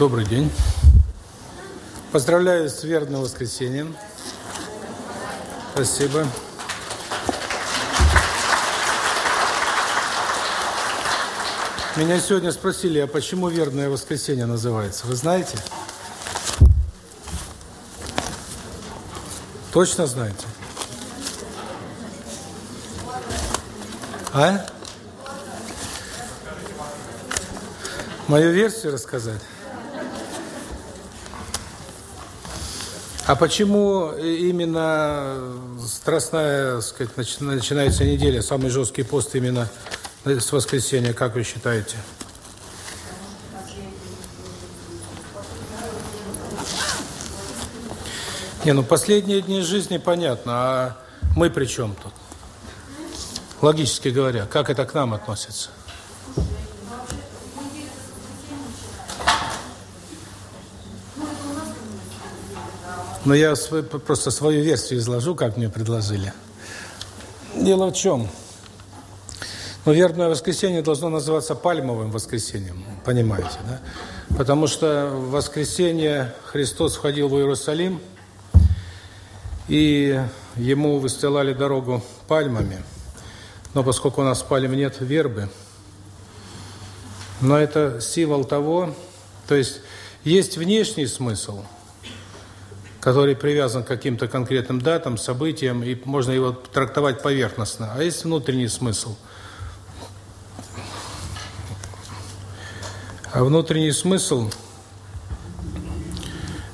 Добрый день. Поздравляю с верным воскресеньем. Спасибо. Меня сегодня спросили, а почему верное воскресенье называется? Вы знаете? Точно знаете? А? Мою версию рассказать? А почему именно страстная, сказать, начинается неделя, самый жесткий пост именно с воскресенья, как вы считаете? Не, ну последние дни жизни понятно, а мы при чем тут? Логически говоря, как это к нам относится? Но я просто свою версию изложу, как мне предложили. Дело в чем? Ну, вербное воскресенье должно называться пальмовым воскресеньем, понимаете, да? Потому что в воскресенье Христос входил в Иерусалим, и ему выстилали дорогу пальмами. Но поскольку у нас пальм нет вербы, но это символ того, то есть есть внешний смысл – который привязан к каким-то конкретным датам, событиям, и можно его трактовать поверхностно. А есть внутренний смысл. А внутренний смысл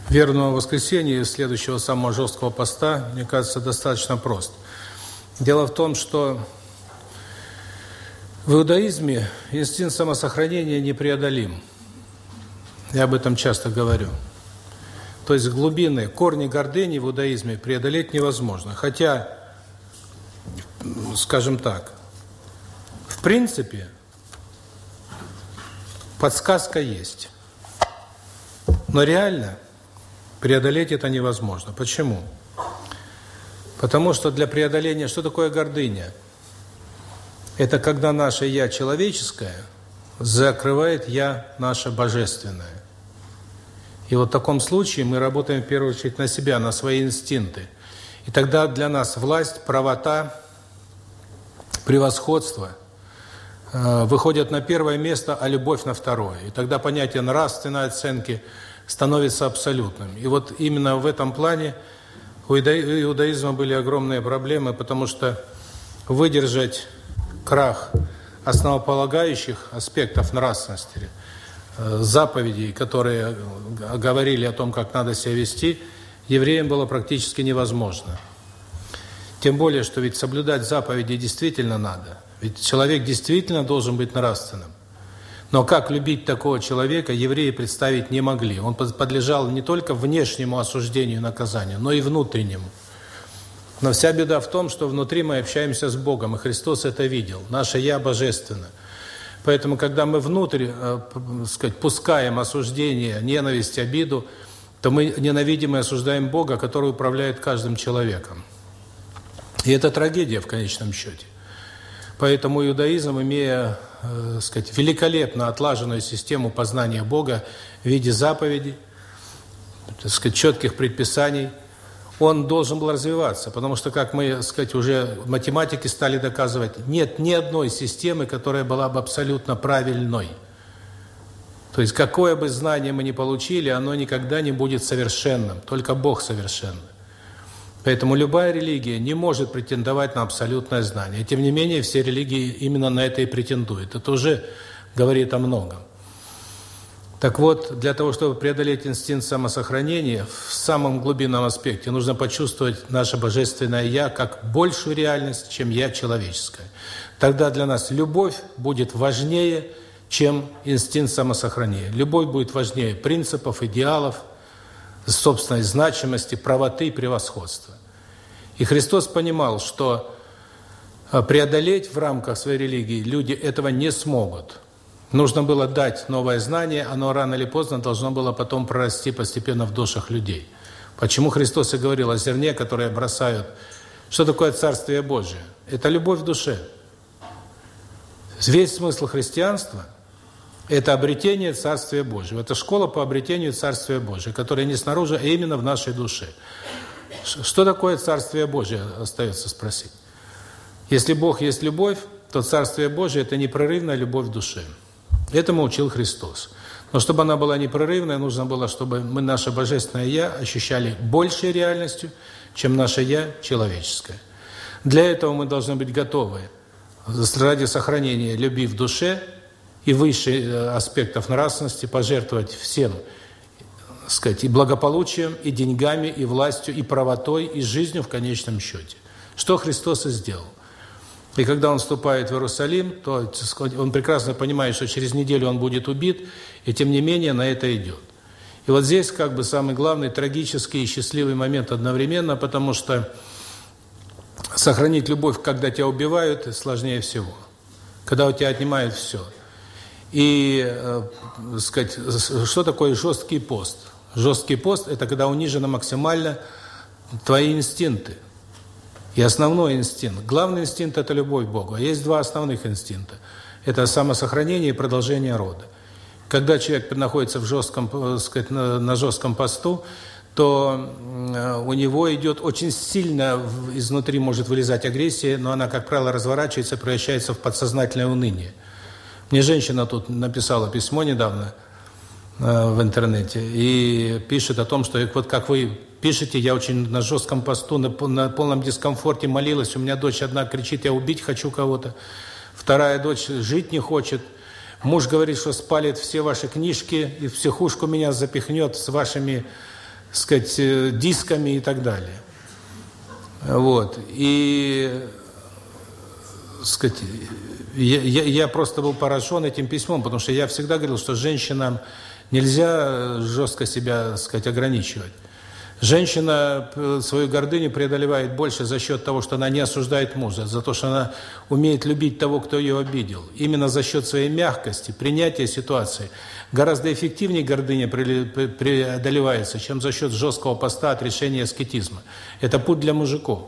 верного воскресенья и следующего самого жесткого поста, мне кажется, достаточно прост. Дело в том, что в иудаизме инстинкт самосохранения непреодолим. Я об этом часто говорю. То есть глубины, корни гордыни в иудаизме преодолеть невозможно. Хотя, скажем так, в принципе, подсказка есть. Но реально преодолеть это невозможно. Почему? Потому что для преодоления, что такое гордыня? Это когда наше «я» человеческое закрывает «я» наше божественное. И вот в таком случае мы работаем в первую очередь на себя, на свои инстинкты. И тогда для нас власть, правота, превосходство э, выходят на первое место, а любовь на второе. И тогда понятие нравственной оценки становится абсолютным. И вот именно в этом плане у иудаизма были огромные проблемы, потому что выдержать крах основополагающих аспектов нравственности – заповедей, которые говорили о том, как надо себя вести, евреям было практически невозможно. Тем более, что ведь соблюдать заповеди действительно надо. Ведь человек действительно должен быть нравственным. Но как любить такого человека, евреи представить не могли. Он подлежал не только внешнему осуждению и наказанию, но и внутреннему. Но вся беда в том, что внутри мы общаемся с Богом, и Христос это видел. Наше «Я» божественно – Поэтому, когда мы внутрь, э, сказать, пускаем осуждение, ненависть, обиду, то мы ненавидим и осуждаем Бога, который управляет каждым человеком. И это трагедия в конечном счете. Поэтому иудаизм, имея, э, сказать, великолепно отлаженную систему познания Бога в виде заповедей, сказать, четких предписаний – он должен был развиваться, потому что, как мы, сказать, уже математики стали доказывать, нет ни одной системы, которая была бы абсолютно правильной. То есть, какое бы знание мы ни получили, оно никогда не будет совершенным, только Бог совершенный. Поэтому любая религия не может претендовать на абсолютное знание. тем не менее, все религии именно на это и претендуют. Это уже говорит о многом. Так вот, для того, чтобы преодолеть инстинкт самосохранения, в самом глубинном аспекте нужно почувствовать наше божественное «я» как большую реальность, чем «я» человеческое. Тогда для нас любовь будет важнее, чем инстинкт самосохранения. Любовь будет важнее принципов, идеалов, собственной значимости, правоты и превосходства. И Христос понимал, что а, преодолеть в рамках своей религии люди этого не смогут – Нужно было дать новое знание, оно рано или поздно должно было потом прорасти постепенно в душах людей. Почему Христос и говорил о зерне, которое бросают? Что такое Царствие Божие? Это любовь в душе. Весь смысл христианства Это обретение Царствия Божьего. Это школа по обретению Царствия Божьего, которая не снаружи, а именно в нашей душе. Что такое Царствие Божие, остается спросить. Если Бог есть любовь, то Царствие Божие – это непрерывная любовь в душе. Этому учил Христос. Но чтобы она была непрерывная, нужно было, чтобы мы наше Божественное Я ощущали большей реальностью, чем наше Я человеческое. Для этого мы должны быть готовы ради сохранения любви в душе и высших э, аспектов нравственности пожертвовать всем, сказать, и благополучием, и деньгами, и властью, и правотой, и жизнью в конечном счете. Что Христос и сделал. И когда он вступает в Иерусалим, то он прекрасно понимает, что через неделю он будет убит, и тем не менее на это идет. И вот здесь как бы самый главный трагический и счастливый момент одновременно, потому что сохранить любовь, когда тебя убивают, сложнее всего. Когда у тебя отнимают все. И, э, сказать, что такое жесткий пост? Жесткий пост – это когда унижены максимально твои инстинкты. И основной инстинкт. Главный инстинкт – это любовь к Богу. А есть два основных инстинкта. Это самосохранение и продолжение рода. Когда человек находится в жестком, э, сказать, на, жестком посту, то э, у него идет очень сильно изнутри может вылезать агрессия, но она, как правило, разворачивается, превращается в подсознательное уныние. Мне женщина тут написала письмо недавно э, в интернете и пишет о том, что вот как вы пишете, я очень на жестком посту, на, на полном дискомфорте молилась, у меня дочь одна кричит, я убить хочу кого-то, вторая дочь жить не хочет, муж говорит, что спалит все ваши книжки и в психушку меня запихнет с вашими, сказать, э, дисками и так далее. Вот. И, сказать, я, я, я просто был поражен этим письмом, потому что я всегда говорил, что женщинам нельзя жестко себя, сказать, ограничивать. Женщина э, свою гордыню преодолевает больше за счет того, что она не осуждает мужа, за то, что она умеет любить того, кто ее обидел. Именно за счет своей мягкости, принятия ситуации. Гораздо эффективнее гордыня преодолевается, чем за счет жесткого поста от решения аскетизма. Это путь для мужиков.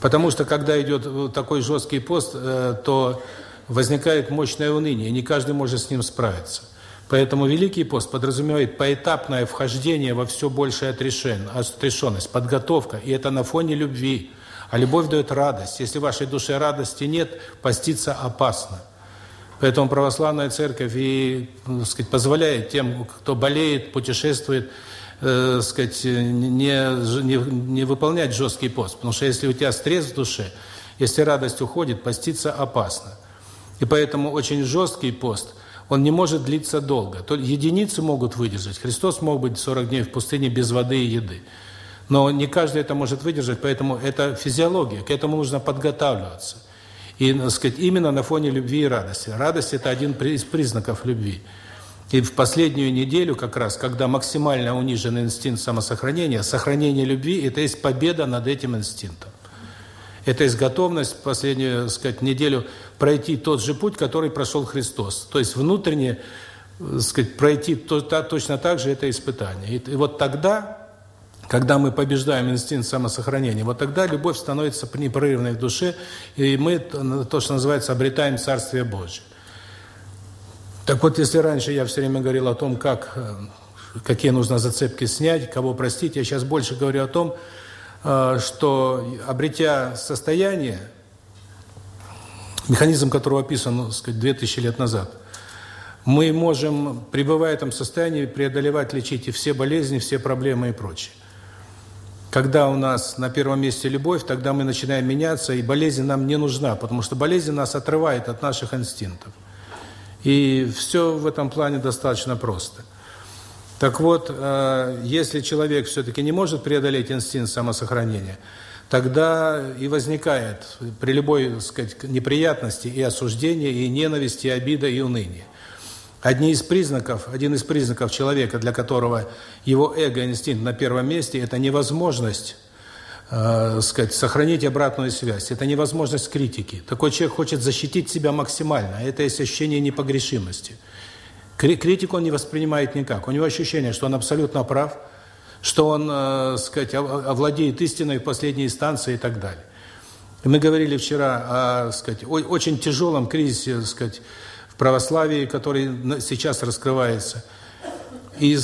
Потому что, когда идет такой жесткий пост, э, то возникает мощное уныние, и не каждый может с ним справиться. Поэтому Великий пост подразумевает поэтапное вхождение во все большее отрешенность, подготовка, и это на фоне любви. А любовь дает радость. Если в вашей душе радости нет, поститься опасно. Поэтому православная церковь и, так сказать, позволяет тем, кто болеет, путешествует, э, сказать, не, не, не выполнять жесткий пост. Потому что если у тебя стресс в душе, если радость уходит, поститься опасно. И поэтому очень жесткий пост – он не может длиться долго. То единицы могут выдержать. Христос мог быть 40 дней в пустыне без воды и еды. Но не каждый это может выдержать, поэтому это физиология, к этому нужно подготавливаться. И, так сказать, именно на фоне любви и радости. Радость – это один из признаков любви. И в последнюю неделю, как раз, когда максимально унижен инстинкт самосохранения, сохранение любви – это есть победа над этим инстинктом. Это есть готовность последнюю, сказать, неделю пройти тот же путь, который прошел Христос. То есть внутренне, сказать, пройти то, то, точно так же это испытание. И, и вот тогда, когда мы побеждаем инстинкт самосохранения, вот тогда любовь становится непрерывной в душе, и мы, то, что называется, обретаем Царствие Божие. Так вот, если раньше я все время говорил о том, как, э, какие нужно зацепки снять, кого простить, я сейчас больше говорю о том, Э, что обретя состояние, механизм которого описан, так сказать, 2000 лет назад, мы можем, пребывая в этом состоянии, преодолевать, лечить и все болезни, все проблемы и прочее. Когда у нас на первом месте любовь, тогда мы начинаем меняться, и болезнь нам не нужна, потому что болезнь нас отрывает от наших инстинктов. И все в этом плане достаточно просто – так вот, э, если человек все-таки не может преодолеть инстинкт самосохранения, тогда и возникает при любой, так сказать, неприятности и осуждение, и ненависти, и обида, и уныние. Одни из признаков, один из признаков человека, для которого его эго-инстинкт на первом месте, это невозможность, э, сказать, сохранить обратную связь, это невозможность критики. Такой человек хочет защитить себя максимально, это есть ощущение непогрешимости – Критику он не воспринимает никак. У него ощущение, что он абсолютно прав, что он, э, сказать, овладеет истиной в последней инстанции и так далее. Мы говорили вчера о, сказать, очень тяжелом кризисе, сказать, в православии, который сейчас раскрывается. И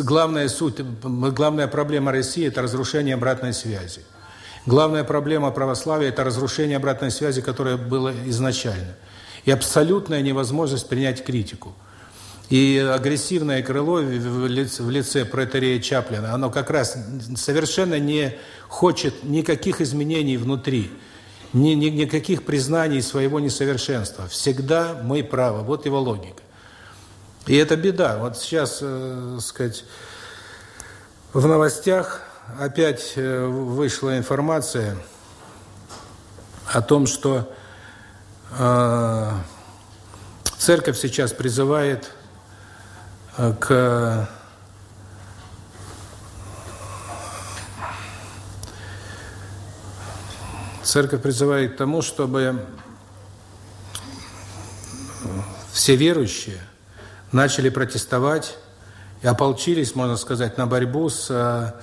главная суть, главная проблема России – это разрушение обратной связи. Главная проблема православия – это разрушение обратной связи, которая была изначально. И абсолютная невозможность принять критику. И агрессивное крыло в лице, в протерея Чаплина, оно как раз совершенно не хочет никаких изменений внутри, ни, ни, никаких признаний своего несовершенства. Всегда мы правы. Вот его логика. И это беда. Вот сейчас, э, сказать, в новостях опять э, вышла информация о том, что э, церковь сейчас призывает к церковь призывает к тому, чтобы все верующие начали протестовать и ополчились, можно сказать, на борьбу с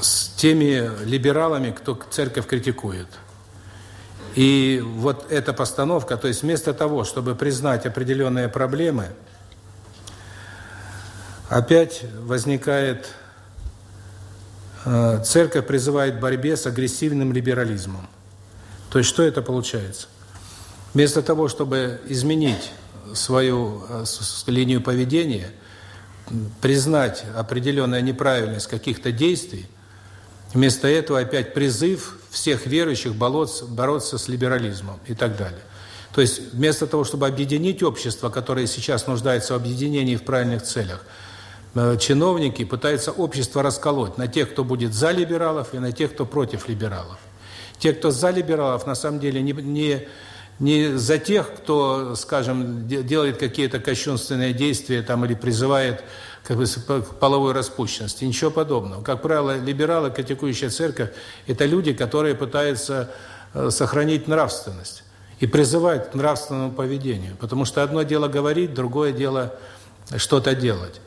с теми либералами, кто церковь критикует. И вот эта постановка, то есть вместо того, чтобы признать определенные проблемы, опять возникает э, церковь призывает к борьбе с агрессивным либерализмом. То есть что это получается? Вместо того, чтобы изменить свою э, линию поведения, признать определенную неправильность каких-то действий, Вместо этого опять призыв всех верующих бороться, бороться с либерализмом и так далее. То есть вместо того, чтобы объединить общество, которое сейчас нуждается в объединении в правильных целях, э, чиновники пытаются общество расколоть на тех, кто будет за либералов, и на тех, кто против либералов. Те, кто за либералов, на самом деле не, не, не за тех, кто, скажем, делает какие-то кощунственные действия там, или призывает как бы половой распущенности. Ничего подобного. Как правило, либералы, критикующая церковь, это люди, которые пытаются э, сохранить нравственность и призывают к нравственному поведению. Потому что одно дело говорить, другое дело что-то делать.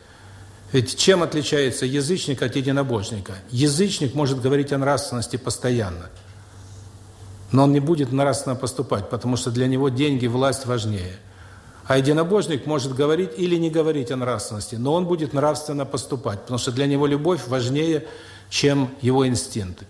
Ведь чем отличается язычник от единобожника? Язычник может говорить о нравственности постоянно, но он не будет нравственно поступать, потому что для него деньги, власть важнее – а единобожник может говорить или не говорить о нравственности, но он будет нравственно поступать, потому что для него любовь важнее, чем его инстинкты.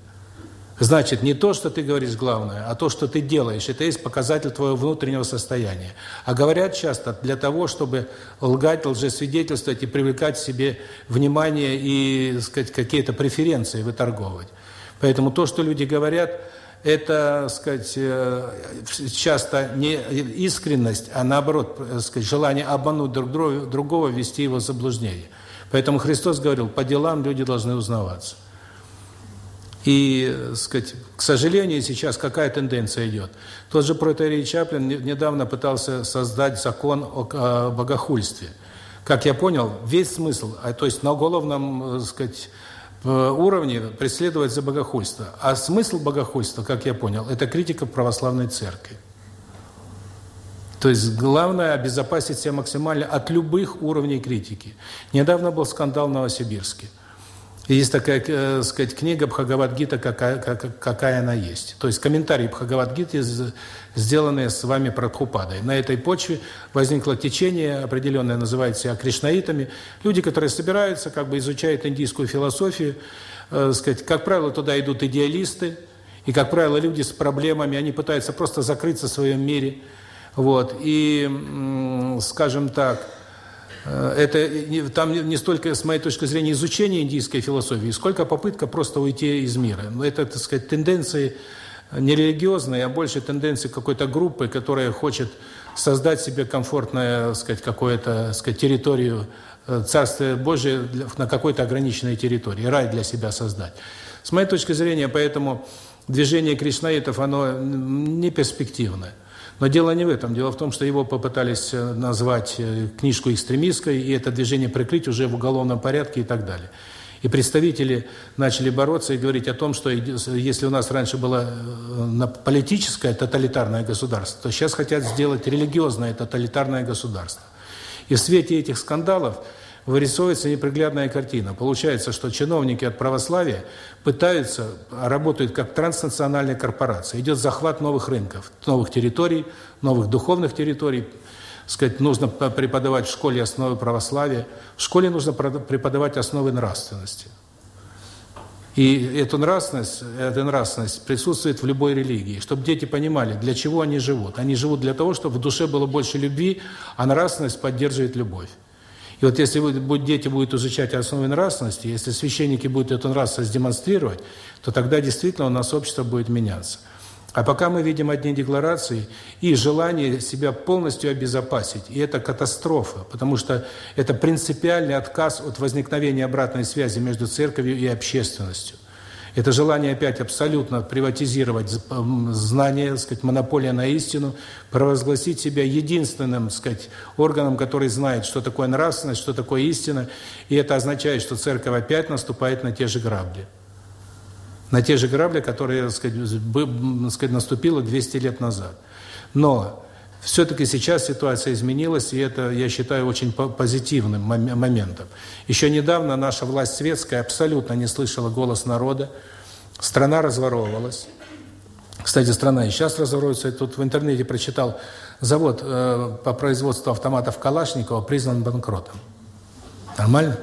Значит, не то, что ты говоришь главное, а то, что ты делаешь. Это есть показатель твоего внутреннего состояния. А говорят часто для того, чтобы лгать, лжесвидетельствовать и привлекать к себе внимание и, сказать, какие-то преференции выторговывать. Поэтому то, что люди говорят, это, сказать, э, часто не искренность, а наоборот, э, сказать, желание обмануть друг друга, другого, ввести его в заблуждение. Поэтому Христос говорил, по делам люди должны узнаваться. И, сказать, к сожалению, сейчас какая тенденция идет? Тот же протеерей Чаплин недавно пытался создать закон о богохульстве. Как я понял, весь смысл, а то есть на уголовном, э, сказать, уровне преследовать за богохульство. А смысл богохульства, как я понял, это критика православной церкви. То есть главное обезопасить себя максимально от любых уровней критики. Недавно был скандал в Новосибирске. Есть такая, э, сказать, книга Бхагавадгита, какая, как, какая она есть. То есть комментарии Бхагавадгиты, сделанные с вами Прадхупадой. На этой почве возникло течение определенное, называется себя. Люди, которые собираются, как бы изучают индийскую философию, э, сказать, как правило, туда идут идеалисты, и, как правило, люди с проблемами, они пытаются просто закрыться в своем мире. Вот. И, скажем так, это там не столько, с моей точки зрения, изучение индийской философии, сколько попытка просто уйти из мира. Но это, так сказать, тенденции не религиозные, а больше тенденции какой-то группы, которая хочет создать себе комфортную, так сказать, какую-то, сказать, территорию э, Царствия Божие на какой-то ограниченной территории, рай для себя создать. С моей точки зрения, поэтому движение кришнаитов, оно не перспективное. Но дело не в этом. Дело в том, что его попытались э, назвать э, книжку экстремистской, и это движение прикрыть уже в уголовном порядке и так далее. И представители начали бороться и говорить о том, что если у нас раньше было э, политическое тоталитарное государство, то сейчас хотят сделать религиозное тоталитарное государство. И в свете этих скандалов вырисовывается неприглядная картина. Получается, что чиновники от православия пытаются, работают как транснациональная корпорация. Идет захват новых рынков, новых территорий, новых духовных территорий. Сказать, нужно преподавать в школе основы православия. В школе нужно преподавать основы нравственности. И эту нравственность, эта нравственность присутствует в любой религии, чтобы дети понимали, для чего они живут. Они живут для того, чтобы в душе было больше любви, а нравственность поддерживает любовь. И вот если вы, дети будут изучать основы нравственности, если священники будут эту нравственность демонстрировать, то тогда действительно у нас общество будет меняться. А пока мы видим одни декларации и желание себя полностью обезопасить. И это катастрофа, потому что это принципиальный отказ от возникновения обратной связи между церковью и общественностью. Это желание опять абсолютно приватизировать знания, сказать, монополия на истину, провозгласить себя единственным, сказать, органом, который знает, что такое нравственность, что такое истина, и это означает, что церковь опять наступает на те же грабли на те же грабли, которые, сказать, наступило 200 лет назад. Но все-таки сейчас ситуация изменилась, и это, я считаю, очень позитивным моментом. Еще недавно наша власть светская абсолютно не слышала голос народа, страна разворовывалась. Кстати, страна и сейчас разворовывается. Я тут в интернете прочитал, завод э, по производству автоматов Калашникова признан банкротом. Нормально?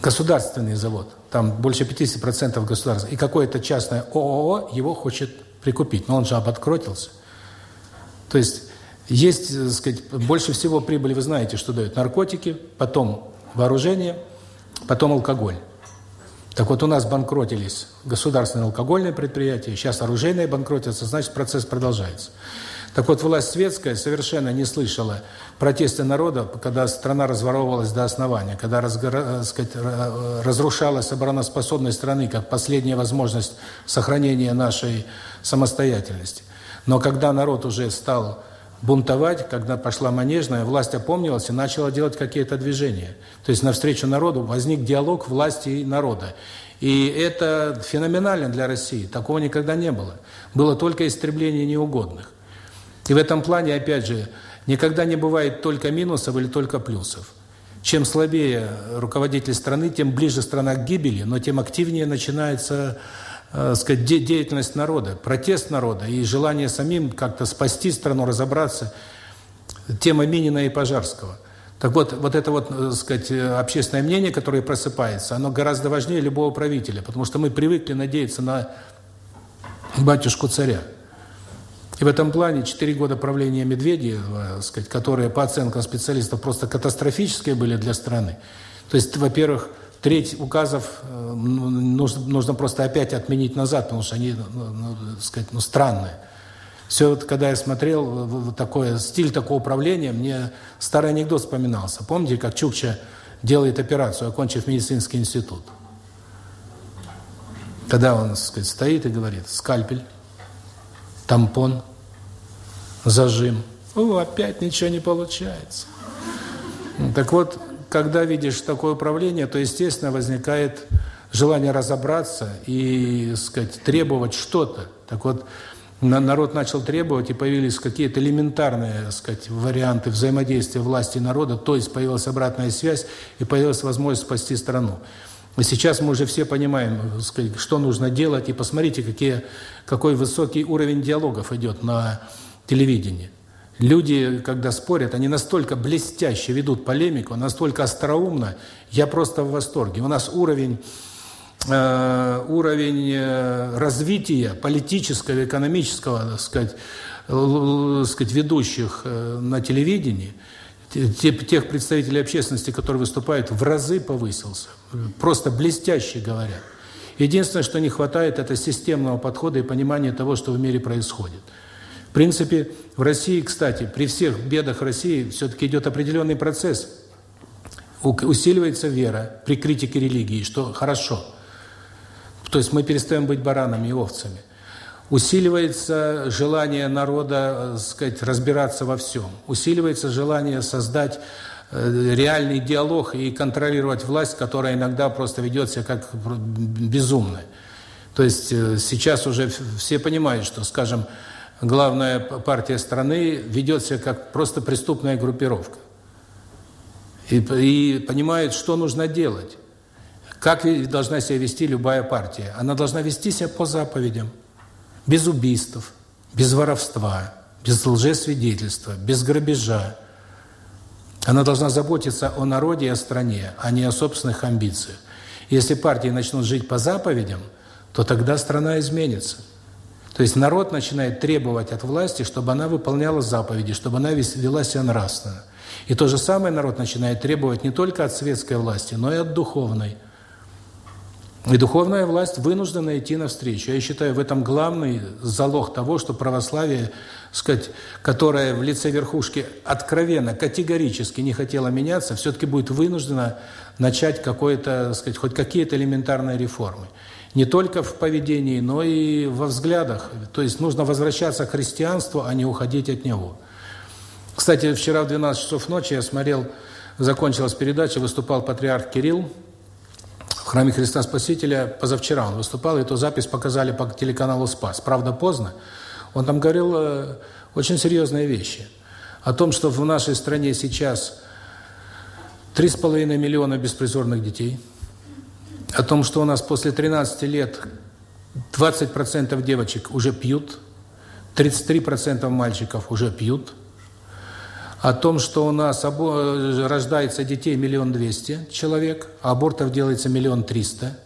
Государственный завод – там больше 50% государства, и какое-то частное ООО его хочет прикупить, но он же обанкротился. То есть есть, так сказать, больше всего прибыли, вы знаете, что дают наркотики, потом вооружение, потом алкоголь. Так вот, у нас банкротились государственные алкогольные предприятия, сейчас оружейные банкротятся, значит, процесс продолжается. Так вот, власть светская совершенно не слышала протесты народа, когда страна разворовывалась до основания, когда разгора, сказать, разрушалась обороноспособность страны как последняя возможность сохранения нашей самостоятельности. Но когда народ уже стал бунтовать, когда пошла манежная, власть опомнилась и начала делать какие-то движения. То есть навстречу народу возник диалог власти и народа. И это феноменально для России. Такого никогда не было. Было только истребление неугодных. И в этом плане, опять же, никогда не бывает только минусов или только плюсов. Чем слабее руководитель страны, тем ближе страна к гибели, но тем активнее начинается э, сказать, де деятельность народа, протест народа и желание самим как-то спасти страну, разобраться. Тема Минина и Пожарского. Так вот, вот это вот, э, сказать, общественное мнение, которое просыпается, оно гораздо важнее любого правителя, потому что мы привыкли надеяться на батюшку царя. И в этом плане 4 года правления Медведева, сказать, которые по оценкам специалистов просто катастрофические были для страны. То есть, во-первых, треть указов э, ну, нужно, просто опять отменить назад, потому что они, ну, ну, сказать, ну, странные. Все вот, когда я смотрел вот такой стиль такого управления, мне старый анекдот вспоминался. Помните, как Чукча делает операцию, окончив медицинский институт? Когда он, сказать, стоит и говорит, скальпель, тампон, зажим. О, опять ничего не получается. Так вот, когда видишь такое управление, то, естественно, возникает желание разобраться и, сказать, требовать что-то. Так вот, народ начал требовать, и появились какие-то элементарные, сказать, варианты взаимодействия власти и народа, то есть появилась обратная связь, и появилась возможность спасти страну. И сейчас мы уже все понимаем, сказать, что нужно делать, и посмотрите, какие, какой высокий уровень диалогов идет на телевидении. Люди, когда спорят, они настолько блестяще ведут полемику, настолько остроумно, я просто в восторге. У нас уровень э, уровень э, развития политического, экономического, так сказать, сказать, ведущих э, на телевидении, тех представителей общественности, которые выступают, в разы повысился. Просто блестяще говорят. Единственное, что не хватает, это системного подхода и понимания того, что в мире происходит. В принципе, в России, кстати, при всех бедах России все-таки идет определенный процесс. Усиливается вера при критике религии, что хорошо. То есть мы перестаем быть баранами и овцами. Усиливается желание народа, э, сказать, разбираться во всем. Усиливается желание создать э, реальный диалог и контролировать власть, которая иногда просто ведет себя как безумная. То есть э, сейчас уже все понимают, что, скажем, главная партия страны ведет себя как просто преступная группировка. И, и понимают, что нужно делать. Как должна себя вести любая партия? Она должна вести себя по заповедям. Без убийств, без воровства, без лжесвидетельства, без грабежа. Она должна заботиться о народе и о стране, а не о собственных амбициях. Если партии начнут жить по заповедям, то тогда страна изменится. То есть народ начинает требовать от власти, чтобы она выполняла заповеди, чтобы она вела себя нравственно. И то же самое народ начинает требовать не только от светской власти, но и от духовной – и духовная власть вынуждена идти навстречу. Я считаю, в этом главный залог того, что православие, сказать, которое в лице верхушки откровенно, категорически не хотело меняться, все-таки будет вынуждено начать какое-то, сказать, хоть какие-то элементарные реформы. Не только в поведении, но и во взглядах. То есть нужно возвращаться к христианству, а не уходить от него. Кстати, вчера в 12 часов ночи я смотрел, закончилась передача, выступал патриарх Кирилл, в храме Христа Спасителя позавчера он выступал, эту запись показали по телеканалу «Спас». Правда, поздно. Он там говорил э, очень серьезные вещи. О том, что в нашей стране сейчас 3,5 миллиона беспризорных детей. О том, что у нас после 13 лет 20% девочек уже пьют, 33% мальчиков уже пьют – о том, что у нас рождается детей миллион двести человек, а абортов делается миллион триста.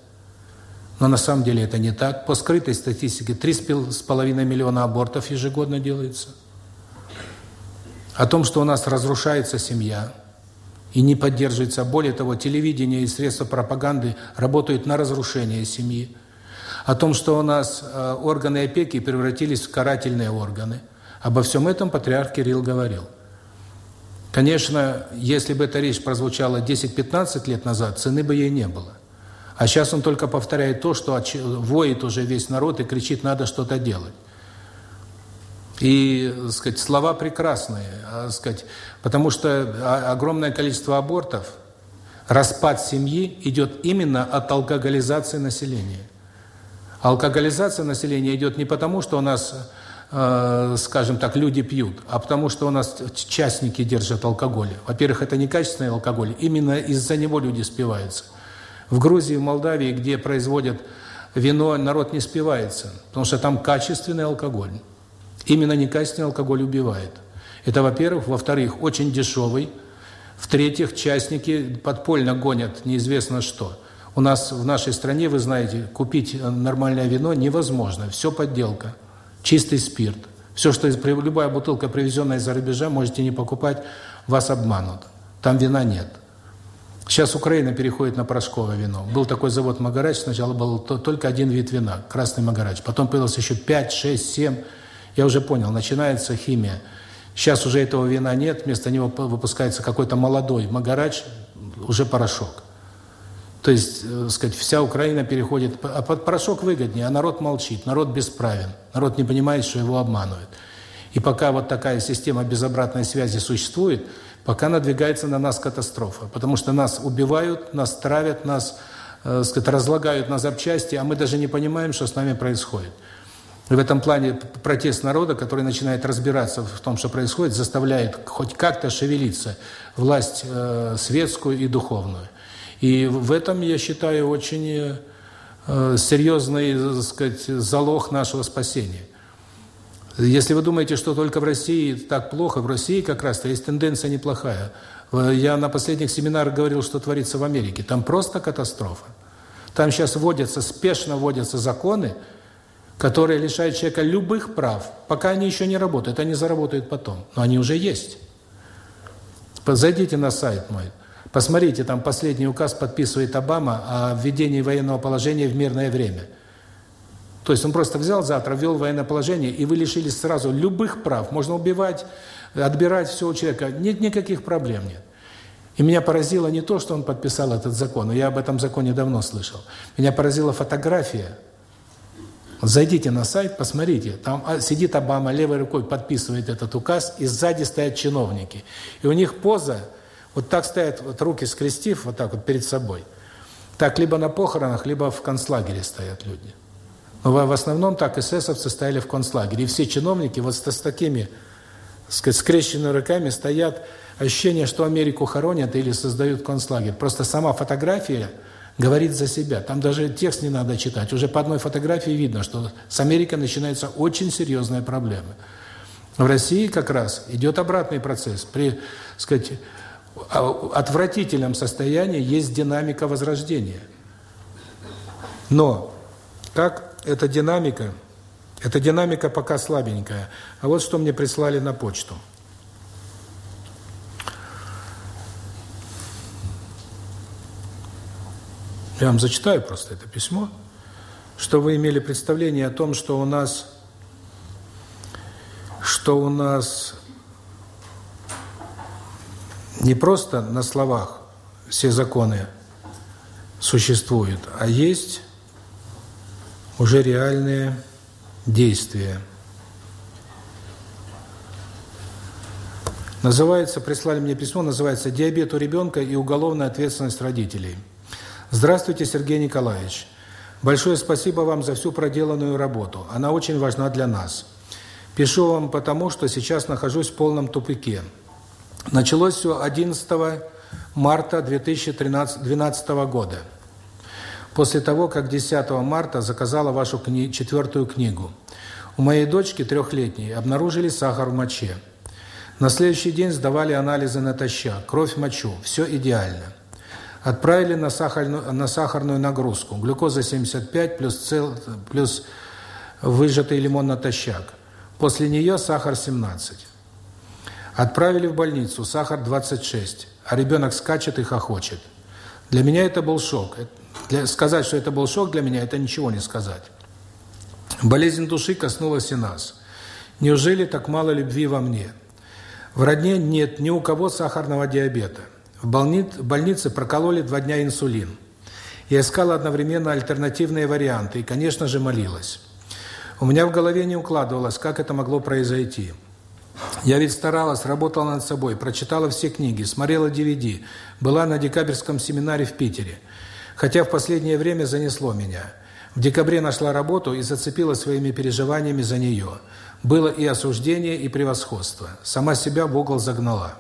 Но на самом деле это не так. По скрытой статистике три с половиной миллиона абортов ежегодно делается. О том, что у нас разрушается семья и не поддерживается. Более того, телевидение и средства пропаганды работают на разрушение семьи. О том, что у нас э, органы опеки превратились в карательные органы. Обо всем этом патриарх Кирилл говорил. Конечно, если бы эта речь прозвучала 10-15 лет назад, цены бы ей не было. А сейчас он только повторяет то, что воет уже весь народ и кричит, надо что-то делать. И, сказать, слова прекрасные, а, сказать, потому что огромное количество абортов, распад семьи идет именно от алкоголизации населения. Алкоголизация населения идет не потому, что у нас Э, скажем так, люди пьют, а потому что у нас частники держат алкоголь. Во-первых, это некачественный алкоголь, именно из-за него люди спиваются. В Грузии, в Молдавии, где производят вино, народ не спивается, потому что там качественный алкоголь. Именно некачественный алкоголь убивает. Это, во-первых. Во-вторых, очень дешевый. В-третьих, частники подпольно гонят неизвестно что. У нас в нашей стране, вы знаете, купить нормальное вино невозможно, все подделка чистый спирт. Все, что из, любая бутылка, привезенная из-за рубежа, можете не покупать, вас обманут. Там вина нет. Сейчас Украина переходит на порошковое вино. Был такой завод «Магарач», сначала был только один вид вина, красный «Магарач». Потом появилось еще 5, 6, 7. Я уже понял, начинается химия. Сейчас уже этого вина нет, вместо него выпускается какой-то молодой «Магарач», уже порошок. То есть, э, сказать, вся Украина переходит... А под порошок выгоднее, а народ молчит, народ бесправен, народ не понимает, что его обманывают. И пока вот такая система без обратной связи существует, пока надвигается на нас катастрофа. Потому что нас убивают, нас травят, нас э, сказать, разлагают на запчасти, а мы даже не понимаем, что с нами происходит. В этом плане протест народа, который начинает разбираться в том, что происходит, заставляет хоть как-то шевелиться власть э, светскую и духовную. И в этом, я считаю, очень э, серьезный, так сказать, залог нашего спасения. Если вы думаете, что только в России так плохо, в России как раз-то есть тенденция неплохая. Я на последних семинарах говорил, что творится в Америке. Там просто катастрофа. Там сейчас вводятся, спешно вводятся законы, которые лишают человека любых прав. Пока они еще не работают, они заработают потом. Но они уже есть. Зайдите на сайт мой. Посмотрите, там последний указ подписывает Обама о введении военного положения в мирное время. То есть он просто взял завтра, ввел военное положение, и вы лишились сразу любых прав. Можно убивать, отбирать все у человека. Нет никаких проблем нет. И меня поразило не то, что он подписал этот закон, я об этом законе давно слышал. Меня поразила фотография. Зайдите на сайт, посмотрите. Там а, сидит Обама, левой рукой подписывает этот указ, и сзади стоят чиновники. И у них поза вот так стоят, вот руки скрестив, вот так вот перед собой. Так либо на похоронах, либо в концлагере стоят люди. Но в основном так эсэсовцы стояли в концлагере. И все чиновники вот с, с такими скрещенными руками стоят, ощущение, что Америку хоронят или создают концлагерь. Просто сама фотография говорит за себя. Там даже текст не надо читать. Уже по одной фотографии видно, что с Америкой начинаются очень серьезные проблемы. В России как раз идет обратный процесс. При, сказать, отвратительном состоянии есть динамика возрождения. Но как эта динамика, эта динамика пока слабенькая. А вот что мне прислали на почту. Я вам зачитаю просто это письмо, что вы имели представление о том, что у нас что у нас не просто на словах все законы существуют, а есть уже реальные действия. Называется, прислали мне письмо, называется «Диабет у ребенка и уголовная ответственность родителей». Здравствуйте, Сергей Николаевич. Большое спасибо вам за всю проделанную работу. Она очень важна для нас. Пишу вам потому, что сейчас нахожусь в полном тупике. Началось все 11 марта 2012 года. После того, как 10 марта заказала вашу кни четвертую книгу. У моей дочки трехлетней обнаружили сахар в моче. На следующий день сдавали анализы натощак, кровь, мочу, все идеально. Отправили на сахарную, на сахарную нагрузку, глюкоза 75 плюс, цел, плюс выжатый лимон натощак. После нее сахар 17. Отправили в больницу, сахар 26, а ребенок скачет и хохочет. Для меня это был шок. Для, сказать, что это был шок для меня, это ничего не сказать. Болезнь души коснулась и нас. Неужели так мало любви во мне? В родне нет ни у кого сахарного диабета. В больнице прокололи два дня инсулин. Я искала одновременно альтернативные варианты и, конечно же, молилась. У меня в голове не укладывалось, как это могло произойти. Я ведь старалась, работала над собой, прочитала все книги, смотрела DVD, была на декабрьском семинаре в Питере. Хотя в последнее время занесло меня. В декабре нашла работу и зацепила своими переживаниями за нее. Было и осуждение, и превосходство. Сама себя в угол загнала.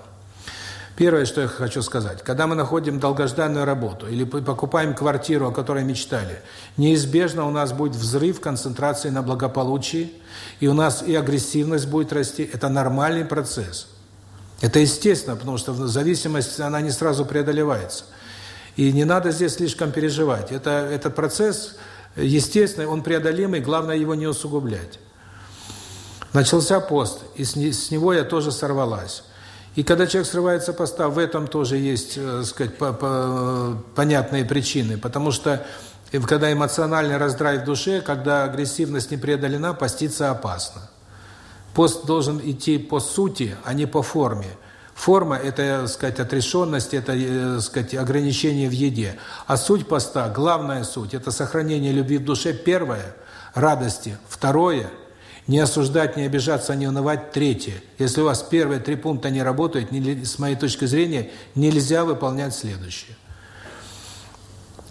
Первое, что я хочу сказать, когда мы находим долгожданную работу или покупаем квартиру, о которой мечтали, неизбежно у нас будет взрыв концентрации на благополучии, и у нас и агрессивность будет расти. Это нормальный процесс. Это естественно, потому что зависимость, она не сразу преодолевается. И не надо здесь слишком переживать. Это, этот процесс естественный, он преодолимый, главное его не усугублять. Начался пост, и с, с него я тоже сорвалась. И когда человек срывается поста, в этом тоже есть, так э, сказать, по, по, понятные причины. Потому что когда эмоциональный раздрай в душе, когда агрессивность не преодолена, поститься опасно. Пост должен идти по сути, а не по форме. Форма – это, так сказать, отрешенность, это, так э, сказать, ограничение в еде. А суть поста, главная суть – это сохранение любви в душе, первое – радости, второе – не осуждать, не обижаться, не унывать. Третье. Если у вас первые три пункта не работают, с моей точки зрения, нельзя выполнять следующее.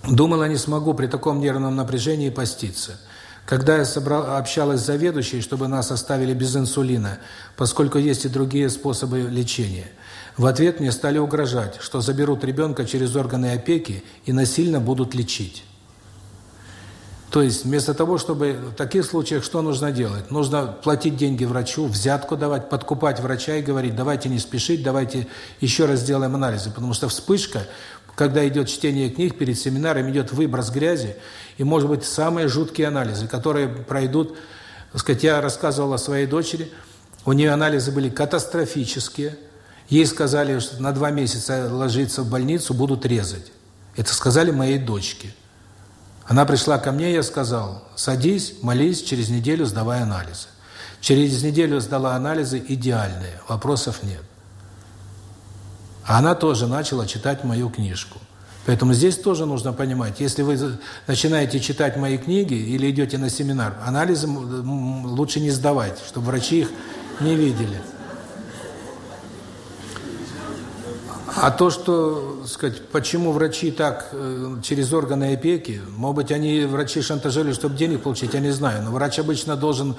Думала, не смогу при таком нервном напряжении поститься. Когда я собрал, общалась с заведующей, чтобы нас оставили без инсулина, поскольку есть и другие способы лечения, в ответ мне стали угрожать, что заберут ребенка через органы опеки и насильно будут лечить. То есть вместо того, чтобы в таких случаях что нужно делать? Нужно платить деньги врачу, взятку давать, подкупать врача и говорить, давайте не спешить, давайте еще раз сделаем анализы. Потому что вспышка, когда идет чтение книг перед семинаром, идет выброс грязи, и, может быть, самые жуткие анализы, которые пройдут, так сказать, я рассказывал о своей дочери, у нее анализы были катастрофические, ей сказали, что на два месяца ложиться в больницу, будут резать. Это сказали моей дочке. Она пришла ко мне, я сказал, садись, молись, через неделю сдавай анализы. Через неделю сдала анализы идеальные, вопросов нет. А она тоже начала читать мою книжку. Поэтому здесь тоже нужно понимать, если вы начинаете читать мои книги или идете на семинар, анализы лучше не сдавать, чтобы врачи их не видели. А то, что, сказать, почему врачи так э, через органы опеки, может быть, они, врачи шантажировали, чтобы денег получить, я не знаю, но врач обычно должен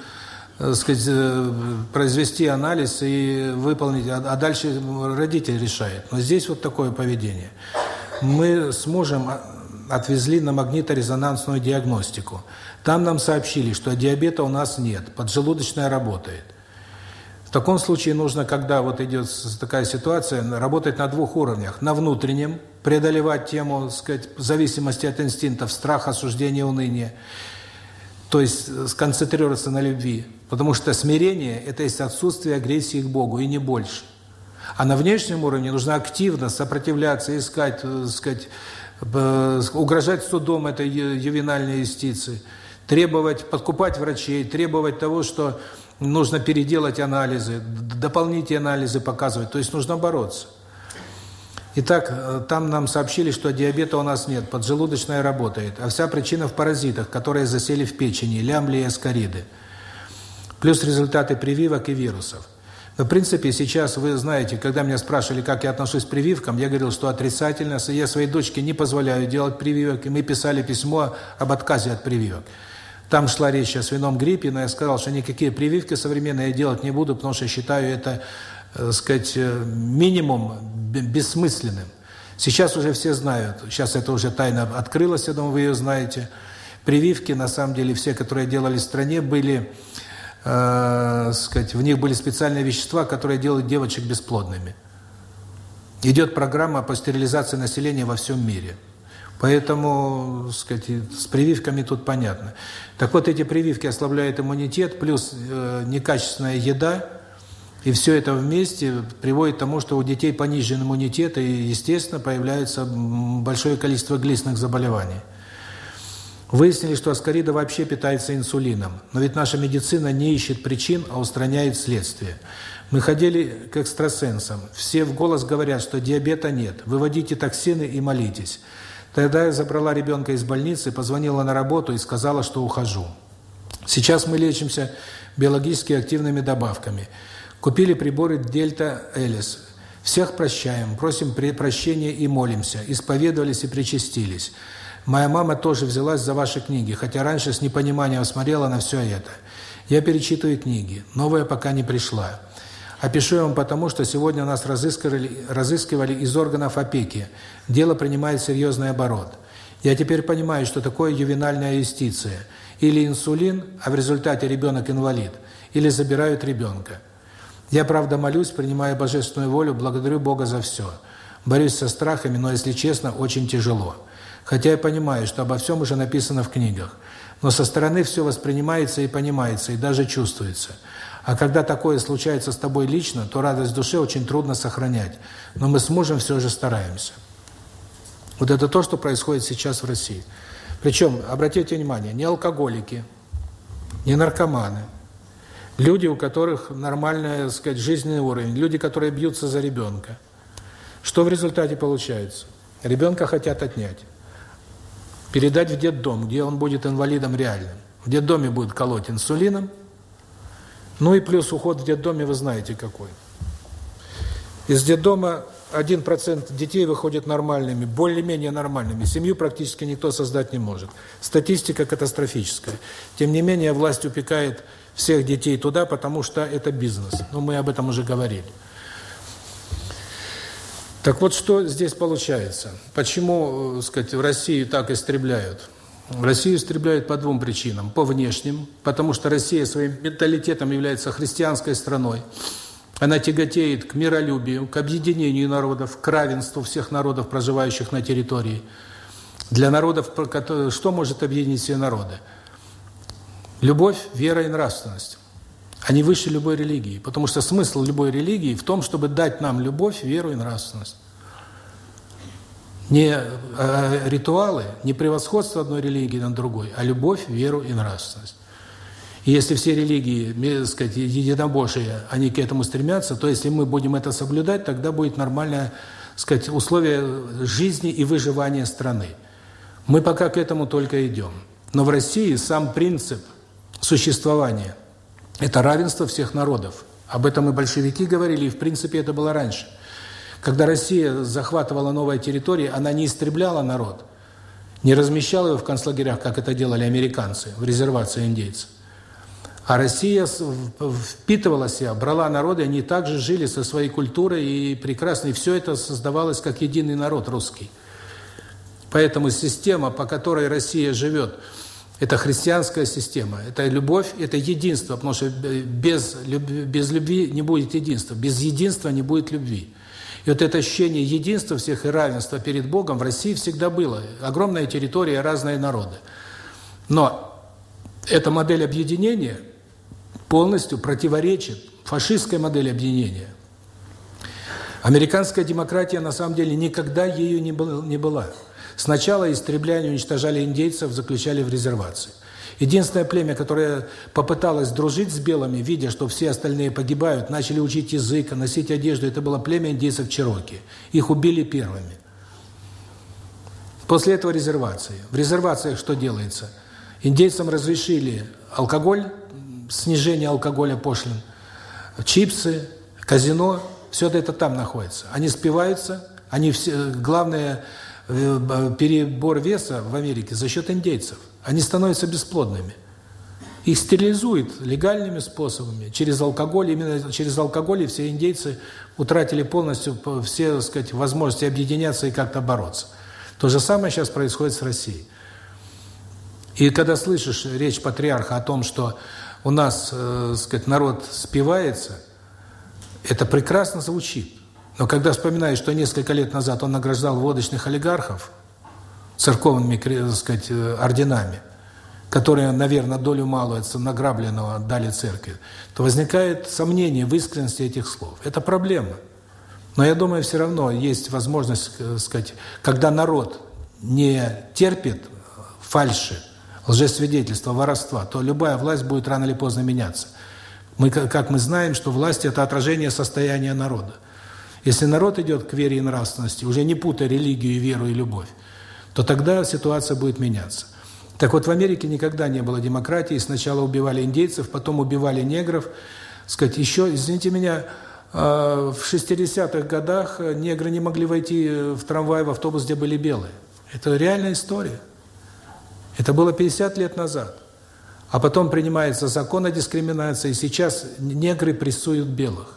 э, сказать, э, произвести анализ и выполнить, а, а дальше родитель решает. Но здесь вот такое поведение. Мы с мужем отвезли на магниторезонансную диагностику. Там нам сообщили, что диабета у нас нет, поджелудочная работает. Таком случае нужно, когда вот идет такая ситуация, работать на двух уровнях. На внутреннем, преодолевать тему, сказать, зависимости от инстинктов, страха, осуждения, уныния. То есть э, сконцентрироваться на любви. Потому что смирение – это есть отсутствие агрессии к Богу, и не больше. А на внешнем уровне нужно активно сопротивляться, искать, э, сказать, угрожать судом этой ювенальной юстиции, требовать, подкупать врачей, требовать того, что нужно переделать анализы, дополнительные анализы показывать. То есть нужно бороться. Итак, э, там нам сообщили, что диабета у нас нет, поджелудочная работает, а вся причина в паразитах, которые засели в печени, лямбли и аскариды. Плюс результаты прививок и вирусов. В принципе, сейчас вы знаете, когда меня спрашивали, как я отношусь к прививкам, я говорил, что отрицательно. Я своей дочке не позволяю делать прививок, и мы писали письмо об отказе от прививок. Там шла речь о свином гриппе, но я сказал, что никакие прививки современные я делать не буду, потому что считаю это, так э, сказать, э, минимум бессмысленным. Сейчас уже все знают, сейчас это уже тайна открылась, я думаю, вы ее знаете. Прививки, на самом деле, все, которые делали в стране, были э, сказать, в них были специальные вещества, которые делают девочек бесплодными. Идет программа по стерилизации населения во всем мире. Поэтому, сказать, с прививками тут понятно. Так вот, эти прививки ослабляют иммунитет, плюс э, некачественная еда, и все это вместе приводит к тому, что у детей понижен иммунитет, и, естественно, появляется большое количество глистных заболеваний. Выяснили, что аскарида вообще питается инсулином. Но ведь наша медицина не ищет причин, а устраняет следствие. Мы ходили к экстрасенсам. Все в голос говорят, что диабета нет. Выводите токсины и молитесь. Тогда я забрала ребенка из больницы, позвонила на работу и сказала, что ухожу. Сейчас мы лечимся биологически активными добавками. Купили приборы Дельта Элис. Всех прощаем, просим прощения и молимся. Исповедовались и причастились. Моя мама тоже взялась за ваши книги, хотя раньше с непониманием смотрела на все это. Я перечитываю книги, новая пока не пришла. Опишу вам потому, что сегодня нас разыскивали, разыскивали из органов опеки. Дело принимает серьезный оборот. Я теперь понимаю, что такое ювенальная юстиция. Или инсулин, а в результате ребенок инвалид, или забирают ребенка. Я, правда, молюсь, принимая божественную волю, благодарю Бога за все. Борюсь со страхами, но, если честно, очень тяжело. Хотя я понимаю, что обо всем уже написано в книгах. Но со стороны все воспринимается и понимается, и даже чувствуется. А когда такое случается с тобой лично, то радость в душе очень трудно сохранять. Но мы с мужем все же стараемся. Вот это то, что происходит сейчас в России. Причем, обратите внимание, не алкоголики, не наркоманы, люди, у которых нормальный, так сказать, жизненный уровень, люди, которые бьются за ребенка. Что в результате получается? Ребенка хотят отнять передать в детдом, где он будет инвалидом реальным. В детдоме будет колоть инсулином, ну и плюс уход в детдоме вы знаете какой. Из детдома 1% детей выходят нормальными, более-менее нормальными. Семью практически никто создать не может. Статистика катастрофическая. Тем не менее, власть упекает всех детей туда, потому что это бизнес. Но мы об этом уже говорили. Так вот, что здесь получается? Почему, э, сказать, в России так истребляют? Россию истребляют по двум причинам. По внешним, потому что Россия своим менталитетом является христианской страной. Она тяготеет к миролюбию, к объединению народов, к равенству всех народов, проживающих на территории. Для народов, что может объединить все народы? Любовь, вера и нравственность. Они выше любой религии, потому что смысл любой религии в том, чтобы дать нам любовь, веру и нравственность. Не э, ритуалы, не превосходство одной религии над другой, а любовь, веру и нравственность. И если все религии, так сказать, единобожие, они к этому стремятся, то если мы будем это соблюдать, тогда будет нормальное, так сказать, условие жизни и выживания страны. Мы пока к этому только идем. Но в России сам принцип существования – это равенство всех народов. Об этом и большевики говорили, и в принципе это было раньше. Когда Россия захватывала новые территории, она не истребляла народ, не размещала его в концлагерях, как это делали американцы, в резервации индейцев. А Россия впитывала себя, брала народы, они также жили со своей культурой и прекрасно, и все это создавалось как единый народ русский. Поэтому система, по которой Россия живет, это христианская система, это любовь, это единство, потому что без без любви не будет единства, без единства не будет любви. И вот это ощущение единства всех и равенства перед Богом в России всегда было. Огромная территория, разные народы. Но эта модель объединения – полностью противоречит фашистской модели объединения. Американская демократия на самом деле никогда ею не была. Сначала истребляли, уничтожали индейцев, заключали в резервации. Единственное племя, которое попыталось дружить с белыми, видя, что все остальные погибают, начали учить язык, носить одежду, это было племя индейцев Чероки. Их убили первыми. После этого резервации. В резервациях что делается? Индейцам разрешили алкоголь, снижение алкоголя пошлин, чипсы, казино, все это там находится. Они спиваются, они все, главное, перебор веса в Америке за счет индейцев. Они становятся бесплодными. Их стерилизуют легальными способами, через алкоголь. Именно через алкоголь все индейцы утратили полностью все, так сказать, возможности объединяться и как-то бороться. То же самое сейчас происходит с Россией. И когда слышишь речь патриарха о том, что у нас, э, сказать, народ спивается, это прекрасно звучит. Но когда вспоминаешь, что несколько лет назад он награждал водочных олигархов церковными, так сказать, э, орденами, которые, наверное, долю малую награбленного дали церкви, то возникает сомнение в искренности этих слов. Это проблема. Но я думаю, все равно есть возможность, э, сказать, когда народ не терпит фальши, лжесвидетельства, воровства, то любая власть будет рано или поздно меняться. Мы, как мы знаем, что власть – это отражение состояния народа. Если народ идет к вере и нравственности, уже не путая религию, веру и любовь, то тогда ситуация будет меняться. Так вот, в Америке никогда не было демократии. Сначала убивали индейцев, потом убивали негров. Сказать, еще, извините меня, а, в 60-х годах негры не могли войти в трамвай, в автобус, где были белые. Это реальная история. Это было 50 лет назад. А потом принимается закон о дискриминации, и сейчас негры прессуют белых.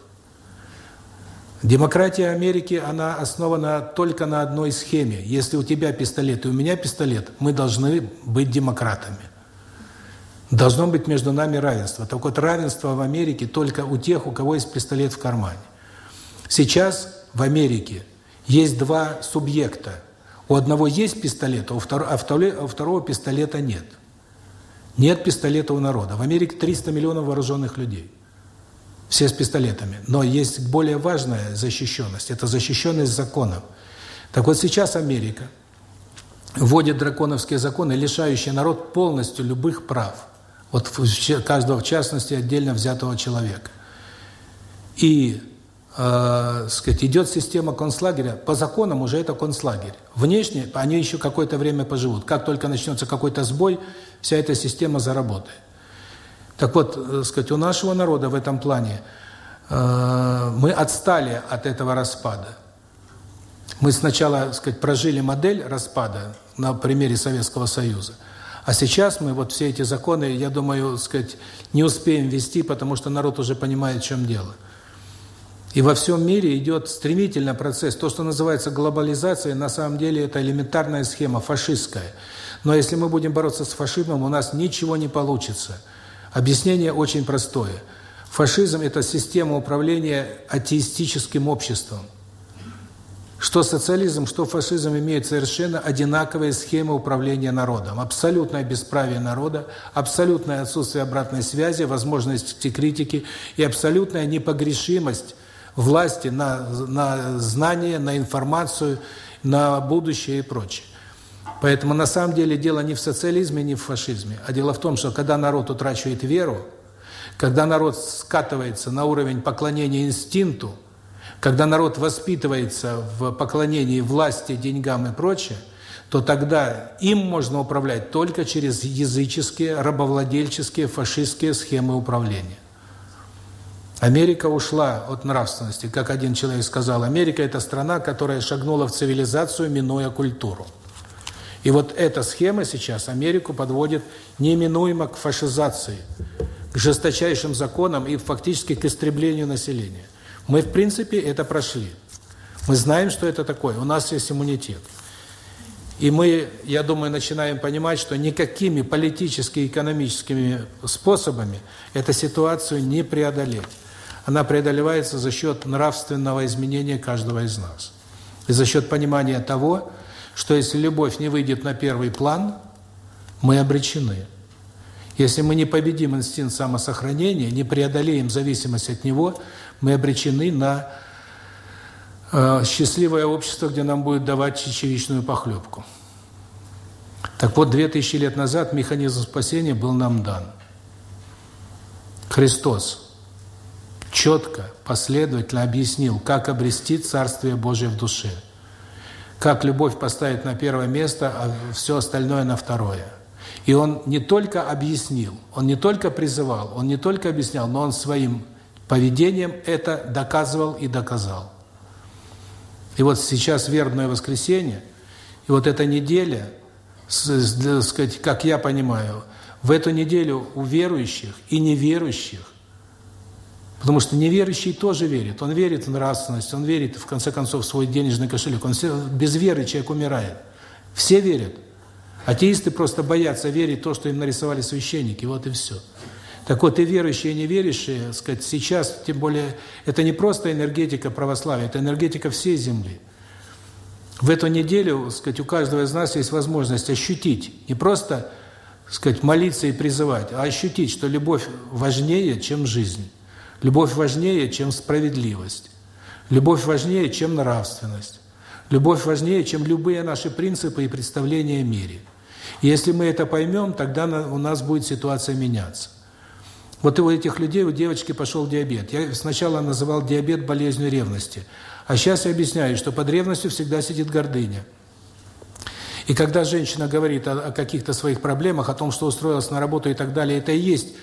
Демократия Америки, она основана только на одной схеме. Если у тебя пистолет и у меня пистолет, мы должны быть демократами. Должно быть между нами равенство. Так вот, равенство в Америке только у тех, у кого есть пистолет в кармане. Сейчас в Америке есть два субъекта – у одного есть пистолет, а у второго, а а у второго пистолета нет. Нет пистолета у народа. В Америке 300 миллионов вооруженных людей. Все с пистолетами. Но есть более важная защищенность. Это защищенность законом. Так вот сейчас Америка вводит драконовские законы, лишающие народ полностью любых прав. Вот каждого, в частности, отдельно взятого человека. И э, сказать, идет система концлагеря, по законам уже это концлагерь. Внешне они еще какое-то время поживут. Как только начнется какой-то сбой, вся эта система заработает. Так вот, э, сказать, у нашего народа в этом плане э, мы отстали от этого распада. Мы сначала, сказать, прожили модель распада на примере Советского Союза, а сейчас мы вот все эти законы, я думаю, сказать, не успеем ввести, потому что народ уже понимает, в чем дело. И во всем мире идет стремительно процесс. То, что называется глобализацией, на самом деле это элементарная схема, фашистская. Но если мы будем бороться с фашизмом, у нас ничего не получится. Объяснение очень простое. Фашизм – это система управления атеистическим обществом. Что социализм, что фашизм имеют совершенно одинаковые схемы управления народом. Абсолютное бесправие народа, абсолютное отсутствие обратной связи, возможность критики и абсолютная непогрешимость власти на, на знания, на информацию, на будущее и прочее. Поэтому на самом деле дело не в социализме, не в фашизме, а дело в том, что когда народ утрачивает веру, когда народ скатывается на уровень поклонения инстинкту, когда народ воспитывается в поклонении власти, деньгам и прочее, то тогда им можно управлять только через языческие, рабовладельческие, фашистские схемы управления. Америка ушла от нравственности. Как один человек сказал, Америка – это страна, которая шагнула в цивилизацию, минуя культуру. И вот эта схема сейчас Америку подводит неминуемо к фашизации, к жесточайшим законам и фактически к истреблению населения. Мы, в принципе, это прошли. Мы знаем, что это такое. У нас есть иммунитет. И мы, я думаю, начинаем понимать, что никакими политическими и экономическими способами эту ситуацию не преодолеть. Она преодолевается за счет нравственного изменения каждого из нас. И за счет понимания того, что если любовь не выйдет на первый план, мы обречены. Если мы не победим инстинкт самосохранения, не преодолеем зависимость от него, мы обречены на э, счастливое общество, где нам будет давать чечевичную похлебку. Так вот, две тысячи лет назад механизм спасения был нам дан. Христос четко, последовательно объяснил, как обрести Царствие Божие в душе. Как любовь поставить на первое место, а все остальное на второе – и он не только объяснил, он не только призывал, он не только объяснял, но он своим поведением это доказывал и доказал. И вот сейчас вербное воскресенье, и вот эта неделя, сказать, как я понимаю, в эту неделю у верующих и неверующих, потому что неверующий тоже верит, он верит в нравственность, он верит, в конце концов, в свой денежный кошелек, он все, без веры человек умирает. Все верят. Атеисты просто боятся верить то, что им нарисовали священники, вот и все. Так вот, и верующие, и неверующие, сказать, сейчас, тем более, это не просто энергетика православия, это энергетика всей земли. В эту неделю, сказать, у каждого из нас есть возможность ощутить, не просто, сказать, молиться и призывать, а ощутить, что любовь важнее, чем жизнь. Любовь важнее, чем справедливость. Любовь важнее, чем нравственность. Любовь важнее, чем любые наши принципы и представления о мире. если мы это поймем, тогда у нас будет ситуация меняться. Вот у этих людей, у девочки пошел диабет. Я сначала называл диабет болезнью ревности. А сейчас я объясняю, что под ревностью всегда сидит гордыня. И когда женщина говорит о, о каких-то своих проблемах, о том, что устроилась на работу и так далее, это и есть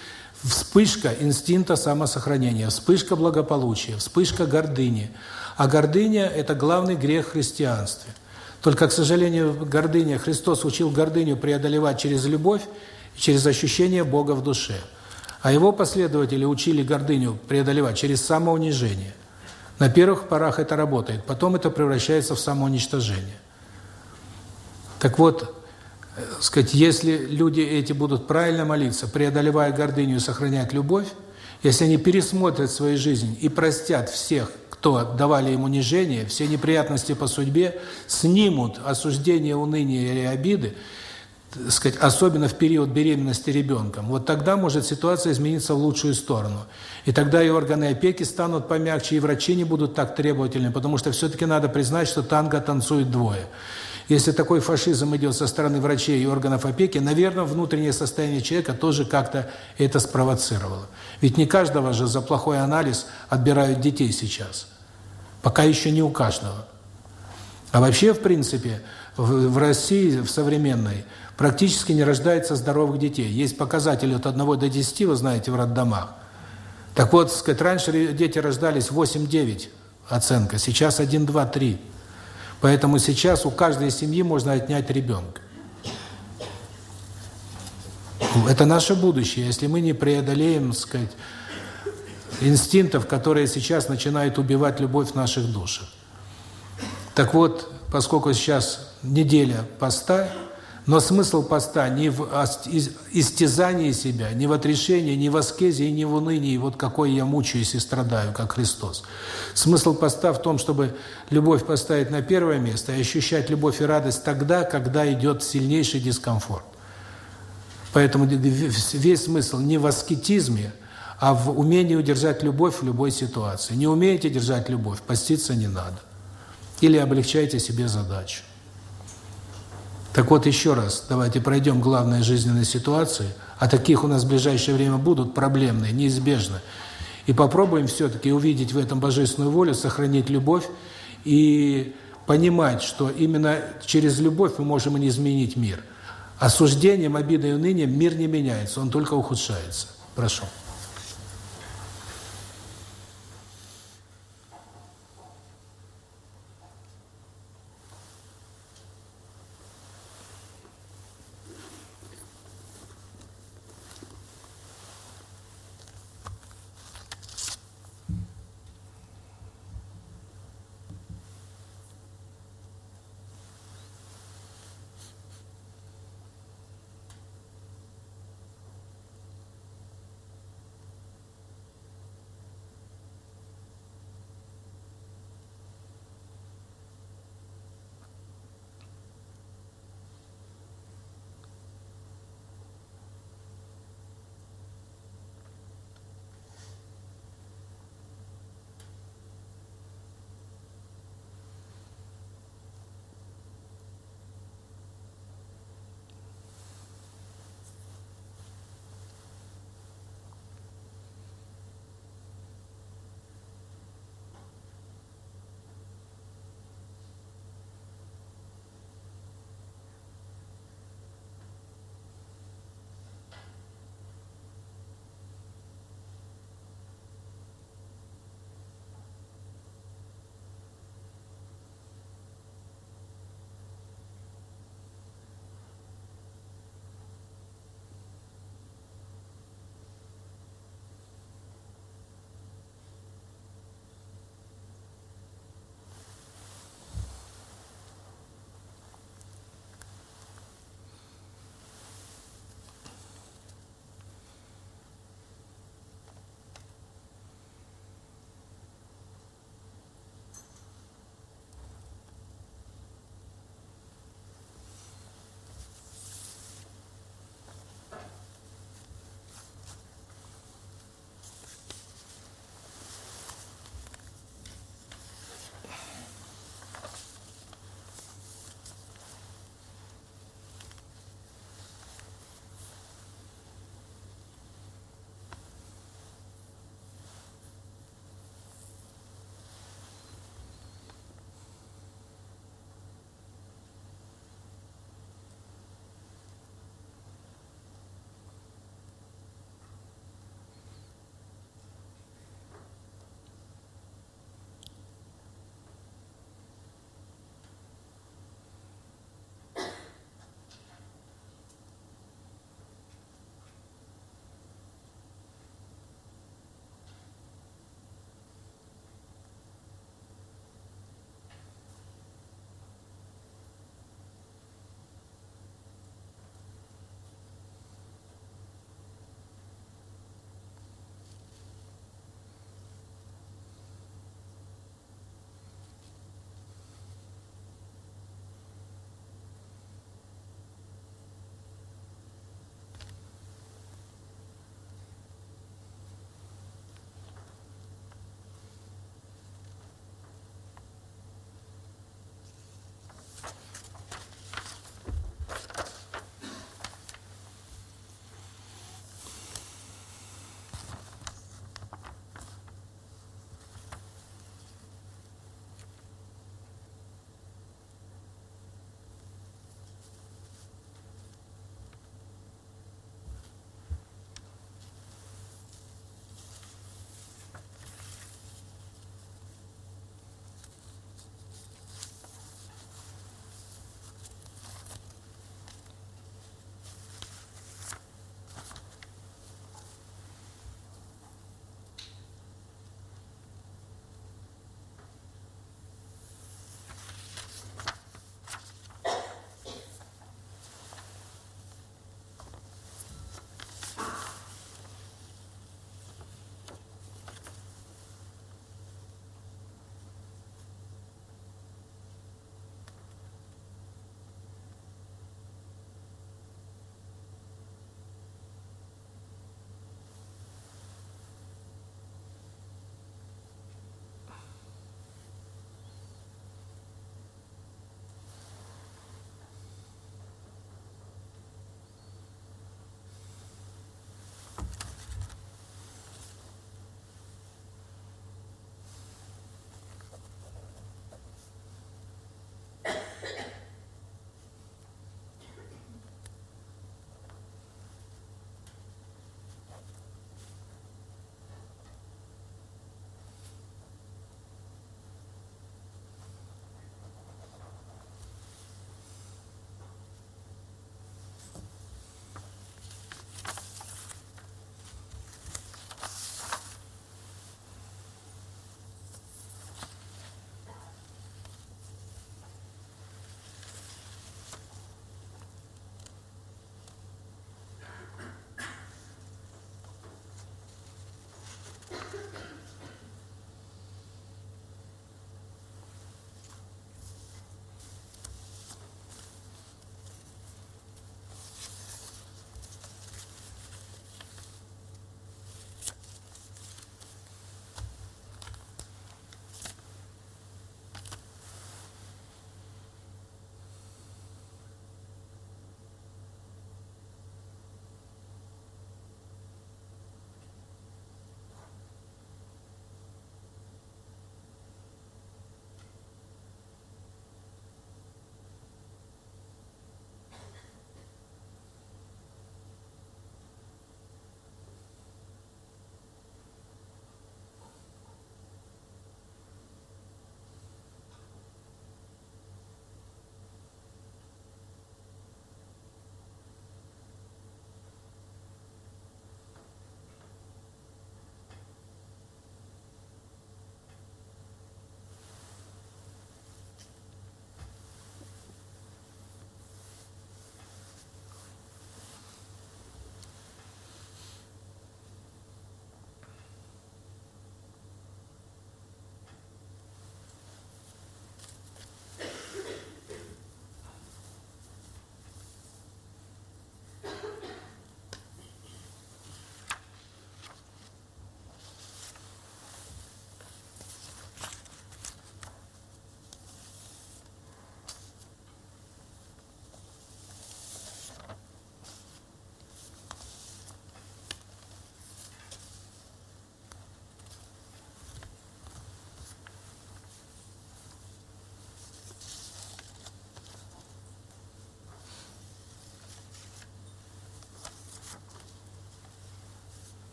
вспышка инстинкта самосохранения, вспышка благополучия, вспышка гордыни. А гордыня – это главный грех в христианстве. Только, к сожалению, гордыня, Христос учил гордыню преодолевать через любовь и через ощущение Бога в душе. А его последователи учили гордыню преодолевать через самоунижение. На первых порах это работает, потом это превращается в самоуничтожение. Так вот, сказать, если люди эти будут правильно молиться, преодолевая гордыню и сохранять любовь, если они пересмотрят свою жизнь и простят всех, кто давали им унижение, все неприятности по судьбе, снимут осуждение, уныние или обиды, сказать, особенно в период беременности ребенком, вот тогда может ситуация измениться в лучшую сторону. И тогда и органы опеки станут помягче, и врачи не будут так требовательны, потому что все-таки надо признать, что танго танцует двое. Если такой фашизм идет со стороны врачей и органов опеки, наверное, внутреннее состояние человека тоже как-то это спровоцировало. Ведь не каждого же за плохой анализ отбирают детей сейчас. Пока еще не у каждого. А вообще, в принципе, в, России, в современной, практически не рождается здоровых детей. Есть показатели от 1 до 10, вы знаете, в роддомах. Так вот, сказать, раньше дети рождались 8-9 оценка, сейчас 1, 2, 3. Поэтому сейчас у каждой семьи можно отнять ребенка. Это наше будущее, если мы не преодолеем, сказать, инстинктов, которые сейчас начинают убивать любовь в наших душах. Так вот, поскольку сейчас неделя поста, но смысл поста не в истязании себя, не в отрешении, не в аскезе и не в унынии, вот какой я мучаюсь и страдаю, как Христос. Смысл поста в том, чтобы любовь поставить на первое место и ощущать любовь и радость тогда, когда идет сильнейший дискомфорт. Поэтому весь смысл не в аскетизме, а в умении удержать любовь в любой ситуации. Не умеете держать любовь, поститься не надо. Или облегчайте себе задачу. Так вот, еще раз, давайте пройдем главные жизненные ситуации, а таких у нас в ближайшее время будут проблемные, неизбежно. И попробуем все-таки увидеть в этом божественную волю, сохранить любовь и понимать, что именно через любовь мы можем и изменить мир. Осуждением, обидой и унынием мир не меняется, он только ухудшается. Прошу.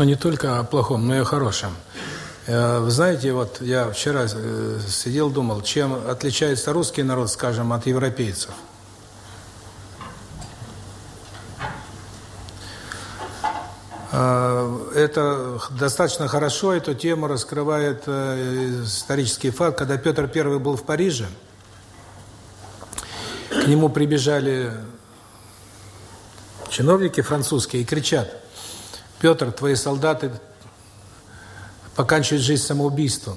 Но не только о плохом, но и о хорошем. Э, вы знаете, вот я вчера э, сидел, думал, чем отличается русский народ, скажем, от европейцев. Э, это достаточно хорошо, эту тему раскрывает исторический факт. Когда Петр I был в Париже, к нему прибежали чиновники французские и кричат, «Петр, твои солдаты поканчивает жизнь самоубийством.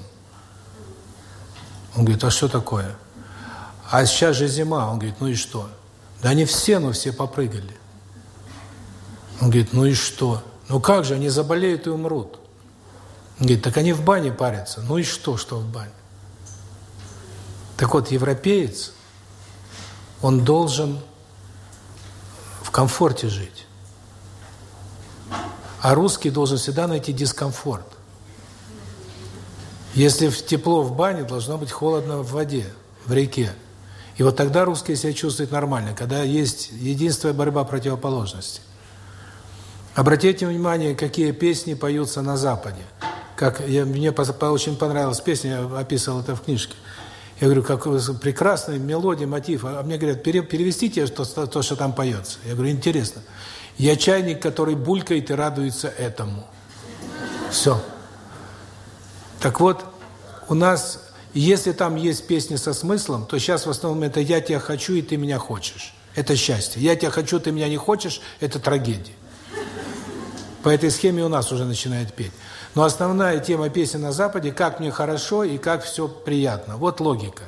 Он говорит, а что такое? А сейчас же зима. Он говорит, ну и что? Да они все, ну все попрыгали. Он говорит, ну и что? Ну как же, они заболеют и умрут. Он говорит, так они в бане парятся. Ну и что, что в бане? Так вот, европеец, он должен в комфорте жить. А русский должен всегда найти дискомфорт. Если тепло в бане, должно быть холодно в воде, в реке. И вот тогда русские себя чувствуют нормально, когда есть единство борьба противоположностей. Обратите внимание, какие песни поются на Западе. Как я, мне очень понравилась песня, я описывал это в книжке. Я говорю, как прекрасная мелодия, мотив. А мне говорят, перевестите то, то, что там поется. Я говорю, интересно. Я чайник, который булькает и радуется этому. Все. Так вот, у нас, если там есть песни со смыслом, то сейчас в основном это «я тебя хочу, и ты меня хочешь». Это счастье. «Я тебя хочу, ты меня не хочешь» – это трагедия. По этой схеме у нас уже начинает петь. Но основная тема песни на Западе – как мне хорошо и как все приятно. Вот логика.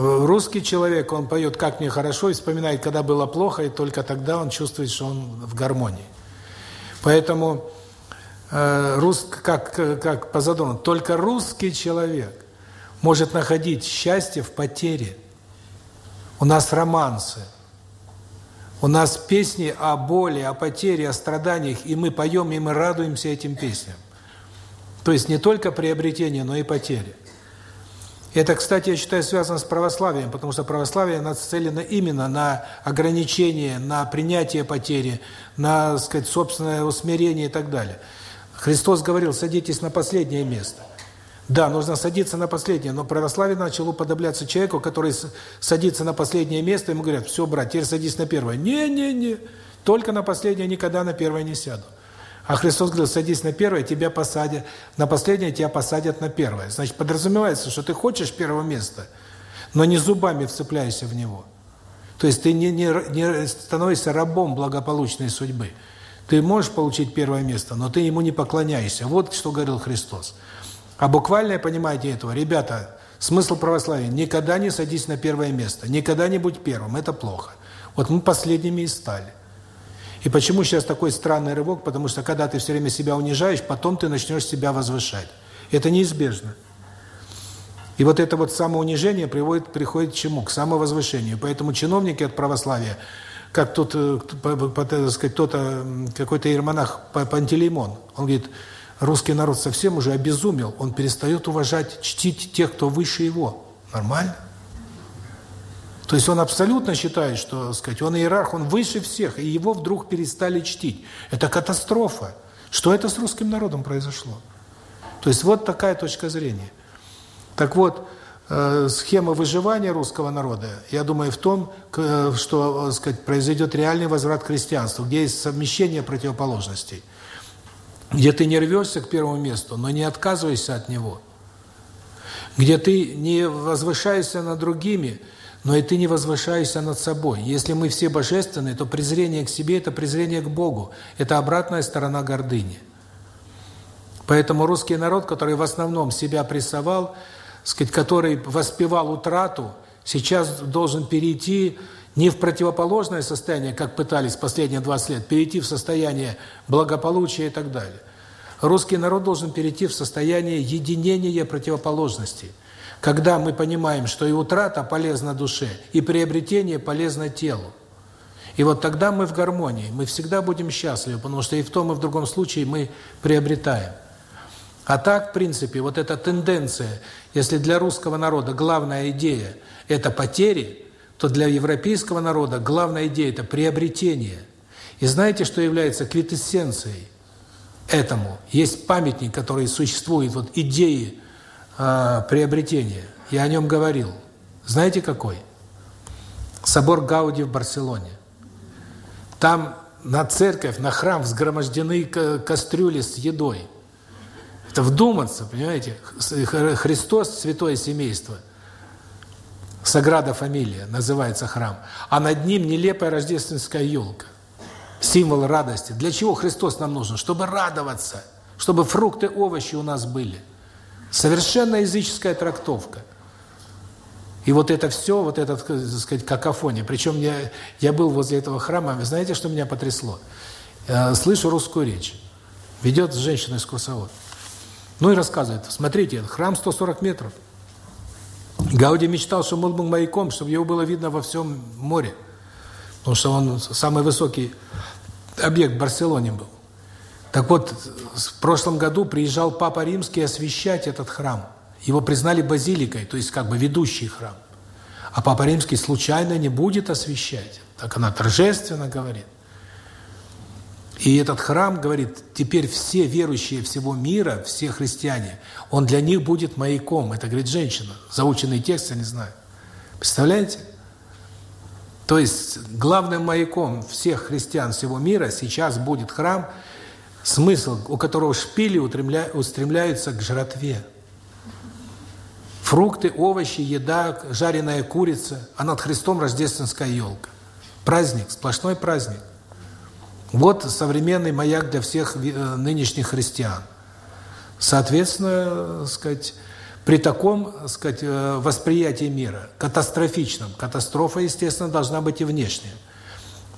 Русский человек, он поет «как мне хорошо» и вспоминает, когда было плохо, и только тогда он чувствует, что он в гармонии. Поэтому Э, рус, как, как по задуму, только русский человек может находить счастье в потере. У нас романсы, у нас песни о боли, о потере, о страданиях, и мы поем, и мы радуемся этим песням. То есть не только приобретение, но и потери. Это, кстати, я считаю, связано с православием, потому что православие нацелено именно на ограничение, на принятие потери, на, сказать, собственное усмирение и так далее. Христос говорил, садитесь на последнее место. Да, нужно садиться на последнее, но православие начало уподобляться человеку, который садится на последнее место, ему говорят, все, брат, теперь садись на первое. Не-не-не, только на последнее, никогда на первое не сяду. А Христос говорил, садись на первое, тебя посадят, на последнее тебя посадят на первое. Значит, подразумевается, что ты хочешь первого места, но не зубами вцепляешься в него. То есть ты не, не, не становишься рабом благополучной судьбы. Ты можешь получить первое место, но ты ему не поклоняешься. Вот что говорил Христос. А буквальное понимание этого, ребята, смысл православия – никогда не садись на первое место, никогда не будь первым, это плохо. Вот мы последними и стали. И почему сейчас такой странный рывок? Потому что когда ты все время себя унижаешь, потом ты начнешь себя возвышать. Это неизбежно. И вот это вот самоунижение приводит, приходит к чему? К самовозвышению. Поэтому чиновники от православия – как тот, э, так сказать, кто-то, какой-то иеромонах Пантелеймон, он говорит, русский народ совсем уже обезумел, он перестает уважать, чтить тех, кто выше его. Нормально? То есть он абсолютно считает, что, сказать, он иерарх, он выше всех, и его вдруг перестали чтить. Это катастрофа. Что это с русским народом произошло? То есть вот такая точка зрения. Так вот, Э, схема выживания русского народа, я думаю, в том, что, так сказать, произойдет реальный возврат к где есть совмещение противоположностей. Где ты не рвешься к первому месту, но не отказываешься от него. Где ты не возвышаешься над другими, но и ты не возвышаешься над собой. Если мы все божественные, то презрение к себе – это презрение к Богу. Это обратная сторона гордыни. Поэтому русский народ, который в основном себя прессовал – сказать, который воспевал утрату, сейчас должен перейти не в противоположное состояние, как пытались последние 20 лет, перейти в состояние благополучия и так далее. Русский народ должен перейти в состояние единения противоположностей. Когда мы понимаем, что и утрата полезна душе, и приобретение полезно телу. И вот тогда мы в гармонии, мы всегда будем счастливы, потому что и в том, и в другом случае мы приобретаем. А так, в принципе, вот эта тенденция, если для русского народа главная идея – это потери, то для европейского народа главная идея – это приобретение. И знаете, что является квитэссенцией этому. Есть памятник, который существует, вот идеи э, приобретения. Я о нем говорил. Знаете какой? Собор Гауди в Барселоне. Там на церковь, на храм взгромождены кастрюли с едой. Это вдуматься, понимаете? Христос, святое семейство. Саграда фамилия называется храм. А над ним нелепая рождественская елка. Символ радости. Для чего Христос нам нужен? Чтобы радоваться. Чтобы фрукты, овощи у нас были. Совершенно языческая трактовка. И вот это все, вот это, так сказать, какофония. Причем я, я был возле этого храма, вы знаете, что меня потрясло? Я слышу русскую речь. Ведет женщина-экскурсовод. Ну и рассказывает, смотрите, храм 140 метров. Гауди мечтал, что он был маяком, чтобы его было видно во всем море. Потому что он самый высокий объект в Барселоне был. Так вот, в прошлом году приезжал Папа Римский освещать этот храм. Его признали базиликой, то есть как бы ведущий храм. А Папа Римский случайно не будет освещать. Так она торжественно говорит. И этот храм, говорит, теперь все верующие всего мира, все христиане, он для них будет маяком. Это, говорит, женщина. Заученный текст, я не знаю. Представляете? То есть главным маяком всех христиан всего мира сейчас будет храм, смысл, у которого шпили устремляются к жратве. Фрукты, овощи, еда, жареная курица, а над Христом рождественская елка. Праздник, сплошной праздник. Вот современный маяк для всех э, нынешних христиан. Соответственно, сказать, при таком, сказать, э, восприятии мира, катастрофичном, катастрофа, естественно, должна быть и внешняя.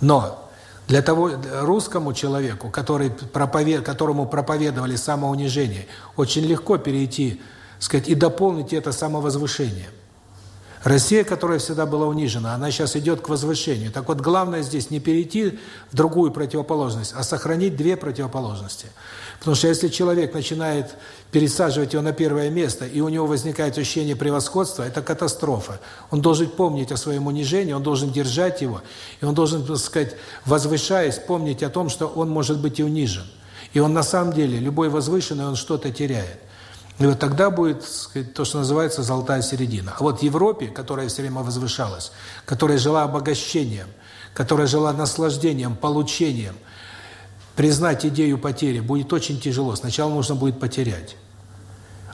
Но для того русскому человеку, который проповед, которому проповедовали самоунижение, очень легко перейти, сказать, и дополнить это самовозвышение – Россия, которая всегда была унижена, она сейчас идет к возвышению. Так вот, главное здесь не перейти в другую противоположность, а сохранить две противоположности. Потому что если человек начинает пересаживать его на первое место, и у него возникает ощущение превосходства, это катастрофа. Он должен помнить о своем унижении, он должен держать его, и он должен, так сказать, возвышаясь, помнить о том, что он может быть и унижен. И он на самом деле, любой возвышенный, он что-то теряет. И вот тогда будет сказать, то, что называется золотая середина. А вот Европе, которая все время возвышалась, которая жила обогащением, которая жила наслаждением, получением, признать идею потери будет очень тяжело. Сначала нужно будет потерять.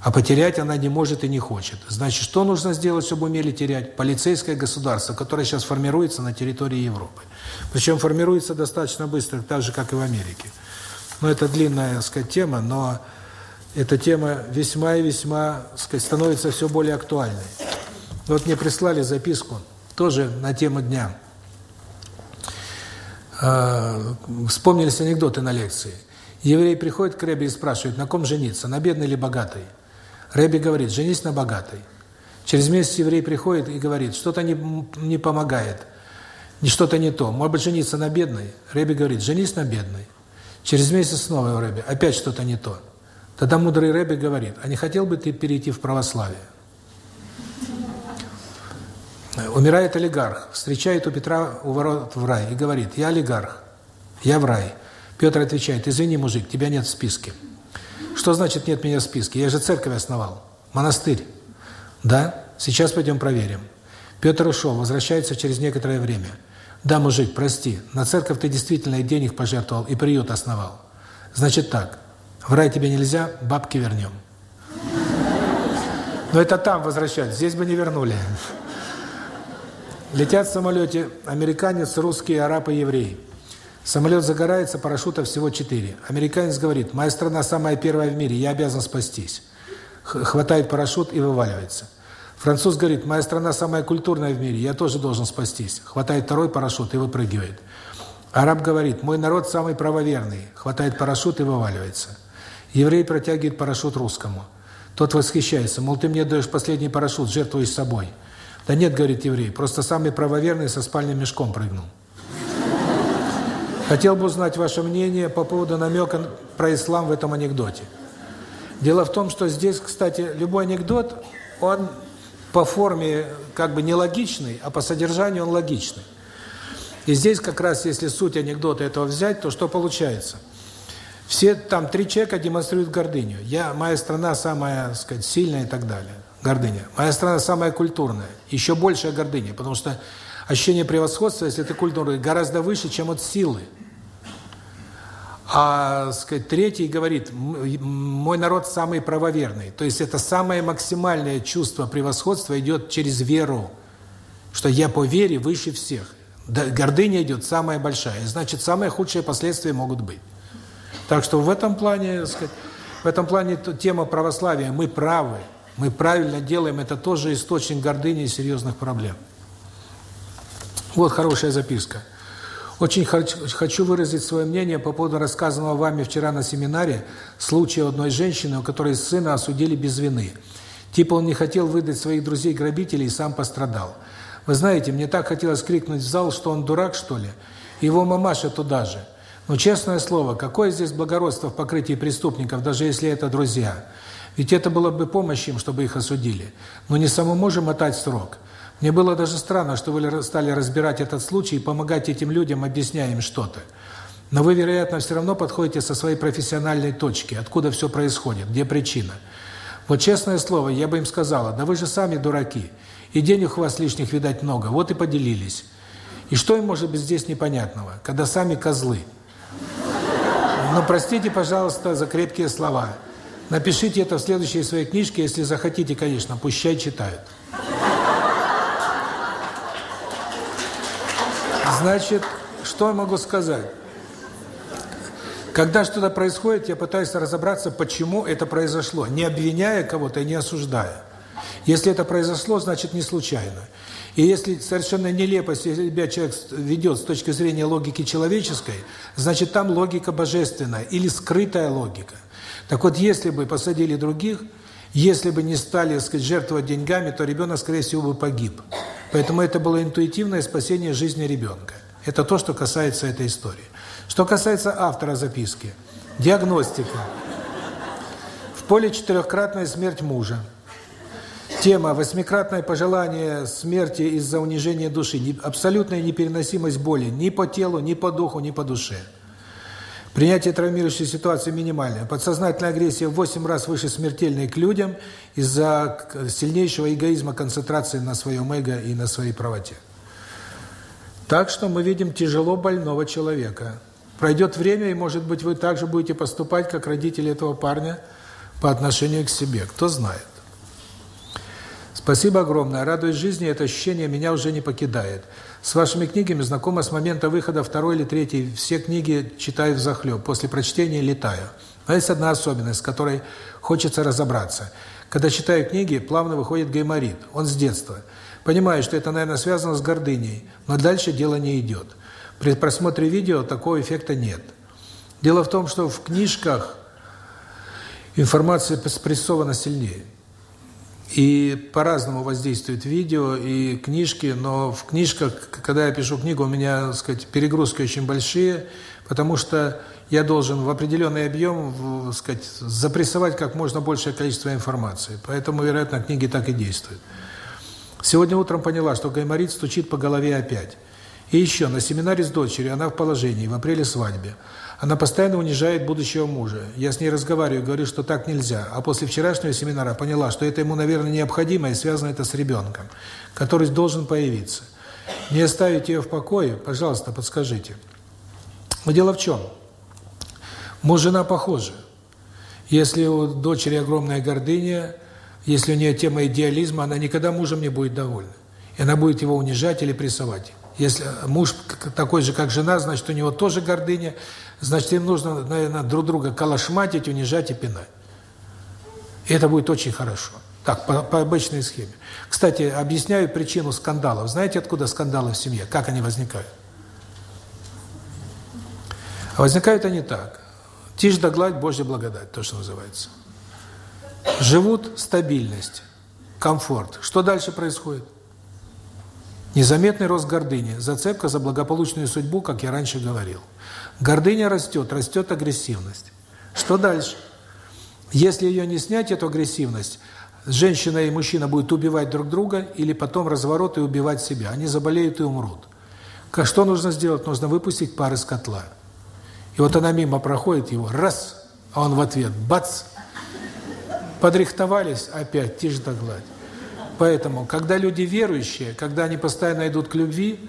А потерять она не может и не хочет. Значит, что нужно сделать, чтобы умели терять? Полицейское государство, которое сейчас формируется на территории Европы. Причем формируется достаточно быстро, так же, как и в Америке. Но это длинная, так сказать, тема, но эта тема весьма и весьма, сказать, становится все более актуальной. Вот мне прислали записку, тоже на тему дня. А, вспомнились анекдоты на лекции. Еврей приходит к Рэбе и спрашивает, на ком жениться, на бедной или богатой? Рэбе говорит, женись на богатой. Через месяц еврей приходит и говорит, что-то не, не помогает, что-то не то. Может быть, жениться на бедной? Рэбе говорит, женись на бедной. Через месяц снова Рэбе, опять что-то не то. Тогда мудрый Рэбби говорит, а не хотел бы ты перейти в православие? Умирает олигарх, встречает у Петра у ворот в рай и говорит, я олигарх, я в рай. Петр отвечает, извини, мужик, тебя нет в списке. Что значит нет меня в списке? Я же церковь основал, монастырь. Да? Сейчас пойдем проверим. Петр ушел, возвращается через некоторое время. Да, мужик, прости, на церковь ты действительно денег пожертвовал и приют основал. Значит так, в рай тебе нельзя, бабки вернем. Но это там возвращать, здесь бы не вернули. Летят в самолете американец, русский, араб и еврей. Самолет загорается, парашюта всего четыре. Американец говорит, моя страна самая первая в мире, я обязан спастись. Хватает парашют и вываливается. Француз говорит, моя страна самая культурная в мире, я тоже должен спастись. Хватает второй парашют и выпрыгивает. Араб говорит, мой народ самый правоверный. Хватает парашют и вываливается. Еврей протягивает парашют русскому. Тот восхищается, мол, ты мне даешь последний парашют, жертвуешь собой. Да нет, говорит еврей, просто самый правоверный со спальным мешком прыгнул. Хотел бы узнать ваше мнение по поводу намека про ислам в этом анекдоте. Дело в том, что здесь, кстати, любой анекдот, он по форме как бы нелогичный, а по содержанию он логичный. И здесь как раз, если суть анекдота этого взять, то что получается – Все там три человека демонстрируют гордыню. Я, моя страна самая, сказать, сильная и так далее. Гордыня. Моя страна самая культурная. Еще большая гордыня, потому что ощущение превосходства, если ты культурный, гораздо выше, чем от силы. А, сказать, третий говорит, мой народ самый правоверный. То есть это самое максимальное чувство превосходства идет через веру, что я по вере выше всех. Гордыня идет самая большая, значит, самые худшие последствия могут быть. Так что в этом плане, сказать, в этом плане тема православия, мы правы, мы правильно делаем, это тоже источник гордыни и серьезных проблем. Вот хорошая записка. Очень хочу выразить свое мнение по поводу рассказанного вами вчера на семинаре случая одной женщины, у которой сына осудили без вины. Типа он не хотел выдать своих друзей-грабителей и сам пострадал. Вы знаете, мне так хотелось крикнуть в зал, что он дурак, что ли? Его мамаша туда же. Но честное слово, какое здесь благородство в покрытии преступников, даже если это друзья? Ведь это было бы помощь им, чтобы их осудили. Но не самому же мотать срок. Мне было даже странно, что вы стали разбирать этот случай и помогать этим людям, объясняя им что-то. Но вы, вероятно, все равно подходите со своей профессиональной точки, откуда все происходит, где причина. Вот честное слово, я бы им сказала, да вы же сами дураки. И денег у вас лишних, видать, много, вот и поделились. И что им может быть здесь непонятного, когда сами козлы? Но простите, пожалуйста, за крепкие слова. Напишите это в следующей своей книжке, если захотите, конечно, пущай читают. Значит, что я могу сказать? Когда что-то происходит, я пытаюсь разобраться, почему это произошло, не обвиняя кого-то и не осуждая. Если это произошло, значит не случайно. И если совершенно нелепо себя человек ведет с точки зрения логики человеческой, значит там логика божественная или скрытая логика. Так вот, если бы посадили других, если бы не стали, сказать, жертвовать деньгами, то ребенок, скорее всего, бы погиб. Поэтому это было интуитивное спасение жизни ребенка. Это то, что касается этой истории. Что касается автора записки. Диагностика. В поле четырехкратная смерть мужа. Тема «Восьмикратное пожелание смерти из-за унижения души». Абсолютная непереносимость боли ни по телу, ни по духу, ни по душе. Принятие травмирующей ситуации минимальное. Подсознательная агрессия в 8 раз выше смертельной к людям из-за сильнейшего эгоизма, концентрации на своем эго и на своей правоте. Так что мы видим тяжело больного человека. Пройдет время, и, может быть, вы также будете поступать, как родители этого парня, по отношению к себе. Кто знает. Спасибо огромное. Радуюсь жизни, это ощущение меня уже не покидает. С вашими книгами знакома с момента выхода второй или третьей. Все книги читаю взахлеб. После прочтения летаю. Но есть одна особенность, с которой хочется разобраться. Когда читаю книги, плавно выходит гайморит. Он с детства. Понимаю, что это, наверное, связано с гордыней, но дальше дело не идет. При просмотре видео такого эффекта нет. Дело в том, что в книжках информация спрессована сильнее. И по-разному воздействует видео и книжки, но в книжках, когда я пишу книгу, у меня, так сказать, перегрузки очень большие, потому что я должен в определенный объем, так сказать, запрессовать как можно большее количество информации. Поэтому, вероятно, книги так и действуют. Сегодня утром поняла, что гайморит стучит по голове опять. И еще, на семинаре с дочерью, она в положении, в апреле свадьбе. Она постоянно унижает будущего мужа. Я с ней разговариваю, говорю, что так нельзя. А после вчерашнего семинара поняла, что это ему, наверное, необходимо, и связано это с ребенком, который должен появиться. Не оставить ее в покое, пожалуйста, подскажите. Но дело в чем? Муж жена похожи. Если у дочери огромная гордыня, если у нее тема идеализма, она никогда мужем не будет довольна. И она будет его унижать или прессовать. Если муж такой же, как жена, значит, у него тоже гордыня, значит, им нужно, наверное, друг друга калашматить, унижать и пинать. И это будет очень хорошо. Так, по, по обычной схеме. Кстати, объясняю причину скандалов. Знаете, откуда скандалы в семье? Как они возникают? Возникают они так. Тишь да гладь, Божья благодать, то, что называется. Живут стабильность, комфорт. Что дальше происходит? Незаметный рост гордыни, зацепка за благополучную судьбу, как я раньше говорил. Гордыня растет, растет агрессивность. Что дальше? Если ее не снять, эту агрессивность, женщина и мужчина будут убивать друг друга или потом разворот и убивать себя. Они заболеют и умрут. Что нужно сделать? Нужно выпустить пар из котла. И вот она мимо проходит его, раз, а он в ответ, бац, подрихтовались, опять тишь да гладь. Поэтому, когда люди верующие, когда они постоянно идут к любви,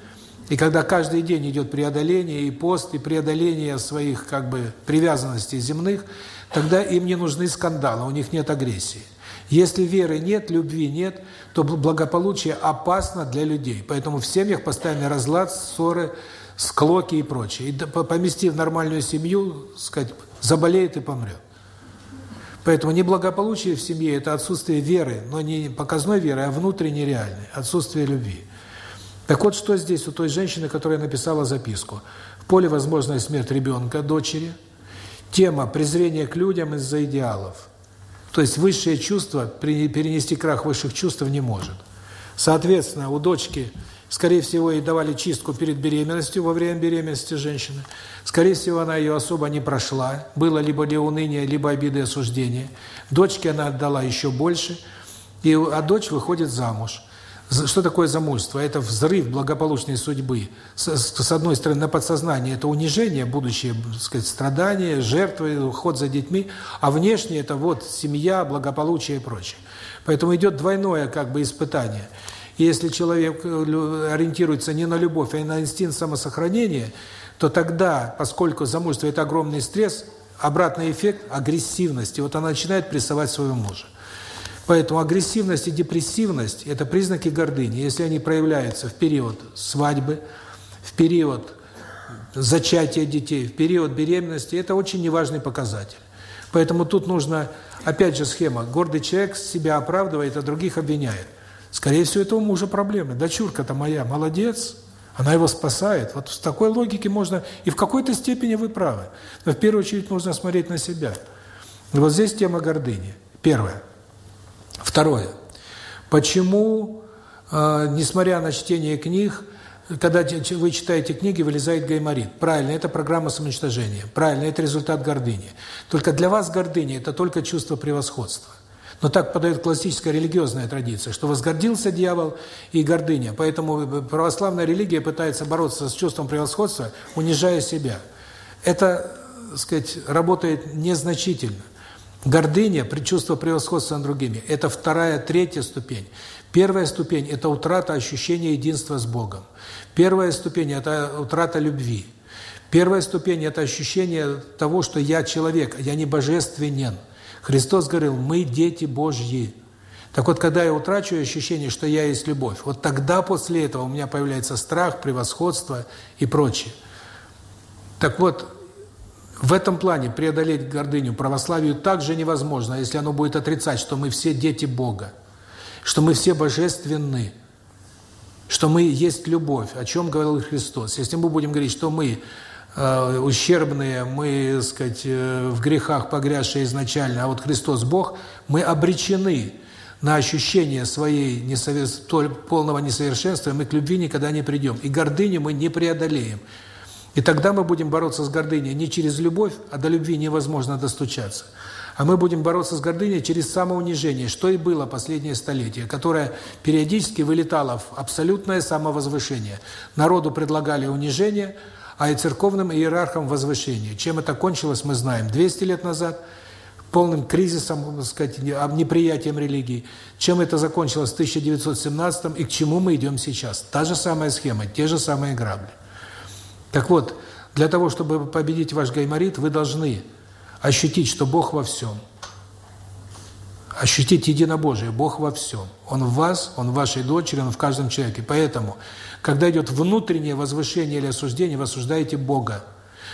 и когда каждый день идет преодоление и пост, и преодоление своих как бы привязанностей земных, тогда им не нужны скандалы, у них нет агрессии. Если веры нет, любви нет, то благополучие опасно для людей. Поэтому в семьях постоянный разлад, ссоры, склоки и прочее. И поместив нормальную семью, сказать, заболеет и помрет. Поэтому неблагополучие в семье – это отсутствие веры, но не показной веры, а внутренней реальной, отсутствие любви. Так вот, что здесь у той женщины, которая написала записку? В поле возможная смерть ребенка, дочери. Тема презрения к людям из-за идеалов. То есть высшее чувство, перенести крах высших чувств не может. Соответственно, у дочки, скорее всего, ей давали чистку перед беременностью, во время беременности женщины. Скорее всего, она ее особо не прошла. Было либо для уныния, либо обиды и осуждения. Дочке она отдала еще больше, и, а дочь выходит замуж. Что такое замужество? Это взрыв благополучной судьбы. С, с одной стороны, на подсознание это унижение, будущее, так сказать, страдания, жертвы, уход за детьми, а внешне это вот семья, благополучие и прочее. Поэтому идет двойное как бы испытание. И если человек э, ориентируется не на любовь, а на инстинкт самосохранения, то тогда, поскольку замужество – это огромный стресс, обратный эффект – агрессивности. Вот она начинает прессовать своего мужа. Поэтому агрессивность и депрессивность – это признаки гордыни. Если они проявляются в период свадьбы, в период зачатия детей, в период беременности, это очень неважный показатель. Поэтому тут нужно, опять же, схема. Гордый человек себя оправдывает, а других обвиняет. Скорее всего, это у мужа проблемы. Дочурка-то моя, молодец, она его спасает. Вот с такой логики можно, и в какой-то степени вы правы. Но в первую очередь нужно смотреть на себя. И вот здесь тема гордыни. Первое. Второе. Почему, э, несмотря на чтение книг, когда вы читаете книги, вылезает гайморит? Правильно, это программа самоуничтожения. Правильно, это результат гордыни. Только для вас гордыня – это только чувство превосходства. Но так подает классическая религиозная традиция, что возгордился дьявол и гордыня. Поэтому православная религия пытается бороться с чувством превосходства, унижая себя. Это, так сказать, работает незначительно. Гордыня, чувство превосходства над другими – это вторая, третья ступень. Первая ступень – это утрата ощущения единства с Богом. Первая ступень – это утрата любви. Первая ступень – это ощущение того, что я человек, я не божественен. Христос говорил, мы дети Божьи. Так вот, когда я утрачу ощущение, что я есть любовь, вот тогда после этого у меня появляется страх, превосходство и прочее. Так вот, в этом плане преодолеть гордыню православию также невозможно, если оно будет отрицать, что мы все дети Бога, что мы все божественны, что мы есть любовь, о чем говорил Христос. Если мы будем говорить, что мы э, ущербные, мы, так сказать, э, в грехах погрязшие изначально, а вот Христос Бог, мы обречены на ощущение своей несовер... полного несовершенства, мы к любви никогда не придем. И гордыню мы не преодолеем. И тогда мы будем бороться с гордыней не через любовь, а до любви невозможно достучаться. А мы будем бороться с гордыней через самоунижение, что и было последнее столетие, которое периодически вылетало в абсолютное самовозвышение. Народу предлагали унижение, а и церковным иерархам возвышение. Чем это кончилось, мы знаем. 200 лет назад полным кризисом, так сказать, неприятием религии. Чем это закончилось в 1917 и к чему мы идем сейчас? Та же самая схема, те же самые грабли. Так вот, для того, чтобы победить ваш гайморит, вы должны ощутить, что Бог во всем. Ощутить единобожие, Бог во всем. Он в вас, Он в вашей дочери, Он в каждом человеке. Поэтому, когда идет внутреннее возвышение или осуждение, вы осуждаете Бога.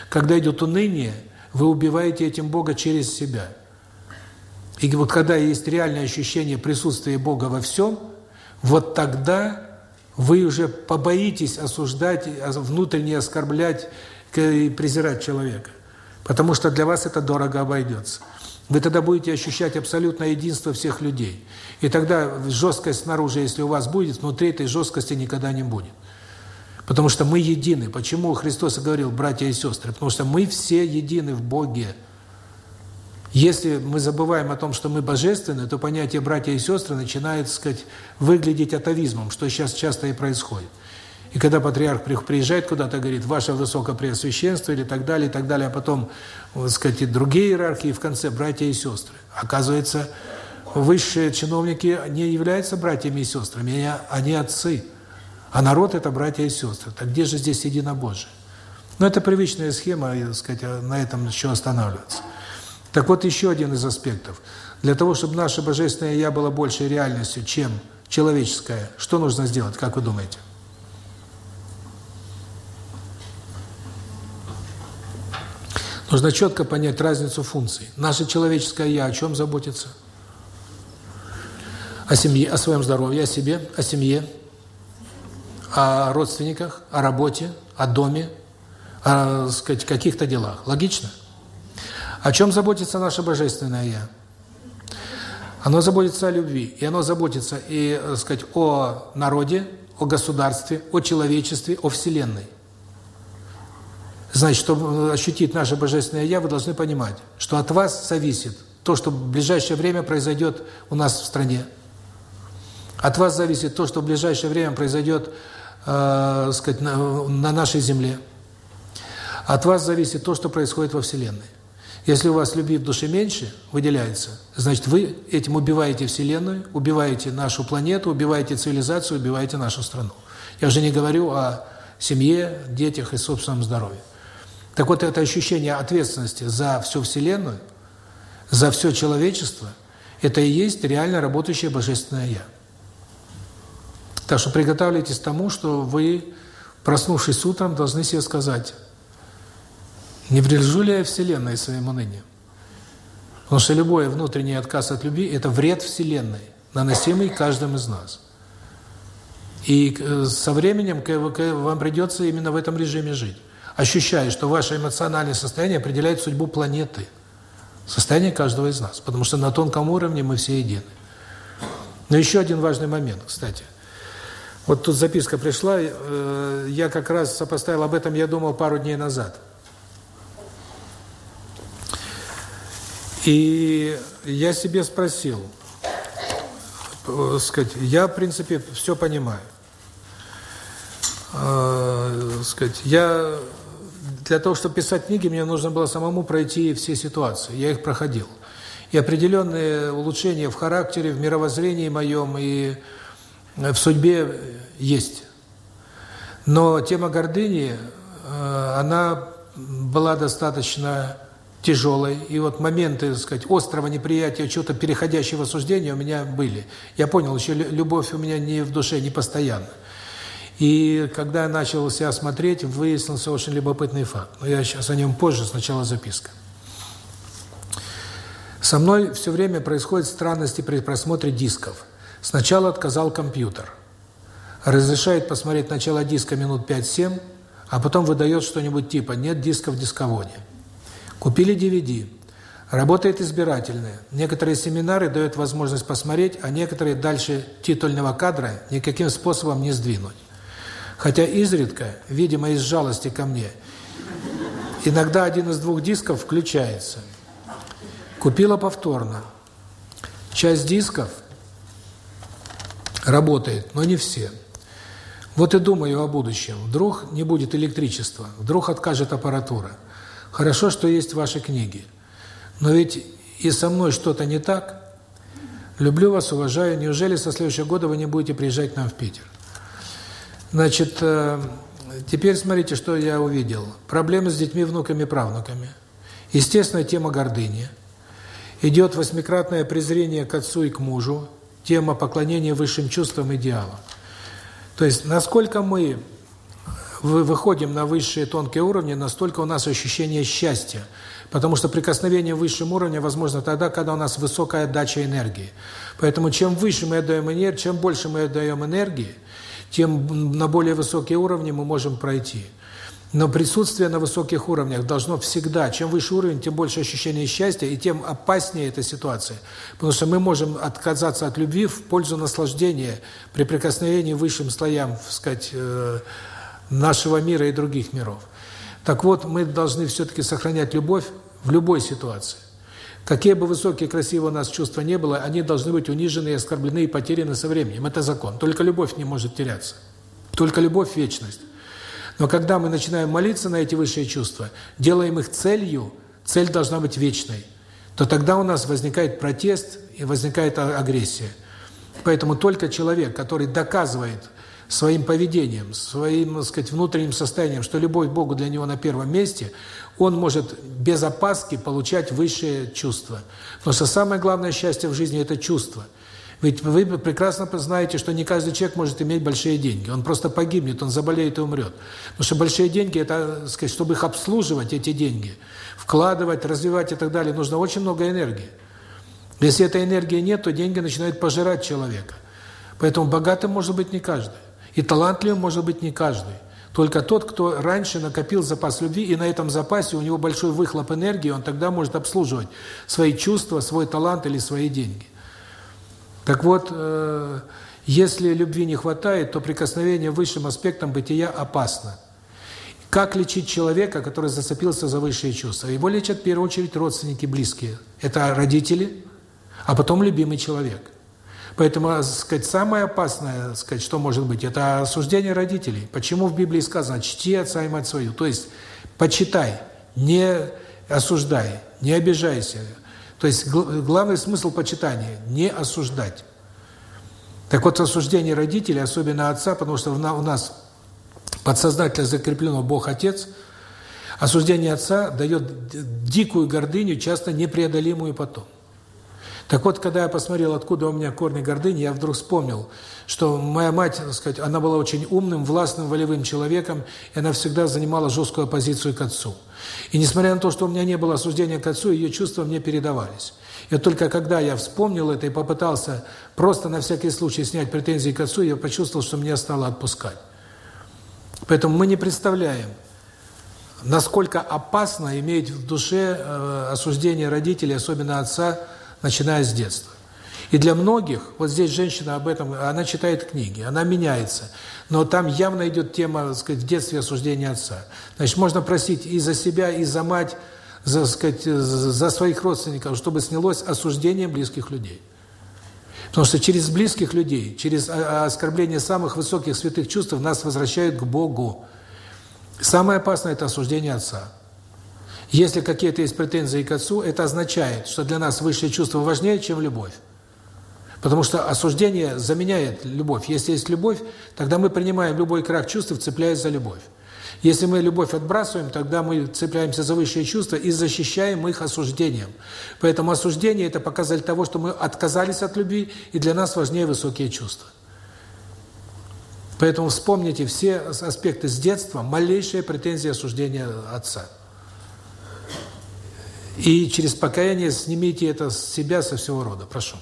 Когда идет уныние, вы убиваете этим Бога через себя. И вот когда есть реальное ощущение присутствия Бога во всем, вот тогда вы уже побоитесь осуждать, внутренне оскорблять и презирать человека. Потому что для вас это дорого обойдется. Вы тогда будете ощущать абсолютное единство всех людей. И тогда жесткость снаружи, если у вас будет, внутри этой жесткости никогда не будет. Потому что мы едины. Почему Христос говорил, братья и сестры? Потому что мы все едины в Боге. Если мы забываем о том, что мы божественны, то понятие братья и сестры начинает, так сказать, выглядеть атовизмом, что сейчас часто и происходит. И когда патриарх приезжает куда-то, говорит, ваше высокопреосвященство или так далее, и так далее, а потом, так сказать, и другие иерархии, в конце братья и сестры. Оказывается, высшие чиновники не являются братьями и сестрами, они отцы. А народ – это братья и сестры. Так где же здесь единобожие? Но это привычная схема, так сказать, на этом еще останавливаться. Так вот, еще один из аспектов. Для того, чтобы наше Божественное Я было большей реальностью, чем человеческое, что нужно сделать, как вы думаете? Нужно четко понять разницу функций. Наше человеческое «я» о чем заботится? О семье, о своем здоровье, о себе, о семье, о родственниках, о работе, о доме, о каких-то делах. Логично? О чем заботится наше Божественное Я? Оно заботится о любви, и оно заботится и, сказать, о народе, о государстве, о человечестве, о Вселенной. Значит, чтобы ощутить наше Божественное Я, вы должны понимать, что от вас зависит то, что в ближайшее время произойдет у нас в стране. От вас зависит то, что в ближайшее время произойдет, э, сказать, на, на нашей земле. От вас зависит то, что происходит во Вселенной. Если у вас любви в душе меньше выделяется, значит, вы этим убиваете Вселенную, убиваете нашу планету, убиваете цивилизацию, убиваете нашу страну. Я уже не говорю о семье, детях и собственном здоровье. Так вот, это ощущение ответственности за всю Вселенную, за все человечество, это и есть реально работающее Божественное Я. Так что приготавливайтесь к тому, что вы, проснувшись утром, должны себе сказать, не врежу ли я Вселенной своим унынием? Потому что любой внутренний отказ от любви – это вред Вселенной, наносимый каждым из нас. И э, со временем вам придется именно в этом режиме жить ощущая, что ваше эмоциональное состояние определяет судьбу планеты, состояние каждого из нас, потому что на тонком уровне мы все едины. Но еще один важный момент, кстати. Вот тут записка пришла, э, я как раз сопоставил об этом, я думал пару дней назад. И я себе спросил, э, сказать, я, в принципе, все понимаю. Э, сказать, я для того, чтобы писать книги, мне нужно было самому пройти все ситуации. Я их проходил. И определенные улучшения в характере, в мировоззрении моем и в судьбе есть. Но тема гордыни, э, она была достаточно тяжелой. И вот моменты, так сказать, острого неприятия, чего-то переходящего суждения у меня были. Я понял, еще любовь у меня не в душе, не постоянно. И когда я начал себя смотреть, выяснился очень любопытный факт. Но я сейчас о нем позже, сначала записка. Со мной все время происходят странности при просмотре дисков. Сначала отказал компьютер. Разрешает посмотреть начало диска минут 5-7, а потом выдает что-нибудь типа «нет диска в дисководе». Купили DVD. Работает избирательное. Некоторые семинары дают возможность посмотреть, а некоторые дальше титульного кадра никаким способом не сдвинуть. Хотя изредка, видимо, из жалости ко мне, иногда один из двух дисков включается. Купила повторно. Часть дисков работает, но не все. Вот и думаю о будущем. Вдруг не будет электричества, вдруг откажет аппаратура. Хорошо, что есть ваши книги. Но ведь и со мной что-то не так. Люблю вас, уважаю. Неужели со следующего года вы не будете приезжать к нам в Питер? Значит, э, теперь смотрите, что я увидел. Проблемы с детьми, внуками, правнуками. Естественно, тема гордыни. Идет восьмикратное презрение к отцу и к мужу. Тема поклонения высшим чувствам, идеалам. То есть, насколько мы выходим на высшие тонкие уровни, настолько у нас ощущение счастья. Потому что прикосновение высшим уровням возможно тогда, когда у нас высокая отдача энергии. Поэтому чем выше мы отдаем энергию, чем больше мы отдаем энергии, тем на более высокие уровни мы можем пройти. Но присутствие на высоких уровнях должно всегда, чем выше уровень, тем больше ощущение счастья, и тем опаснее эта ситуация. Потому что мы можем отказаться от любви в пользу наслаждения при прикосновении высшим слоям, так сказать, э, нашего мира и других миров. Так вот, мы должны все-таки сохранять любовь в любой ситуации. Какие бы высокие, красивые у нас чувства не было, они должны быть унижены, оскорблены и потеряны со временем. Это закон. Только любовь не может теряться. Только любовь – вечность. Но когда мы начинаем молиться на эти высшие чувства, делаем их целью, цель должна быть вечной, то тогда у нас возникает протест и возникает агрессия. Поэтому только человек, который доказывает своим поведением, своим, так сказать, внутренним состоянием, что любовь к Богу для него на первом месте, он может без опаски получать высшие чувства. Потому что самое главное счастье в жизни – это чувство. Ведь вы прекрасно знаете, что не каждый человек может иметь большие деньги. Он просто погибнет, он заболеет и умрет. Потому что большие деньги – это, сказать, чтобы их обслуживать, эти деньги, вкладывать, развивать и так далее, нужно очень много энергии. Если этой энергии нет, то деньги начинают пожирать человека. Поэтому богатым может быть не каждый. И талантливым может быть не каждый. Только тот, кто раньше накопил запас любви, и на этом запасе у него большой выхлоп энергии, он тогда может обслуживать свои чувства, свой талант или свои деньги. Так вот, э, если любви не хватает, то прикосновение высшим аспектам бытия опасно. Как лечить человека, который зацепился за высшие чувства? Его лечат в первую очередь родственники, близкие. Это родители, а потом любимый человек. Поэтому, так сказать, самое опасное, сказать, что может быть, это осуждение родителей. Почему в Библии сказано «чти отца и мать свою»? То есть почитай, не осуждай, не обижайся. То есть главный смысл почитания – не осуждать. Так вот, осуждение родителей, особенно отца, потому что у нас подсознательно закреплено Бог-Отец, осуждение отца дает дикую гордыню, часто непреодолимую потом. Так вот, когда я посмотрел, откуда у меня корни гордыни, я вдруг вспомнил, что моя мать, так сказать, она была очень умным, властным, волевым человеком, и она всегда занимала жесткую позицию к отцу. И несмотря на то, что у меня не было осуждения к отцу, ее чувства мне передавались. И только когда я вспомнил это и попытался просто на всякий случай снять претензии к отцу, я почувствовал, что меня стало отпускать. Поэтому мы не представляем, насколько опасно иметь в душе э, осуждение родителей, особенно отца, начиная с детства. И для многих, вот здесь женщина об этом, она читает книги, она меняется, но там явно идет тема, так сказать, в детстве осуждения отца. Значит, можно просить и за себя, и за мать, за, сказать, за своих родственников, чтобы снялось осуждение близких людей. Потому что через близких людей, через оскорбление самых высоких святых чувств нас возвращают к Богу. Самое опасное – это осуждение отца. Если какие-то есть претензии к отцу, это означает, что для нас высшее чувство важнее, чем любовь. Потому что осуждение заменяет любовь. Если есть любовь, тогда мы принимаем любой крах чувств, цепляясь за любовь. Если мы любовь отбрасываем, тогда мы цепляемся за высшие чувства и защищаем их осуждением. Поэтому осуждение – это показатель того, что мы отказались от любви, и для нас важнее высокие чувства. Поэтому вспомните все аспекты с детства, малейшие претензии осуждения отца. И через покаяние снимите это с себя, со всего рода. Прошу.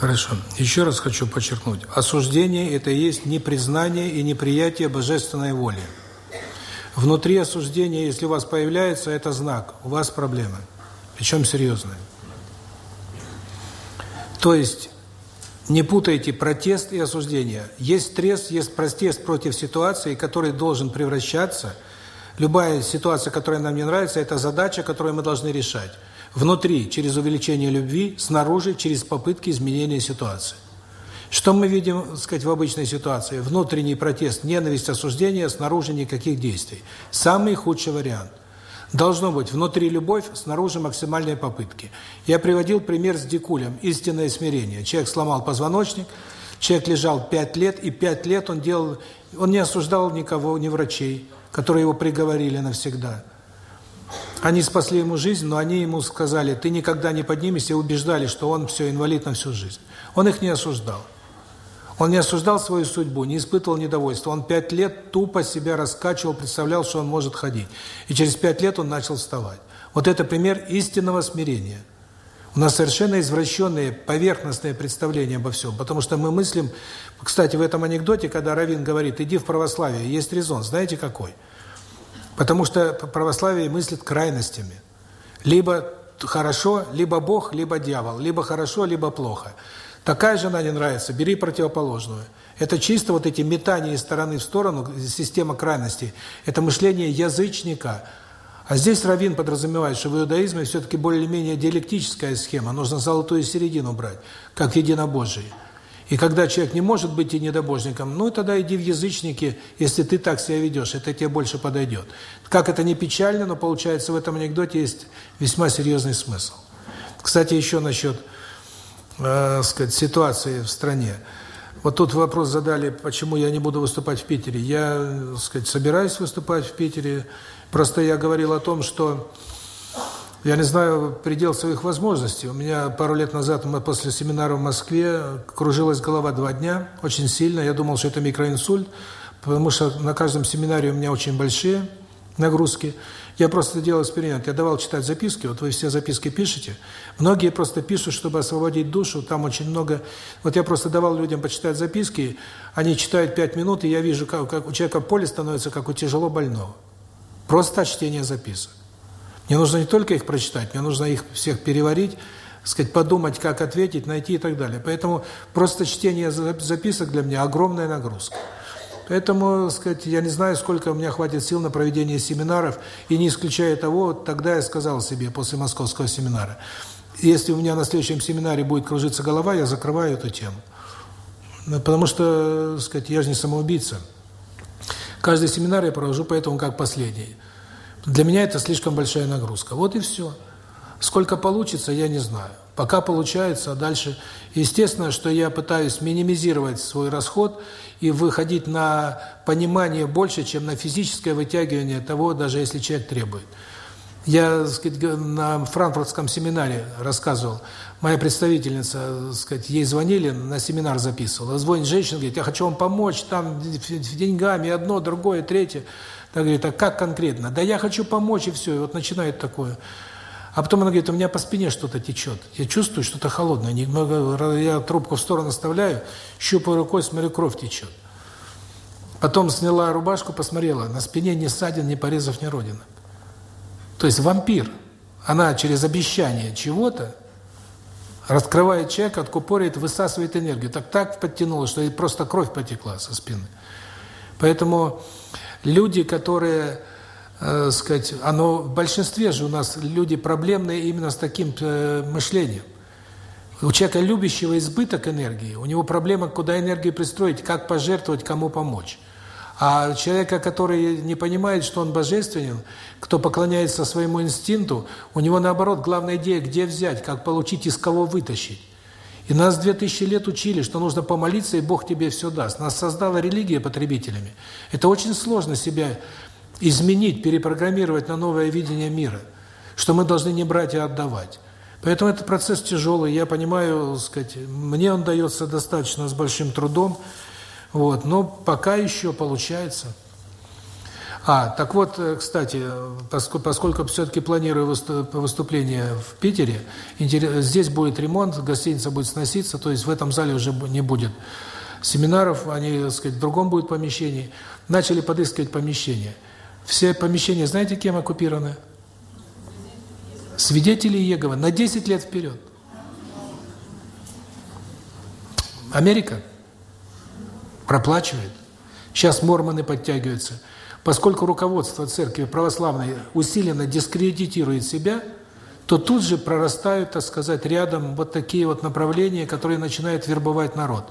Хорошо. Еще раз хочу подчеркнуть. Осуждение – это и есть непризнание и неприятие божественной воли. Внутри осуждения, если у вас появляется, это знак. У вас проблемы. Причем серьезные. То есть, не путайте протест и осуждение. Есть стресс, есть протест против ситуации, который должен превращаться. Любая ситуация, которая нам не нравится, это задача, которую мы должны решать. Внутри, через увеличение любви, снаружи, через попытки изменения ситуации. Что мы видим, сказать, в обычной ситуации? Внутренний протест, ненависть, осуждение, снаружи никаких действий. Самый худший вариант. Должно быть внутри любовь, снаружи максимальные попытки. Я приводил пример с Дикулем, истинное смирение. Человек сломал позвоночник, человек лежал пять лет, и пять лет он делал, он не осуждал никого, ни врачей, которые его приговорили навсегда. Они спасли ему жизнь, но они ему сказали, ты никогда не поднимешься, и убеждали, что он все, инвалид на всю жизнь. Он их не осуждал. Он не осуждал свою судьбу, не испытывал недовольства. Он пять лет тупо себя раскачивал, представлял, что он может ходить. И через пять лет он начал вставать. Вот это пример истинного смирения. У нас совершенно извращенные, поверхностные представления обо всем. Потому что мы мыслим... Кстати, в этом анекдоте, когда Равин говорит, иди в православие, есть резон. Знаете какой? Потому что православие мыслит крайностями. Либо хорошо, либо Бог, либо дьявол. Либо хорошо, либо плохо. Такая жена не нравится, бери противоположную. Это чисто вот эти метания из стороны в сторону, система крайностей. Это мышление язычника. А здесь Равин подразумевает, что в иудаизме все-таки более-менее диалектическая схема. Нужно золотую середину брать, как единобожие. И когда человек не может быть и недобожником, ну тогда иди в язычники, если ты так себя ведешь, это тебе больше подойдет. Как это не печально, но получается в этом анекдоте есть весьма серьезный смысл. Кстати, еще насчет, э, сказать, ситуации в стране. Вот тут вопрос задали, почему я не буду выступать в Питере. Я, э, сказать, собираюсь выступать в Питере. Просто я говорил о том, что я не знаю предел своих возможностей. У меня пару лет назад мы после семинара в Москве кружилась голова два дня, очень сильно. Я думал, что это микроинсульт, потому что на каждом семинаре у меня очень большие нагрузки. Я просто делал эксперимент. Я давал читать записки, вот вы все записки пишете. Многие просто пишут, чтобы освободить душу, там очень много... Вот я просто давал людям почитать записки, они читают пять минут, и я вижу, как, у человека поле становится, как у тяжело больного. Просто чтение записок. Мне нужно не только их прочитать, мне нужно их всех переварить, сказать, подумать, как ответить, найти и так далее. Поэтому просто чтение записок для меня огромная нагрузка. Поэтому, сказать, я не знаю, сколько у меня хватит сил на проведение семинаров, и не исключая того, тогда я сказал себе после московского семинара, если у меня на следующем семинаре будет кружиться голова, я закрываю эту тему. Потому что, сказать, я же не самоубийца. Каждый семинар я провожу поэтому как последний. Для меня это слишком большая нагрузка. Вот и все. Сколько получится, я не знаю. Пока получается, а дальше... Естественно, что я пытаюсь минимизировать свой расход и выходить на понимание больше, чем на физическое вытягивание того, даже если человек требует. Я, сказать, на франкфуртском семинаре рассказывал, моя представительница, сказать, ей звонили, на семинар записывала. Звонит женщина, говорит, я хочу вам помочь, там, деньгами, одно, другое, третье. Так говорит, а как конкретно? Да я хочу помочь, и все. И вот начинает такое. А потом она говорит, у меня по спине что-то течет. Я чувствую что-то холодное. Немного, я трубку в сторону оставляю, щупаю рукой, смотрю, кровь течет. Потом сняла рубашку, посмотрела. На спине ни ссадин, ни порезов, ни родина. То есть вампир. Она через обещание чего-то раскрывает человека, откупорит, высасывает энергию. Так так подтянула, что просто кровь потекла со спины. Поэтому люди, которые, э, сказать, оно в большинстве же у нас люди проблемные именно с таким э, мышлением. У человека любящего избыток энергии, у него проблема, куда энергию пристроить, как пожертвовать, кому помочь. А человека, который не понимает, что он божественен, кто поклоняется своему инстинкту, у него наоборот главная идея, где взять, как получить, из кого вытащить. И нас две тысячи лет учили, что нужно помолиться, и Бог тебе все даст. Нас создала религия потребителями. Это очень сложно себя изменить, перепрограммировать на новое видение мира, что мы должны не брать, а отдавать. Поэтому этот процесс тяжелый, я понимаю, сказать, мне он дается достаточно с большим трудом, вот, но пока еще получается. А, так вот, э, кстати, поскольку, поскольку все-таки планирую выступление в Питере, здесь будет ремонт, гостиница будет сноситься, то есть в этом зале уже не будет семинаров, они, так сказать, в другом будет помещении. Начали подыскивать помещение. Все помещения, знаете, кем оккупированы? Свидетели Иеговы на 10 лет вперед. Америка проплачивает. Сейчас мормоны подтягиваются. Поскольку руководство церкви православной усиленно дискредитирует себя, то тут же прорастают, так сказать, рядом вот такие вот направления, которые начинают вербовать народ.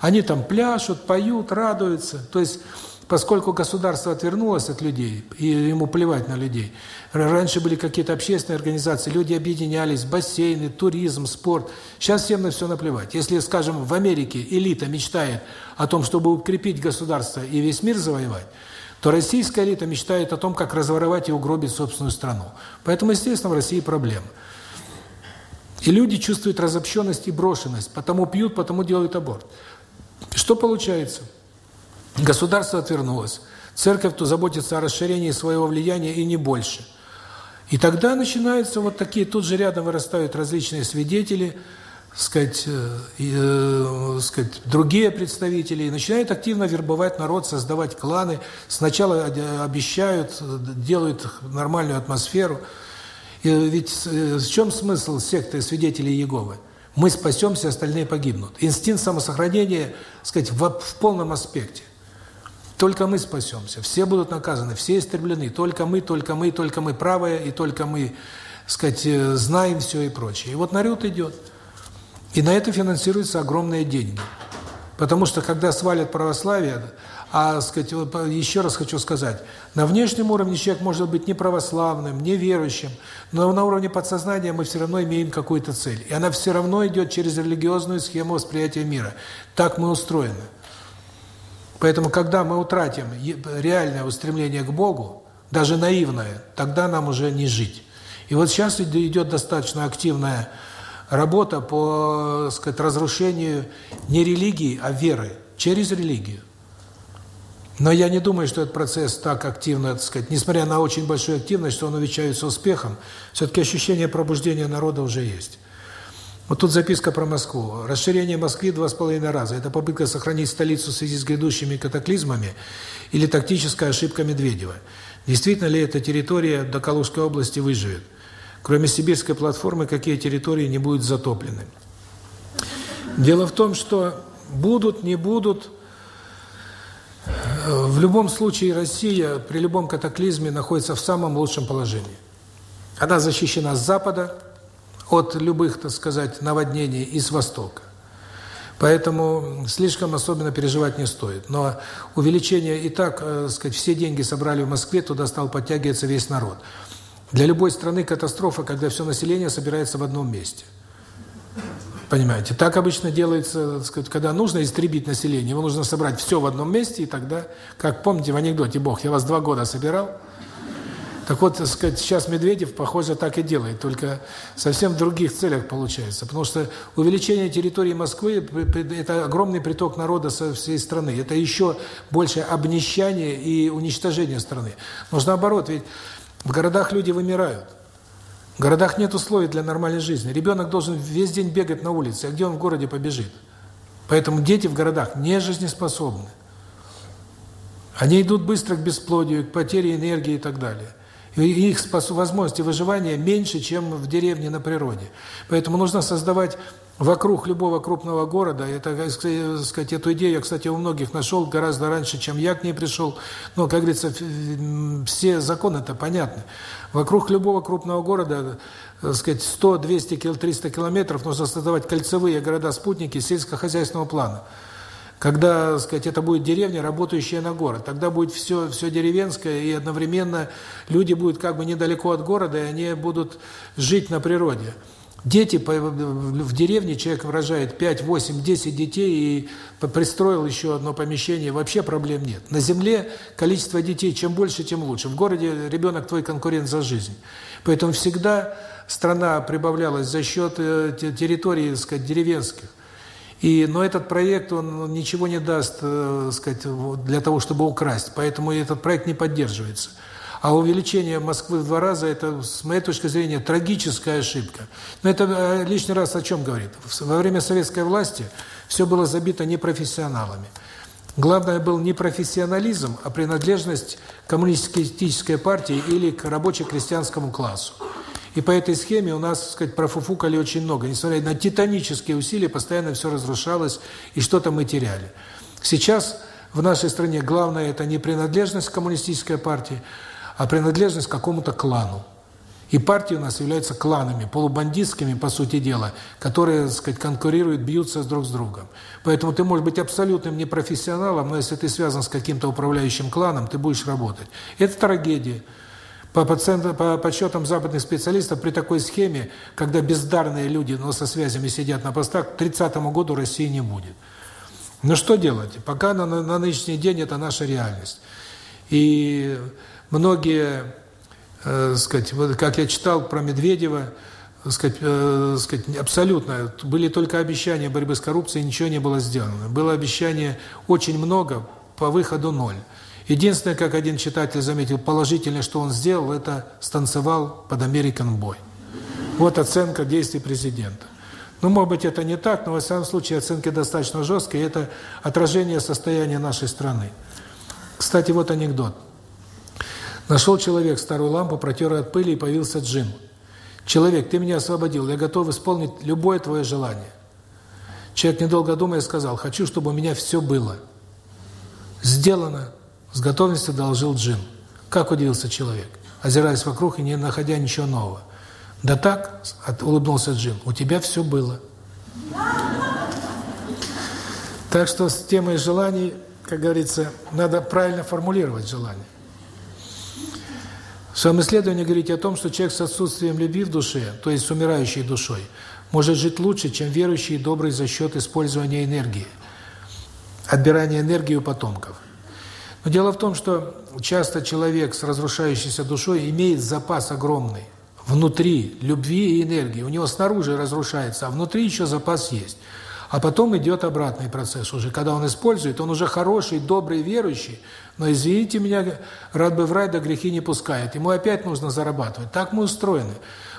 Они там пляшут, поют, радуются. То есть Поскольку государство отвернулось от людей, и ему плевать на людей, раньше были какие-то общественные организации, люди объединялись, бассейны, туризм, спорт. Сейчас всем на все наплевать. Если, скажем, в Америке элита мечтает о том, чтобы укрепить государство и весь мир завоевать, то российская элита мечтает о том, как разворовать и угробить собственную страну. Поэтому, естественно, в России проблемы. И люди чувствуют разобщенность и брошенность, потому пьют, потому делают аборт. Что получается? Государство отвернулось. Церковь то заботится о расширении своего влияния и не больше. И тогда начинаются вот такие, тут же рядом вырастают различные свидетели, сказать, э, э, сказать, другие представители, и начинают активно вербовать народ, создавать кланы. Сначала обещают, делают нормальную атмосферу. И ведь э, в чем смысл секты свидетелей Иеговы? Мы спасемся, остальные погибнут. Инстинкт самосохранения, сказать, в, в полном аспекте. Только мы спасемся. Все будут наказаны, все истреблены. Только мы, только мы, только мы правые, и только мы, сказать, э, знаем все и прочее. И вот народ идет. И на это финансируются огромные деньги. Потому что когда свалят православие, а, сказать, еще раз хочу сказать, на внешнем уровне человек может быть не православным, не верующим, но на уровне подсознания мы все равно имеем какую-то цель. И она все равно идет через религиозную схему восприятия мира. Так мы устроены. Поэтому, когда мы утратим реальное устремление к Богу, даже наивное, тогда нам уже не жить. И вот сейчас идет достаточно активная работа по, сказать, разрушению не религии, а веры через религию. Но я не думаю, что этот процесс так активно, так сказать, несмотря на очень большую активность, что он увенчается успехом, все-таки ощущение пробуждения народа уже есть. Вот тут записка про Москву. Расширение Москвы два с половиной раза. Это попытка сохранить столицу в связи с грядущими катаклизмами или тактическая ошибка Медведева. Действительно ли эта территория до Калужской области выживет? Кроме сибирской платформы, какие территории не будут затоплены? Дело в том, что будут, не будут, в любом случае Россия при любом катаклизме находится в самом лучшем положении. Она защищена с запада, от любых, так сказать, наводнений и с востока. Поэтому слишком особенно переживать не стоит. Но увеличение и так, э, сказать, все деньги собрали в Москве, туда стал подтягиваться весь народ. Для любой страны катастрофа, когда все население собирается в одном месте. Понимаете? Так обычно делается, сказать, когда нужно истребить население, его нужно собрать все в одном месте, и тогда, как помните в анекдоте, Бог, я вас два года собирал, так вот, так сказать, сейчас Медведев, похоже, так и делает, только совсем в других целях получается. Потому что увеличение территории Москвы – это огромный приток народа со всей страны. Это еще большее обнищание и уничтожение страны. Нужно наоборот, ведь в городах люди вымирают. В городах нет условий для нормальной жизни. Ребенок должен весь день бегать на улице, а где он в городе побежит? Поэтому дети в городах не жизнеспособны. Они идут быстро к бесплодию, к потере энергии и так далее их возможности выживания меньше, чем в деревне на природе. Поэтому нужно создавать вокруг любого крупного города, это, сказать, эту идею я, кстати, у многих нашел гораздо раньше, чем я к ней пришел, но, как говорится, все законы-то понятны. Вокруг любого крупного города, сказать, 100, 200, 300 километров нужно создавать кольцевые города-спутники сельскохозяйственного плана. Когда, сказать, это будет деревня, работающая на город, тогда будет все все деревенское, и одновременно люди будут как бы недалеко от города, и они будут жить на природе. Дети в деревне человек рожает 5, 8, 10 детей и пристроил еще одно помещение, вообще проблем нет. На земле количество детей чем больше, тем лучше. В городе ребенок твой конкурент за жизнь. Поэтому всегда страна прибавлялась за счет э, территории, так сказать, деревенских. И, но этот проект, он ничего не даст, э, сказать, для того, чтобы украсть. Поэтому этот проект не поддерживается. А увеличение Москвы в два раза – это, с моей точки зрения, трагическая ошибка. Но это э, лишний раз о чем говорит? Во время советской власти все было забито непрофессионалами. Главное был не профессионализм, а принадлежность коммунистической партии или к рабоче-крестьянскому классу. И по этой схеме у нас, так сказать, профуфукали очень много. Несмотря на титанические усилия, постоянно все разрушалось, и что-то мы теряли. Сейчас в нашей стране главное – это не принадлежность к коммунистической партии, а принадлежность к какому-то клану. И партии у нас являются кланами, полубандитскими, по сути дела, которые, так сказать, конкурируют, бьются друг с другом. Поэтому ты можешь быть абсолютным непрофессионалом, но если ты связан с каким-то управляющим кланом, ты будешь работать. Это трагедия. По, пациентам, по подсчетам западных специалистов, при такой схеме, когда бездарные люди, но со связями сидят на постах, к 30 году России не будет. Но что делать? Пока на, на нынешний день это наша реальность. И многие, э, сказать, вот как я читал про Медведева, сказать, э, сказать, абсолютно, были только обещания борьбы с коррупцией, ничего не было сделано. Было обещание очень много, по выходу ноль. Единственное, как один читатель заметил, положительное, что он сделал, это станцевал под American Boy. Вот оценка действий президента. Ну, может быть, это не так, но, во всяком случае, оценки достаточно жесткие, это отражение состояния нашей страны. Кстати, вот анекдот. Нашел человек старую лампу, протер от пыли, и появился джин. «Человек, ты меня освободил, я готов исполнить любое твое желание». Человек, недолго думая, сказал, «Хочу, чтобы у меня все было». «Сделано. С готовностью доложил Джим. Как удивился человек, озираясь вокруг и не находя ничего нового. «Да так», — улыбнулся Джим, — «у тебя все было». Так что с темой желаний, как говорится, надо правильно формулировать желание. В своем исследовании говорите о том, что человек с отсутствием любви в душе, то есть с умирающей душой, может жить лучше, чем верующий и добрый за счет использования энергии, отбирания энергии у потомков. Но дело в том, что часто человек с разрушающейся душой имеет запас огромный внутри любви и энергии. У него снаружи разрушается, а внутри еще запас есть. А потом идет обратный процесс уже. Когда он использует, он уже хороший, добрый, верующий, но, извините меня, рад бы в рай, да грехи не пускает. Ему опять нужно зарабатывать. Так мы устроены.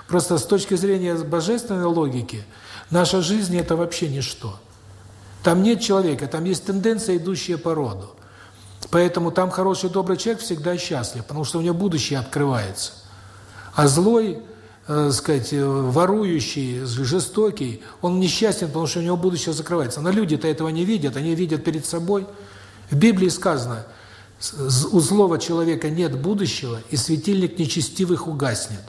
Просто с точки зрения божественной логики, наша жизнь – это вообще ничто. Там нет человека, там есть тенденция, идущая по роду. Поэтому там хороший, добрый человек всегда счастлив, потому что у него будущее открывается. А злой, э, сказать, э, ворующий, жестокий, он несчастен, потому что у него будущее закрывается. Но люди-то этого не видят, они видят перед собой. В Библии сказано, у злого человека нет будущего, и светильник нечестивых угаснет.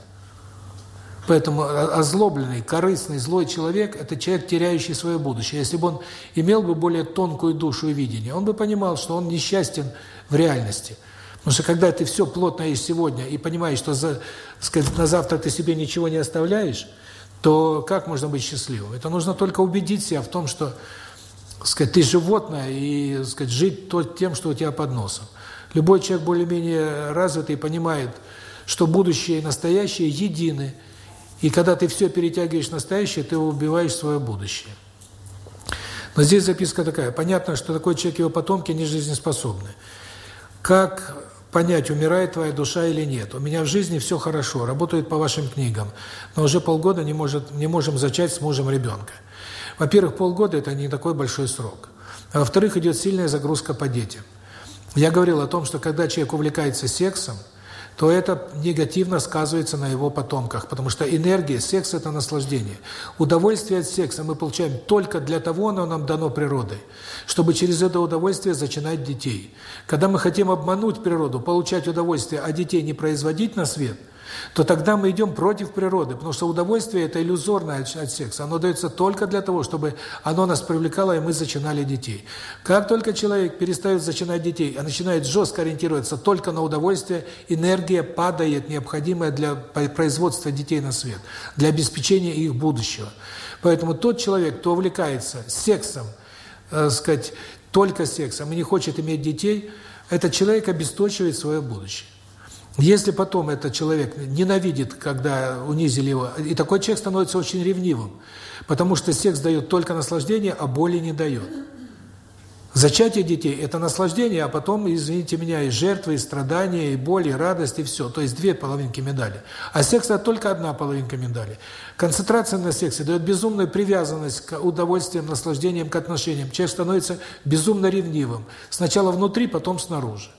Поэтому озлобленный, корыстный, злой человек – это человек, теряющий свое будущее. Если бы он имел бы более тонкую душу и видение, он бы понимал, что он несчастен в реальности. Потому что когда ты все плотно ешь сегодня и понимаешь, что за, сказать, на завтра ты себе ничего не оставляешь, то как можно быть счастливым? Это нужно только убедить себя в том, что сказать, ты животное и сказать, жить то, тем, что у тебя под носом. Любой человек более-менее развитый понимает, что будущее и настоящее едины – и когда ты все перетягиваешь в настоящее, ты убиваешь свое будущее. Но здесь записка такая. Понятно, что такой человек и его потомки не жизнеспособны. Как понять, умирает твоя душа или нет? У меня в жизни все хорошо, работают по вашим книгам, но уже полгода не, может, не можем зачать с мужем ребенка. Во-первых, полгода – это не такой большой срок. А во-вторых, идет сильная загрузка по детям. Я говорил о том, что когда человек увлекается сексом – то это негативно сказывается на его потомках, потому что энергия, секс – это наслаждение. Удовольствие от секса мы получаем только для того, оно нам дано природой, чтобы через это удовольствие зачинать детей. Когда мы хотим обмануть природу, получать удовольствие, а детей не производить на свет – то тогда мы идем против природы, потому что удовольствие – это иллюзорное от, секса. Оно дается только для того, чтобы оно нас привлекало, и мы зачинали детей. Как только человек перестает зачинать детей, а начинает жестко ориентироваться только на удовольствие, энергия падает, необходимая для производства детей на свет, для обеспечения их будущего. Поэтому тот человек, кто увлекается сексом, э, сказать, только сексом и не хочет иметь детей, этот человек обесточивает свое будущее. Если потом этот человек ненавидит, когда унизили его, и такой человек становится очень ревнивым, потому что секс дает только наслаждение, а боли не дает. Зачатие детей – это наслаждение, а потом, извините меня, и жертвы, и страдания, и боль, и радость, и все. То есть две половинки медали. А секс – это только одна половинка медали. Концентрация на сексе дает безумную привязанность к удовольствиям, наслаждениям, к отношениям. Человек становится безумно ревнивым. Сначала внутри, потом снаружи.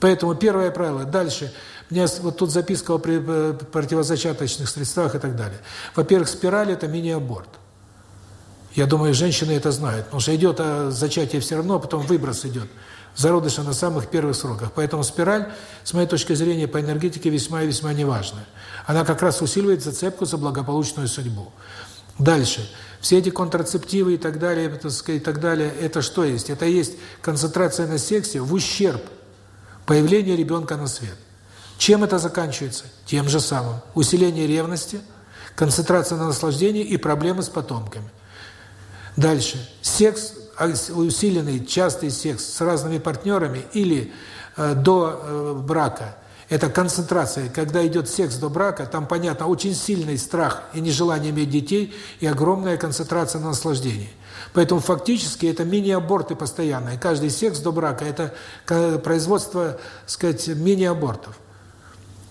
Поэтому первое правило. Дальше. У меня вот тут записка о э, противозачаточных средствах и так далее. Во-первых, спираль – это мини-аборт. Я думаю, женщины это знают, потому что идет а зачатие все равно, а потом выброс идет. Зародыша на самых первых сроках. Поэтому спираль, с моей точки зрения, по энергетике весьма и весьма неважная. Она как раз усиливает зацепку за благополучную судьбу. Дальше. Все эти контрацептивы и так далее, и так далее, это что есть? Это есть концентрация на сексе в ущерб появлению ребенка на свет. Чем это заканчивается? Тем же самым. Усиление ревности, концентрация на наслаждении и проблемы с потомками. Дальше. Секс, а, усиленный, частый секс с разными партнерами или э, до э, брака – это концентрация. Когда идет секс до брака, там, понятно, очень сильный страх и нежелание иметь детей и огромная концентрация на наслаждении. Поэтому фактически это мини-аборты постоянные. Каждый секс до брака – это производство, сказать, мини-абортов.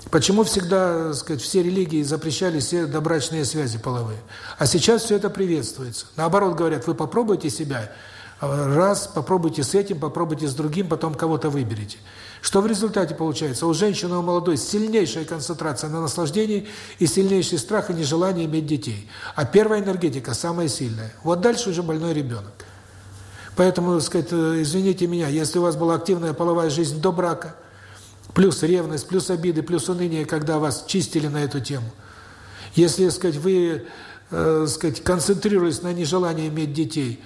Почему всегда, так сказать, все религии запрещали все добрачные связи половые? А сейчас все это приветствуется. Наоборот, говорят, вы попробуйте себя, раз, попробуйте с этим, попробуйте с другим, потом кого-то выберите. Что в результате получается? У женщины, у молодой сильнейшая концентрация на наслаждении и сильнейший страх и нежелание иметь детей. А первая энергетика самая сильная. Вот дальше уже больной ребенок. Поэтому, сказать, извините меня, если у вас была активная половая жизнь до брака, Плюс ревность, плюс обиды, плюс уныние, когда вас чистили на эту тему. Если, сказать, вы, э, сказать, концентрировались на нежелании иметь детей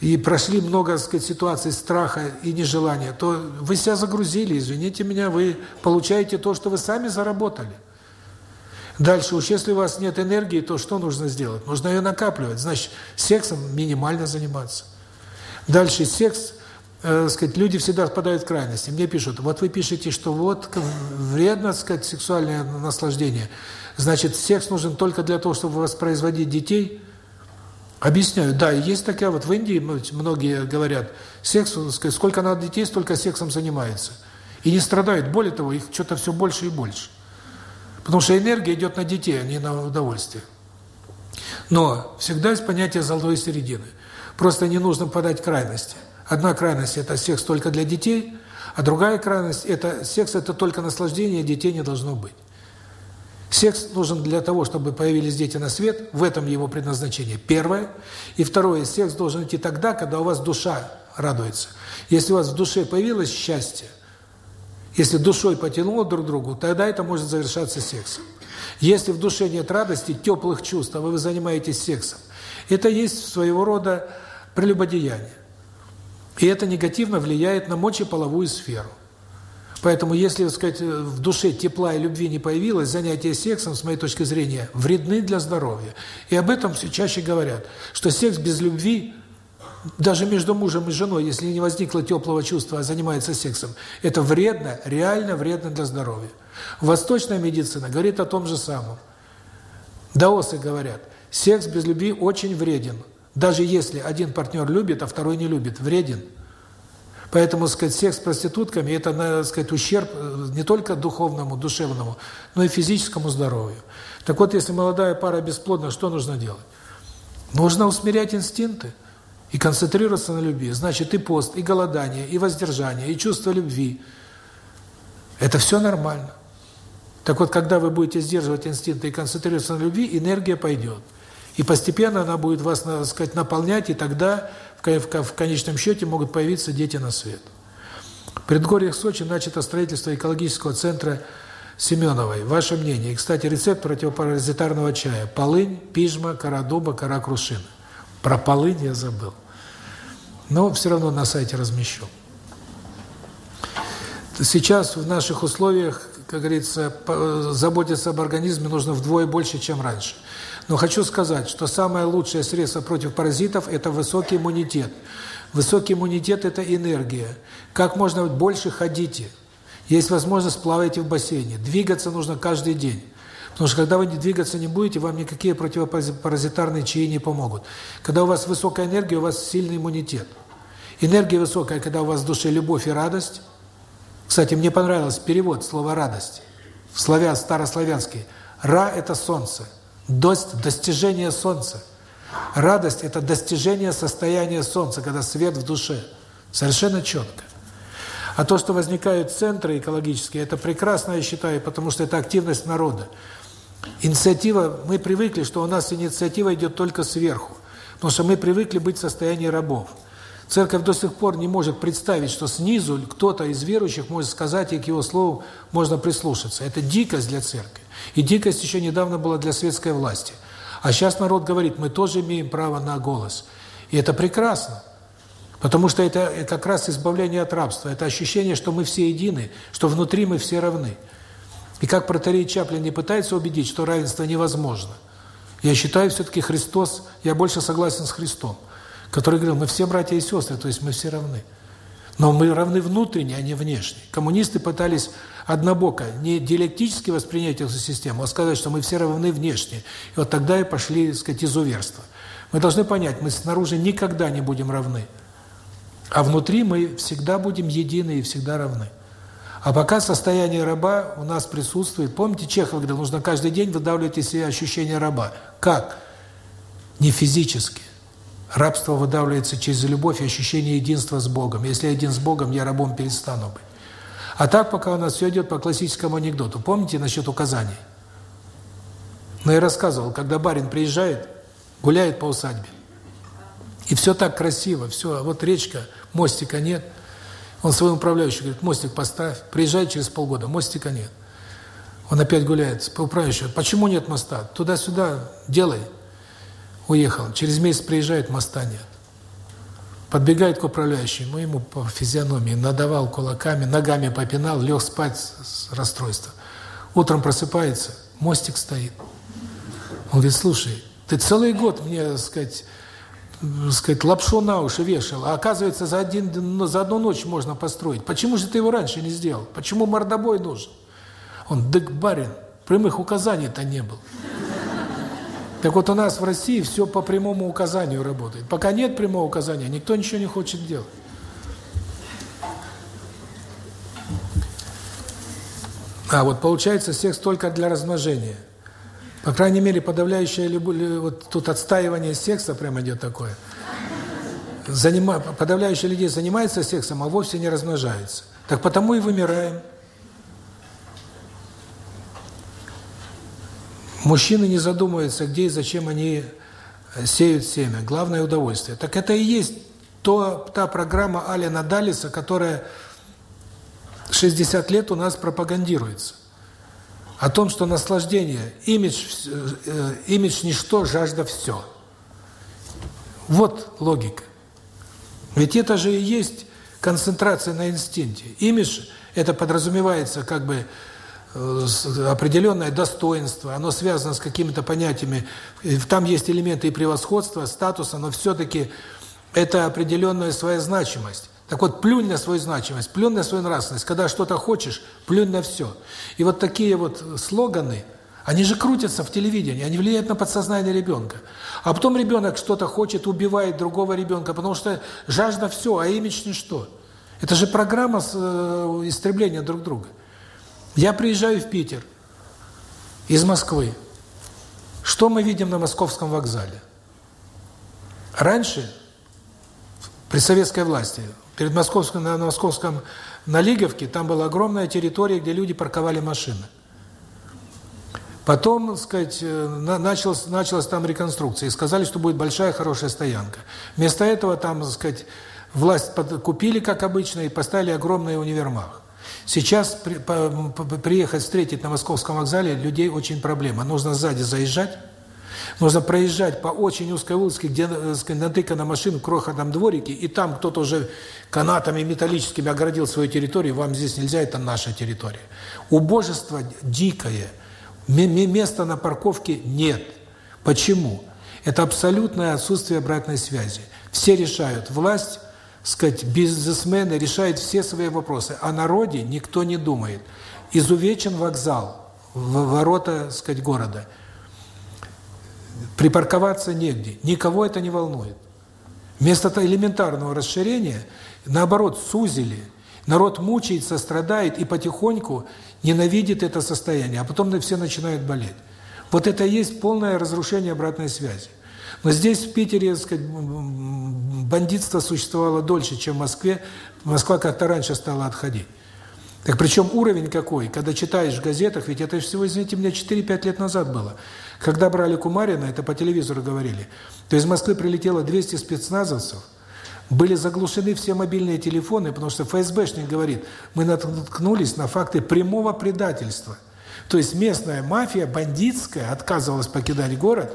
и прошли много, сказать, ситуаций страха и нежелания, то вы себя загрузили, извините меня, вы получаете то, что вы сами заработали. Дальше, уж если у вас нет энергии, то что нужно сделать? Нужно ее накапливать. Значит, сексом минимально заниматься. Дальше секс э, сказать, люди всегда впадают в крайности. Мне пишут, вот вы пишете, что вот вредно, сказать, сексуальное наслаждение. Значит, секс нужен только для того, чтобы воспроизводить детей. Объясняю, да, есть такая, вот в Индии многие говорят, секс, сколько надо детей, столько сексом занимается. И не страдают, более того, их что-то все больше и больше. Потому что энергия идет на детей, а не на удовольствие. Но всегда есть понятие золотой середины. Просто не нужно подать крайности. Одна крайность – это секс только для детей, а другая крайность – это секс – это только наслаждение, детей не должно быть. Секс нужен для того, чтобы появились дети на свет, в этом его предназначение. Первое. И второе, секс должен идти тогда, когда у вас душа радуется. Если у вас в душе появилось счастье, если душой потянуло друг другу, тогда это может завершаться сексом. Если в душе нет радости, теплых чувств, а вы занимаетесь сексом, это есть своего рода прелюбодеяние. И это негативно влияет на мочеполовую сферу. Поэтому, если, так сказать, в душе тепла и любви не появилось, занятия сексом, с моей точки зрения, вредны для здоровья. И об этом все чаще говорят, что секс без любви, даже между мужем и женой, если не возникло теплого чувства, а занимается сексом, это вредно, реально вредно для здоровья. Восточная медицина говорит о том же самом. Даосы говорят, секс без любви очень вреден. Даже если один партнер любит, а второй не любит, вреден. Поэтому, сказать, секс с проститутками – это, так сказать, ущерб э, не только духовному, душевному, но и физическому здоровью. Так вот, если молодая пара бесплодна, что нужно делать? Нужно усмирять инстинкты и концентрироваться на любви. Значит, и пост, и голодание, и воздержание, и чувство любви – это все нормально. Так вот, когда вы будете сдерживать инстинкты и концентрироваться на любви, энергия пойдет. И постепенно она будет вас, так сказать, наполнять, и тогда в конечном счете могут появиться дети на свет. В предгорьях Сочи начато строительство экологического центра Семеновой. Ваше мнение? И, кстати, рецепт противопаразитарного чая. Полынь, пижма, кора дуба, кора крушина. Про полынь я забыл. Но все равно на сайте размещу. Сейчас в наших условиях, как говорится, заботиться об организме нужно вдвое больше, чем раньше. Но хочу сказать, что самое лучшее средство против паразитов – это высокий иммунитет. Высокий иммунитет – это энергия. Как можно больше ходите. Есть возможность плавайте в бассейне. Двигаться нужно каждый день. Потому что когда вы двигаться не будете, вам никакие противопаразитарные чаи не помогут. Когда у вас высокая энергия, у вас сильный иммунитет. Энергия высокая, когда у вас в душе любовь и радость. Кстати, мне понравился перевод слова «радость». В славян, старославянский. «Ра» – это солнце. Достижение солнца. Радость – это достижение состояния солнца, когда свет в душе. Совершенно четко. А то, что возникают центры экологические, это прекрасно, я считаю, потому что это активность народа. Инициатива, мы привыкли, что у нас инициатива идет только сверху, потому что мы привыкли быть в состоянии рабов. Церковь до сих пор не может представить, что снизу кто-то из верующих может сказать, и к его слову можно прислушаться. Это дикость для церкви. И дикость еще недавно была для светской власти. А сейчас народ говорит, мы тоже имеем право на голос. И это прекрасно. Потому что это как раз избавление от рабства. Это ощущение, что мы все едины, что внутри мы все равны. И как протерей Чаплин не пытается убедить, что равенство невозможно. Я считаю, все-таки Христос, я больше согласен с Христом, который говорил, мы все братья и сестры, то есть мы все равны. Но мы равны внутренне, а не внешне. Коммунисты пытались однобоко, не диалектически воспринять эту систему, а сказать, что мы все равны внешне. И вот тогда и пошли, так сказать, изуверства. Мы должны понять, мы снаружи никогда не будем равны. А внутри мы всегда будем едины и всегда равны. А пока состояние раба у нас присутствует, помните, Чехов говорил, нужно каждый день выдавливать из себя ощущение раба. Как? Не физически. Рабство выдавливается через любовь и ощущение единства с Богом. Если я един с Богом, я рабом перестану быть. А так пока у нас все идет по классическому анекдоту. Помните насчет указаний? Но я рассказывал, когда барин приезжает, гуляет по усадьбе. И все так красиво, все, вот речка, мостика нет. Он своему управляющему говорит, мостик поставь, приезжай через полгода, мостика нет. Он опять гуляет по управляющему, почему нет моста? Туда-сюда делай. Уехал. Через месяц приезжает, моста нет. Подбегает к управляющему, ему по физиономии надавал кулаками, ногами попинал, лег спать с расстройства. Утром просыпается, мостик стоит. Он говорит, слушай, ты целый год мне, так сказать, сказать, лапшу на уши вешал, а оказывается, за, один, ну, за одну ночь можно построить. Почему же ты его раньше не сделал? Почему мордобой нужен? Он, дык барин, прямых указаний-то не было. Так вот у нас в России все по прямому указанию работает. Пока нет прямого указания, никто ничего не хочет делать. А вот получается секс только для размножения – по крайней мере, подавляющее любовь, вот тут отстаивание секса прямо идет такое. Занима, подавляющее людей занимается сексом, а вовсе не размножается. Так потому и вымираем. Мужчины не задумываются, где и зачем они сеют семя. Главное удовольствие. Так это и есть то, та программа Алина Далиса, которая 60 лет у нас пропагандируется о том, что наслаждение, имидж, э, имидж ничто, жажда все. Вот логика. Ведь это же и есть концентрация на инстинкте. Имидж – это подразумевается как бы э, определенное достоинство, оно связано с какими-то понятиями. Там есть элементы и превосходства, статуса, но все-таки это определенная своя значимость. Так вот, плюнь на свою значимость, плюнь на свою нравственность. Когда что-то хочешь, плюнь на все. И вот такие вот слоганы, они же крутятся в телевидении, они влияют на подсознание ребенка. А потом ребенок что-то хочет, убивает другого ребенка, потому что жажда все, а имидж ничто. Это же программа э, истребления друг друга. Я приезжаю в Питер из Москвы. Что мы видим на московском вокзале? Раньше, при советской власти, Перед московским, на московском, на Лиговке, там была огромная территория, где люди парковали машины. Потом, так сказать, э, началась, началась там реконструкция, и сказали, что будет большая хорошая стоянка. Вместо этого там, так сказать, власть купили, как обычно, и поставили огромный универмаг. Сейчас при, по, по, приехать встретить на московском вокзале людей очень проблема. Нужно сзади заезжать, Нужно проезжать по очень узкой улице, где э, натыкана машин в крохотном дворике, и там кто-то уже канатами металлическими оградил свою территорию, вам здесь нельзя, это наша территория. Убожество дикое. Места на парковке нет. Почему? Это абсолютное отсутствие обратной связи. Все решают, власть сказать, бизнесмены решают все свои вопросы. О народе никто не думает. Изувечен вокзал, ворота, сказать, города. Припарковаться негде. Никого это не волнует. Вместо элементарного расширения, наоборот, сузили. Народ мучается, страдает и потихоньку ненавидит это состояние, а потом все начинают болеть. Вот это и есть полное разрушение обратной связи. Но здесь, в Питере, сказать, бандитство существовало дольше, чем в Москве. Москва как-то раньше стала отходить. Так причем уровень какой? Когда читаешь в газетах, ведь это всего, извините меня, 4-5 лет назад было. Когда брали Кумарина, это по телевизору говорили, то из Москвы прилетело 200 спецназовцев, были заглушены все мобильные телефоны, потому что ФСБшник говорит, мы наткнулись на факты прямого предательства. То есть местная мафия, бандитская, отказывалась покидать город,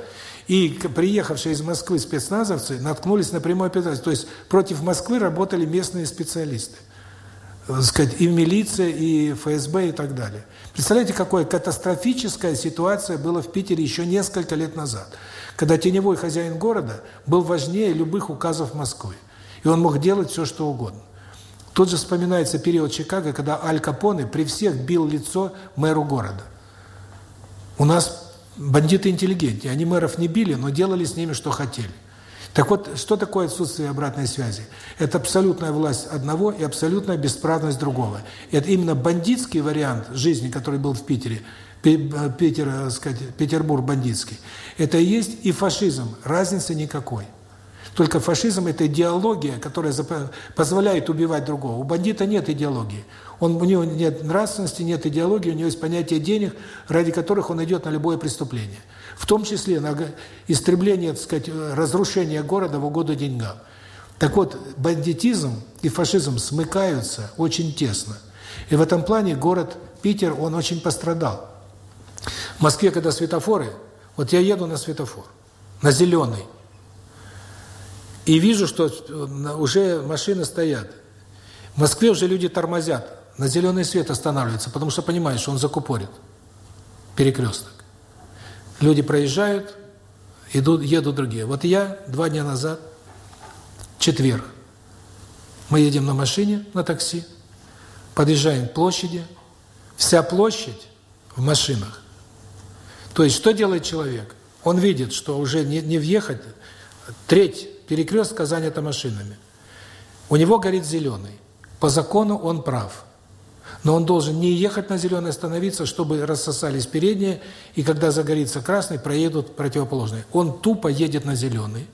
и приехавшие из Москвы спецназовцы наткнулись на прямое предательство. То есть против Москвы работали местные специалисты. Так сказать, и милиция, и ФСБ, и так далее. Представляете, какая катастрофическая ситуация была в Питере еще несколько лет назад, когда теневой хозяин города был важнее любых указов Москвы. И он мог делать все, что угодно. Тут же вспоминается период Чикаго, когда Аль Капоне при всех бил лицо мэру города. У нас бандиты интеллигентнее. Они мэров не били, но делали с ними, что хотели. Так вот, что такое отсутствие обратной связи? Это абсолютная власть одного и абсолютная бесправность другого. Это именно бандитский вариант жизни, который был в Питере, Питер, э, сказать, Петербург бандитский. Это и есть и фашизм, разницы никакой. Только фашизм – это идеология, которая позволяет убивать другого. У бандита нет идеологии. Он, у него нет нравственности, нет идеологии, у него есть понятие денег, ради которых он идет на любое преступление. В том числе на истребление, так сказать, разрушение города в угоду деньгам. Так вот, бандитизм и фашизм смыкаются очень тесно. И в этом плане город Питер, он очень пострадал. В Москве, когда светофоры, вот я еду на светофор, на зеленый, и вижу, что уже машины стоят. В Москве уже люди тормозят, на зеленый свет останавливаются, потому что понимают, что он закупорит перекресток. Люди проезжают, идут, едут другие. Вот я два дня назад, четверг, мы едем на машине, на такси, подъезжаем к площади, вся площадь в машинах. То есть, что делает человек? Он видит, что уже не, не въехать, треть перекрестка занята машинами. У него горит зеленый. По закону он прав. Но он должен не ехать на зеленый, остановиться, чтобы рассосались передние, и когда загорится красный, проедут противоположные. Он тупо едет на зеленый,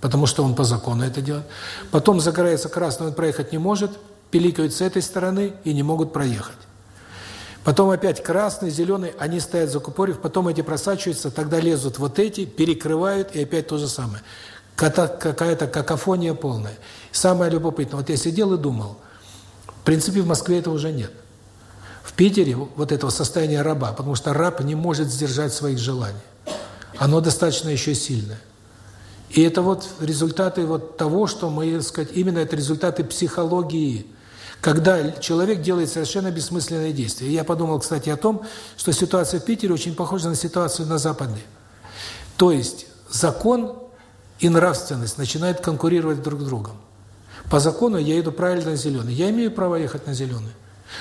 потому что он по закону это делает. Потом загорается красный, он проехать не может, пиликают с этой стороны и не могут проехать. Потом опять красный, зеленый, они стоят закупорив, потом эти просачиваются, тогда лезут вот эти, перекрывают, и опять то же самое какая-то какофония полная. Самое любопытное, вот я сидел и думал, в принципе, в Москве этого уже нет. В Питере вот этого состояния раба, потому что раб не может сдержать своих желаний. Оно достаточно еще сильное. И это вот результаты вот того, что мы, сказать, именно это результаты психологии. Когда человек делает совершенно бессмысленные действия. я подумал, кстати, о том, что ситуация в Питере очень похожа на ситуацию на Западе. То есть закон и нравственность начинают конкурировать друг с другом. По закону я иду правильно на зеленый. Я имею право ехать на зеленый.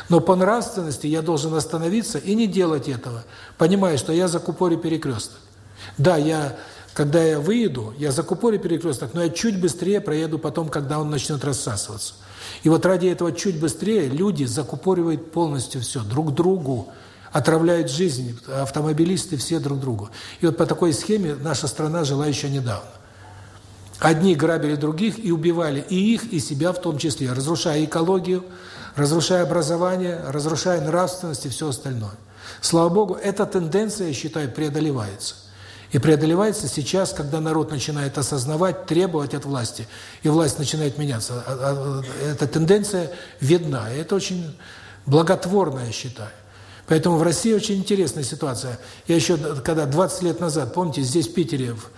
Но по нравственности я должен остановиться и не делать этого, понимая, что я закупорю перекресток. Да, я, когда я выеду, я закупорю перекресток, но я чуть быстрее проеду потом, когда он начнет рассасываться. И вот ради этого чуть быстрее люди закупоривают полностью все, друг другу, отравляют жизнь, автомобилисты все друг другу. И вот по такой схеме наша страна жила еще недавно. Одни грабили других и убивали и их, и себя в том числе, разрушая экологию, разрушая образование, разрушая нравственность и все остальное. Слава Богу, эта тенденция, я считаю, преодолевается. И преодолевается сейчас, когда народ начинает осознавать, требовать от власти, и власть начинает меняться. А, а, эта тенденция видна, и это очень благотворно, я считаю. Поэтому в России очень интересная ситуация. Я еще, когда 20 лет назад, помните, здесь в Питере, в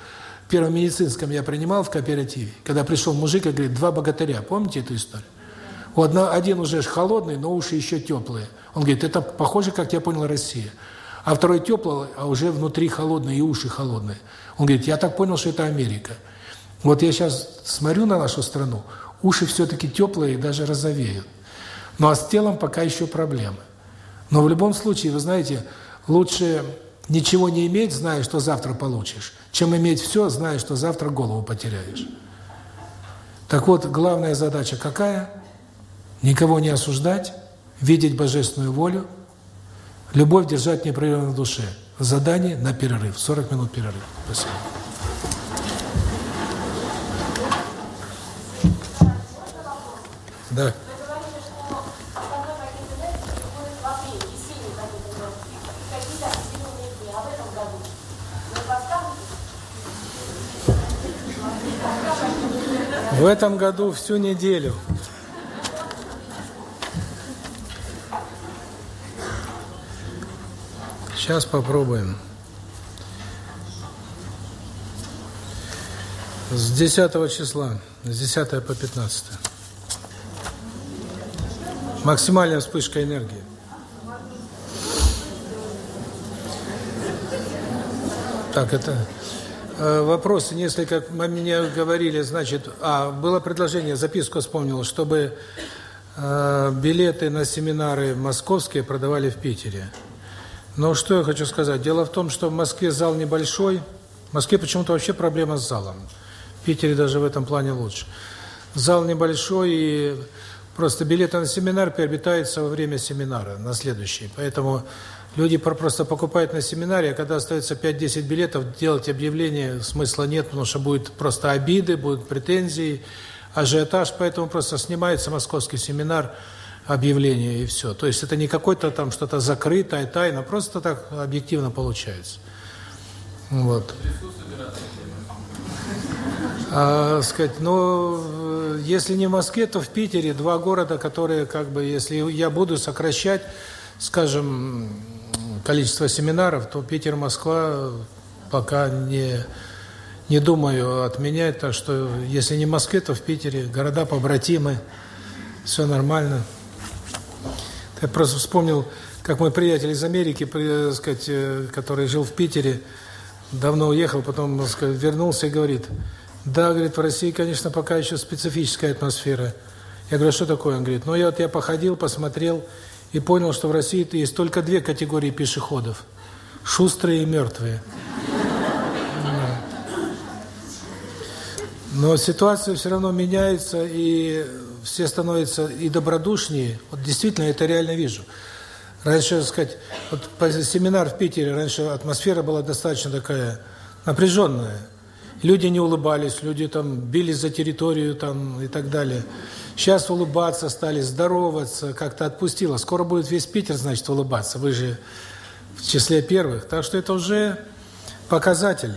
первом медицинском я принимал в кооперативе, когда пришел мужик и говорит, два богатыря, помните эту историю? У одного, один уже холодный, но уши еще теплые. Он говорит, это похоже, как я понял, Россия. А второй теплый, а уже внутри холодные и уши холодные. Он говорит, я так понял, что это Америка. Вот я сейчас смотрю на нашу страну, уши все-таки теплые и даже розовеют. Ну а с телом пока еще проблемы. Но в любом случае, вы знаете, лучше ничего не иметь, зная, что завтра получишь, чем иметь все, зная, что завтра голову потеряешь. Так вот, главная задача какая? Никого не осуждать, видеть божественную волю, любовь держать непрерывно в душе. Задание на перерыв. 40 минут перерыв. Спасибо. Да. В этом году всю неделю. Сейчас попробуем. С 10 числа, с 10 по 15. Максимальная вспышка энергии. Так, это э, вопросы несколько, мне говорили, значит, а, было предложение, записку вспомнил, чтобы э, билеты на семинары московские продавали в Питере. Но что я хочу сказать, дело в том, что в Москве зал небольшой, в Москве почему-то вообще проблема с залом, в Питере даже в этом плане лучше. Зал небольшой, и Просто билеты на семинар приобретаются во время семинара, на следующий. Поэтому люди просто покупают на семинаре, а когда остается 5-10 билетов, делать объявление смысла нет, потому что будет просто обиды, будут претензии, ажиотаж, поэтому просто снимается московский семинар, объявление и все. То есть это не какой-то там что-то закрытое, тайна, просто так объективно получается. Вот. А, сказать, ну, если не в Москве, то в Питере два города, которые, как бы, если я буду сокращать, скажем, количество семинаров, то Питер, Москва пока не не думаю отменять, так что если не в Москве, то в Питере, города побратимы, все нормально. Я просто вспомнил, как мой приятель из Америки, так сказать, э, который жил в Питере, давно уехал, потом сказать, вернулся и говорит, да, говорит, в России, конечно, пока еще специфическая атмосфера. Я говорю, что такое? Он говорит, ну я вот я походил, посмотрел и понял, что в России есть только две категории пешеходов. Шустрые и мертвые. Но ситуация все равно меняется, и все становятся и добродушнее. Вот действительно, это реально вижу. Раньше, так сказать, вот семинар в Питере, раньше атмосфера была достаточно такая напряженная. Люди не улыбались, люди там бились за территорию там и так далее. Сейчас улыбаться стали, здороваться, как-то отпустило. Скоро будет весь Питер, значит, улыбаться. Вы же в числе первых. Так что это уже показатель.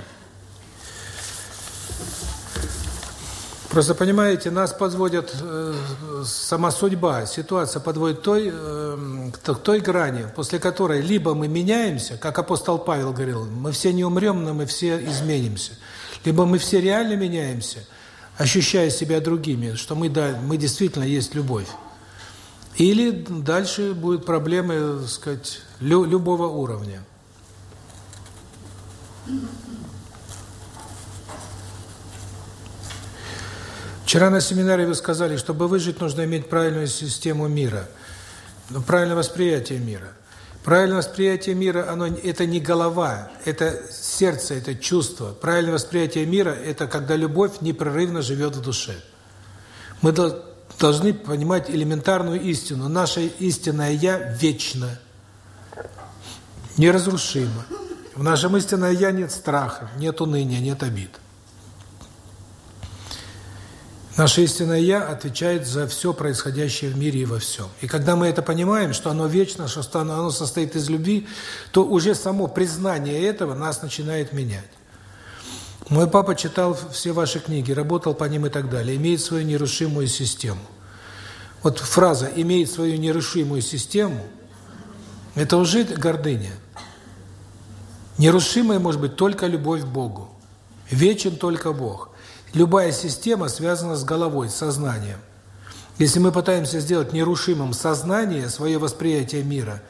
Просто понимаете, нас подводят э, сама судьба, ситуация подводит той, э, к той грани, после которой либо мы меняемся, как апостол Павел говорил, мы все не умрем, но мы все изменимся. Либо мы все реально меняемся, ощущая себя другими, что мы да, мы действительно есть любовь. Или дальше будут проблемы, так сказать, лю любого уровня. Вчера на семинаре вы сказали, чтобы выжить, нужно иметь правильную систему мира, правильное восприятие мира. Правильное восприятие мира, оно это не голова, это сердце, это чувство. Правильное восприятие мира – это когда любовь непрерывно живет в душе. Мы должны понимать элементарную истину. Наше истинное «я» вечно, неразрушимо. В нашем истинное «я» нет страха, нет уныния, нет обид. Наше истинное «Я» отвечает за все происходящее в мире и во всем. И когда мы это понимаем, что оно вечно, что оно состоит из любви, то уже само признание этого нас начинает менять. Мой папа читал все ваши книги, работал по ним и так далее, имеет свою нерушимую систему. Вот фраза «имеет свою нерушимую систему» – это уже гордыня. Нерушимая может быть только любовь к Богу. Вечен только Бог. Любая система связана с головой, сознанием. Если мы пытаемся сделать нерушимым сознание, свое восприятие мира,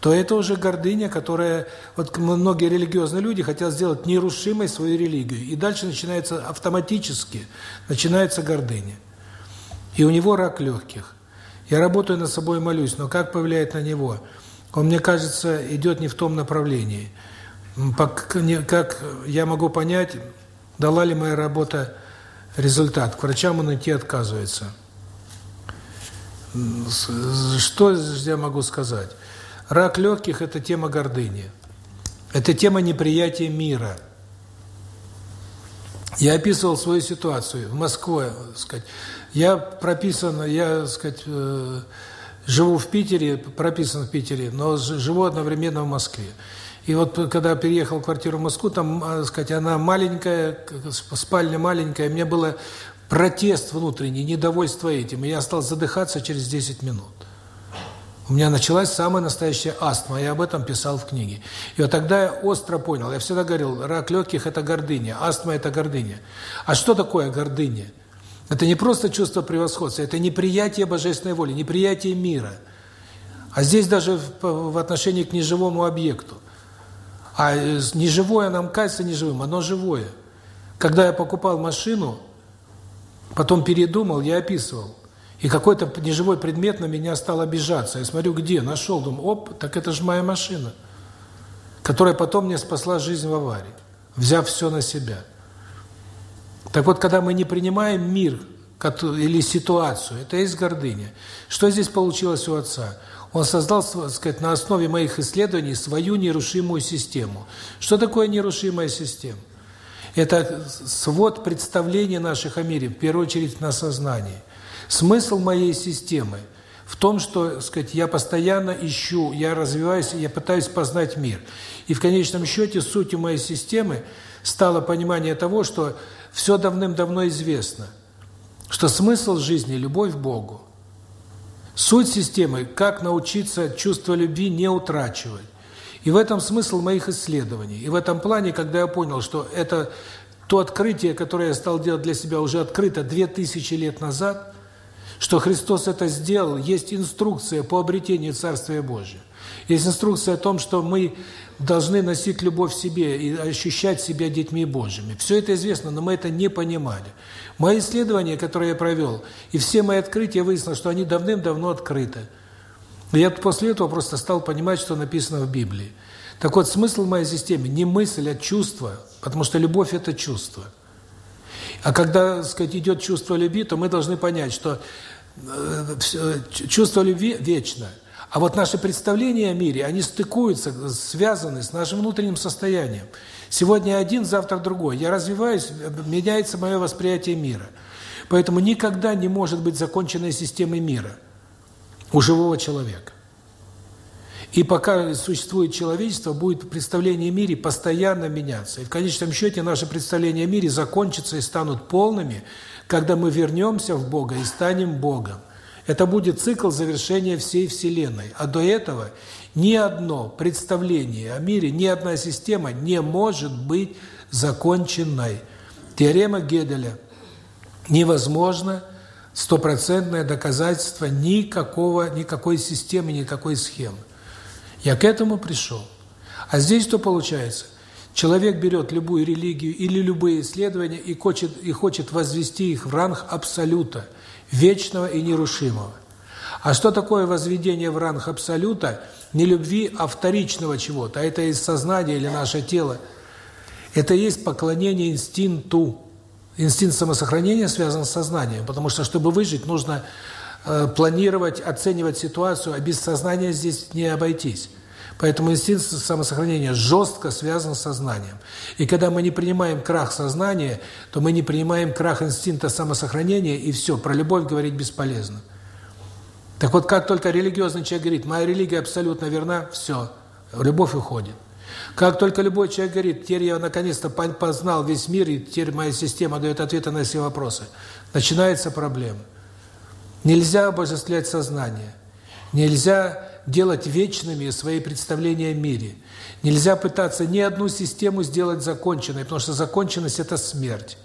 то это уже гордыня, которая... Вот многие религиозные люди хотят сделать нерушимой свою религию. И дальше начинается автоматически, начинается гордыня. И у него рак легких. Я работаю над собой молюсь, но как повлияет на него? Он, мне кажется, идет не в том направлении. Как я могу понять, дала ли моя работа результат? К врачам он идти отказывается. Что я могу сказать? Рак легких – это тема гордыни. Это тема неприятия мира. Я описывал свою ситуацию в Москве, сказать. Я прописан, я, сказать, э, живу в Питере, прописан в Питере, но живу одновременно в Москве. И вот когда переехал в квартиру в Москву, там, э, сказать, она маленькая, спальня маленькая, мне было протест внутренний, недовольство этим, и я стал задыхаться через 10 минут. У меня началась самая настоящая астма, я об этом писал в книге. И вот тогда я остро понял, я всегда говорил, рак легких – это гордыня, астма – это гордыня. А что такое гордыня? Это не просто чувство превосходства, это неприятие божественной воли, неприятие мира. А здесь даже в отношении к неживому объекту. А неживое нам кажется неживым, оно живое. Когда я покупал машину, потом передумал, я описывал – и какой-то неживой предмет на меня стал обижаться. Я смотрю, где? Нашел, думаю, оп, так это же моя машина, которая потом мне спасла жизнь в аварии, взяв все на себя. Так вот, когда мы не принимаем мир или ситуацию, это есть гордыня. Что здесь получилось у отца? Он создал, так сказать, на основе моих исследований свою нерушимую систему. Что такое нерушимая система? Это свод представлений наших о мире, в первую очередь на сознании. Смысл моей системы в том, что, сказать, я постоянно ищу, я развиваюсь, я пытаюсь познать мир. И в конечном счете сутью моей системы стало понимание того, что все давным-давно известно, что смысл жизни – любовь к Богу. Суть системы – как научиться чувство любви не утрачивать. И в этом смысл моих исследований. И в этом плане, когда я понял, что это то открытие, которое я стал делать для себя, уже открыто 2000 лет назад – что Христос это сделал, есть инструкция по обретению Царствия Божия. Есть инструкция о том, что мы должны носить любовь в себе и ощущать себя детьми Божьими. Все это известно, но мы это не понимали. Мои исследования, которые я провел, и все мои открытия выяснилось, что они давным-давно открыты. Я после этого просто стал понимать, что написано в Библии. Так вот, смысл моей системы не мысль, а чувство, потому что любовь – это чувство. А когда, так сказать, идет чувство любви, то мы должны понять, что э, чувство любви вечно. А вот наши представления о мире, они стыкуются, связаны с нашим внутренним состоянием. Сегодня один, завтра другой. Я развиваюсь, меняется мое восприятие мира. Поэтому никогда не может быть законченной системы мира у живого человека. И пока существует человечество, будет представление о мире постоянно меняться. И в конечном счете наши представления о мире закончатся и станут полными, когда мы вернемся в Бога и станем Богом. Это будет цикл завершения всей Вселенной. А до этого ни одно представление о мире, ни одна система не может быть законченной. Теорема Геделя. Невозможно стопроцентное доказательство никакого, никакой системы, никакой схемы. Я к этому пришел. А здесь что получается? Человек берет любую религию или любые исследования и хочет, и хочет возвести их в ранг абсолюта, вечного и нерушимого. А что такое возведение в ранг абсолюта? Не любви, а вторичного чего-то. А это есть сознание или наше тело. Это есть поклонение инстинкту. Инстинкт самосохранения связан с сознанием, потому что, чтобы выжить, нужно э, планировать, оценивать ситуацию, а без сознания здесь не обойтись. Поэтому инстинкт самосохранения жестко связан с сознанием. И когда мы не принимаем крах сознания, то мы не принимаем крах инстинкта самосохранения, и все, про любовь говорить бесполезно. Так вот, как только религиозный человек говорит, моя религия абсолютно верна, все, любовь уходит. Как только любой человек говорит, теперь я наконец-то познал весь мир, и теперь моя система дает ответы на все вопросы, начинается проблема. Нельзя обожествлять сознание. Нельзя делать вечными свои представления о мире. Нельзя пытаться ни одну систему сделать законченной, потому что законченность – это смерть.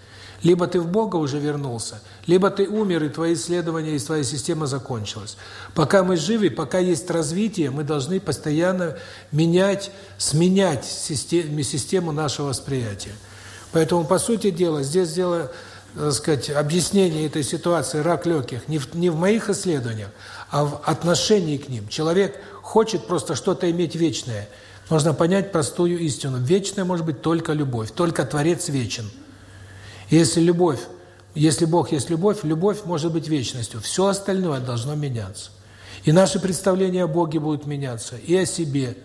Либо ты в Бога уже вернулся, либо ты умер, и твои исследования, и твоя система закончилась. Пока мы живы, пока есть развитие, мы должны постоянно менять, сменять систему, нашего восприятия. Поэтому, по сути дела, здесь дело так сказать, объяснение этой ситуации рак легких не в, не в моих исследованиях, а в отношении к ним. Человек хочет просто что-то иметь вечное. Нужно понять простую истину. Вечное может быть только любовь, только Творец вечен. Если любовь, если Бог есть любовь, любовь может быть вечностью. Все остальное должно меняться. И наши представления о Боге будут меняться, и о себе.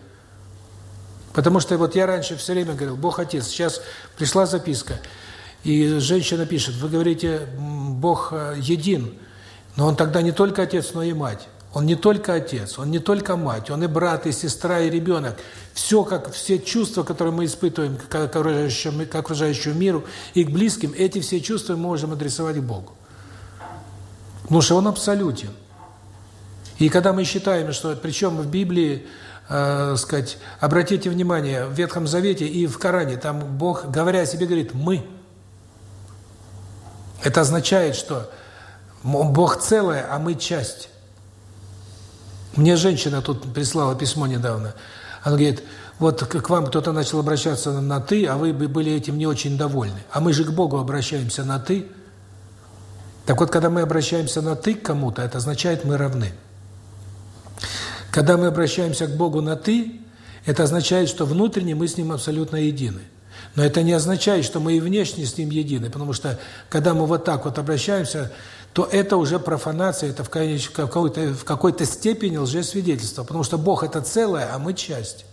Потому что вот я раньше все время говорил, Бог Отец, сейчас пришла записка – и женщина пишет, вы говорите, Бог э, един, но Он тогда не только Отец, но и Мать. Он не только Отец, Он не только Мать, Он и брат, и сестра, и ребенок. Все, как все чувства, которые мы испытываем к окружающему, к окружающему миру и к близким, эти все чувства мы можем адресовать Богу. Потому что Он абсолютен. И когда мы считаем, что, причем в Библии, э, сказать, обратите внимание, в Ветхом Завете и в Коране, там Бог, говоря о себе, говорит «мы». Это означает, что Бог целое, а мы часть. Мне женщина тут прислала письмо недавно. Она говорит, вот к вам кто-то начал обращаться на «ты», а вы были этим не очень довольны. А мы же к Богу обращаемся на «ты». Так вот, когда мы обращаемся на «ты» к кому-то, это означает, мы равны. Когда мы обращаемся к Богу на «ты», это означает, что внутренне мы с Ним абсолютно едины. Но это не означает, что мы и внешне с ним едины, потому что когда мы вот так вот обращаемся, то это уже профанация, это в какой-то в какой-то степени лжесвидетельство, потому что Бог это целое, а мы часть.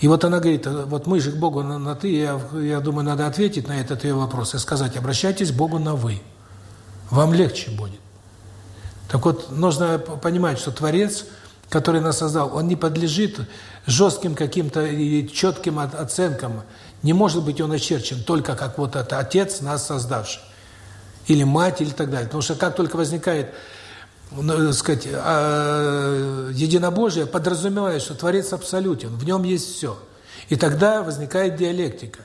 И вот она говорит, вот мы же к Богу на, на ты, я, я думаю, надо ответить на этот ее вопрос и сказать, обращайтесь к Богу на вы. Вам легче будет. Так вот, нужно понимать, что Творец, который нас создал, он не подлежит жестким каким-то и четким оценкам. Не может быть он очерчен только как вот это Отец, нас создавший. Или Мать, или так далее. Потому что как только возникает ну, сказать, э, единобожие, подразумевает, что Творец абсолютен, в нем есть все. И тогда возникает диалектика.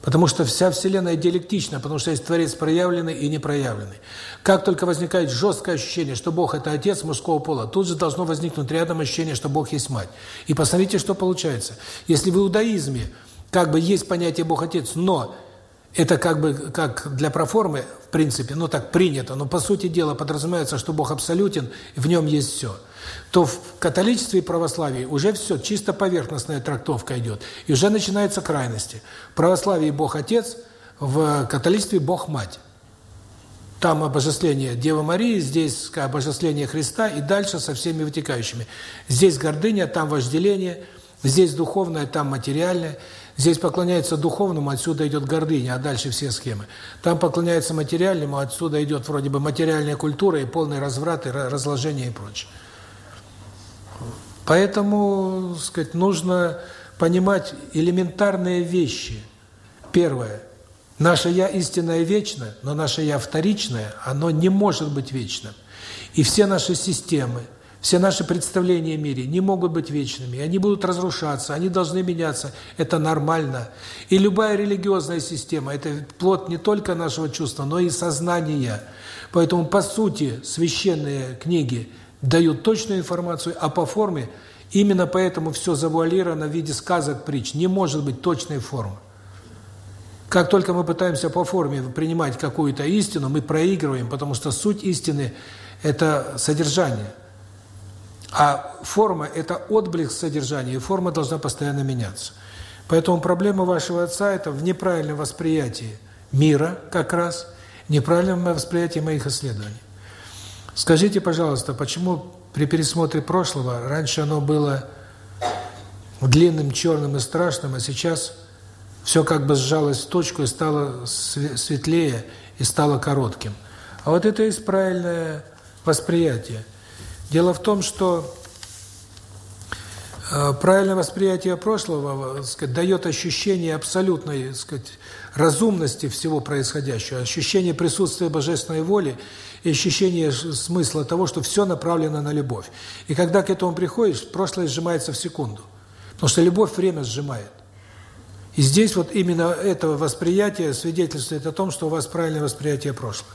Потому что вся Вселенная диалектична, потому что есть Творец проявленный и непроявленный. Как только возникает жесткое ощущение, что Бог – это Отец мужского пола, тут же должно возникнуть рядом ощущение, что Бог есть Мать. И посмотрите, что получается. Если в иудаизме как бы есть понятие Бог-Отец, но это как бы как для проформы, в принципе, ну так принято, но по сути дела подразумевается, что Бог абсолютен, в нем есть все – то в католичестве и православии уже все, чисто поверхностная трактовка идет. И уже начинаются крайности. В православии Бог Отец, в католичестве Бог Мать. Там обожествление Девы Марии, здесь обожествление Христа и дальше со всеми вытекающими. Здесь гордыня, там вожделение, здесь духовное, там материальное. Здесь поклоняется духовному, отсюда идет гордыня, а дальше все схемы. Там поклоняется материальному, отсюда идет вроде бы материальная культура и полный разврат, и разложение и прочее. Поэтому, сказать, нужно понимать элементарные вещи. Первое. Наше «я» истинное вечно, но наше «я» вторичное, оно не может быть вечным. И все наши системы, все наши представления о мире не могут быть вечными, они будут разрушаться, они должны меняться, это нормально. И любая религиозная система – это плод не только нашего чувства, но и сознания. Поэтому, по сути, священные книги дают точную информацию, а по форме именно поэтому все завуалировано в виде сказок, притч. Не может быть точной формы. Как только мы пытаемся по форме принимать какую-то истину, мы проигрываем, потому что суть истины – это содержание. А форма – это отблеск содержания, и форма должна постоянно меняться. Поэтому проблема вашего отца – это в неправильном восприятии мира как раз, неправильном восприятии моих исследований. Скажите, пожалуйста, почему при пересмотре прошлого раньше оно было длинным, черным и страшным, а сейчас все как бы сжалось в точку и стало светлее и стало коротким? А вот это есть правильное восприятие. Дело в том, что э, правильное восприятие прошлого э, сказать, дает ощущение абсолютной сказать, разумности всего происходящего, ощущение присутствия божественной воли и ощущение смысла того, что все направлено на любовь. И когда к этому приходишь, прошлое сжимается в секунду. Потому что любовь время сжимает. И здесь вот именно это восприятие свидетельствует о том, что у вас правильное восприятие прошлого.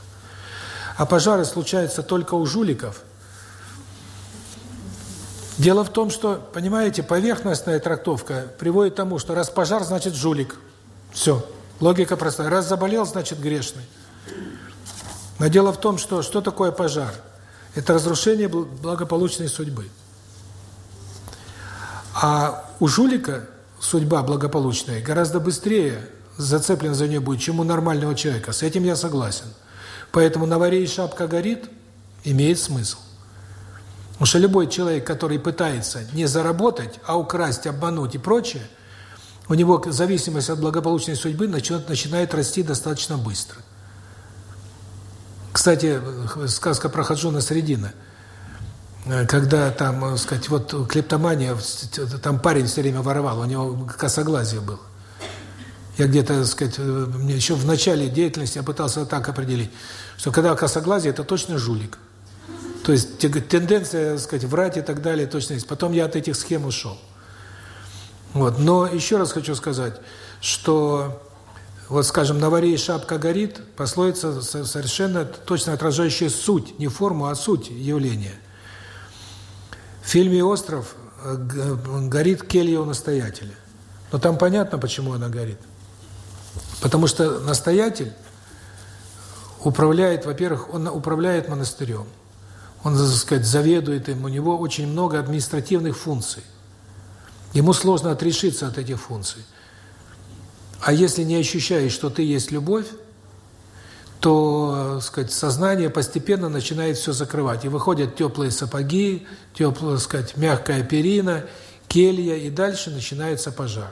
А пожары случаются только у жуликов. Дело в том, что, понимаете, поверхностная трактовка приводит к тому, что раз пожар, значит жулик. Все. Логика простая. Раз заболел, значит грешный. Но дело в том, что что такое пожар? Это разрушение благополучной судьбы. А у жулика судьба благополучная гораздо быстрее зацеплен за нее будет, чем у нормального человека. С этим я согласен. Поэтому на варе и шапка горит имеет смысл. Потому что любой человек, который пытается не заработать, а украсть, обмануть и прочее, у него зависимость от благополучной судьбы начинает, начинает расти достаточно быстро. Кстати, сказка про Хаджуна Средина. Когда там, так сказать, вот клептомания, там парень все время воровал, у него косоглазие было. Я где-то, так сказать, мне еще в начале деятельности я пытался так определить, что когда косоглазие, это точно жулик. То есть тенденция, так сказать, врать и так далее точно есть. Потом я от этих схем ушел. Вот. Но еще раз хочу сказать, что вот, скажем, на варе шапка горит, пословица совершенно точно отражающая суть, не форму, а суть явления. В фильме «Остров» э, горит келья у настоятеля. Но там понятно, почему она горит. Потому что настоятель управляет, во-первых, он управляет монастырем. Он, так сказать, заведует им, у него очень много административных функций. Ему сложно отрешиться от этих функций. А если не ощущаешь, что ты есть любовь, то, сказать, сознание постепенно начинает все закрывать. И выходят теплые сапоги, теплая, сказать, мягкая перина, келья, и дальше начинается пожар.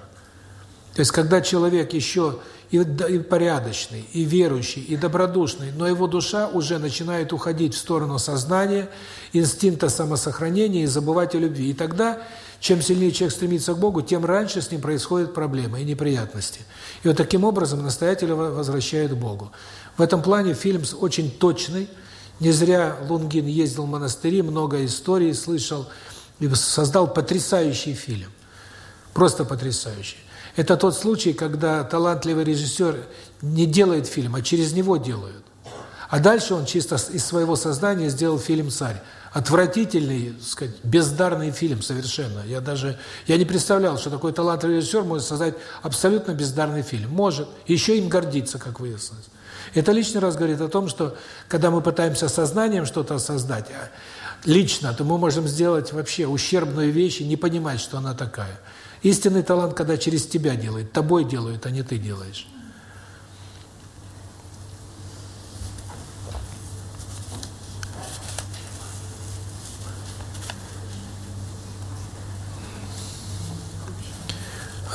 То есть, когда человек еще и, и порядочный, и верующий, и добродушный, но его душа уже начинает уходить в сторону сознания, инстинкта самосохранения и забывать о любви. И тогда чем сильнее человек стремится к Богу, тем раньше с ним происходят проблемы и неприятности. И вот таким образом настоятеля возвращает к Богу. В этом плане фильм очень точный. Не зря Лунгин ездил в монастыри, много историй слышал и создал потрясающий фильм. Просто потрясающий. Это тот случай, когда талантливый режиссер не делает фильм, а через него делают. А дальше он чисто из своего сознания сделал фильм «Царь» отвратительный, сказать, бездарный фильм совершенно. Я даже я не представлял, что такой талантливый режиссер может создать абсолютно бездарный фильм. Может. Еще им гордиться, как выяснилось. Это лишний раз говорит о том, что когда мы пытаемся сознанием что-то создать, а лично, то мы можем сделать вообще ущербную вещь и не понимать, что она такая. Истинный талант, когда через тебя делает, тобой делают, а не ты делаешь.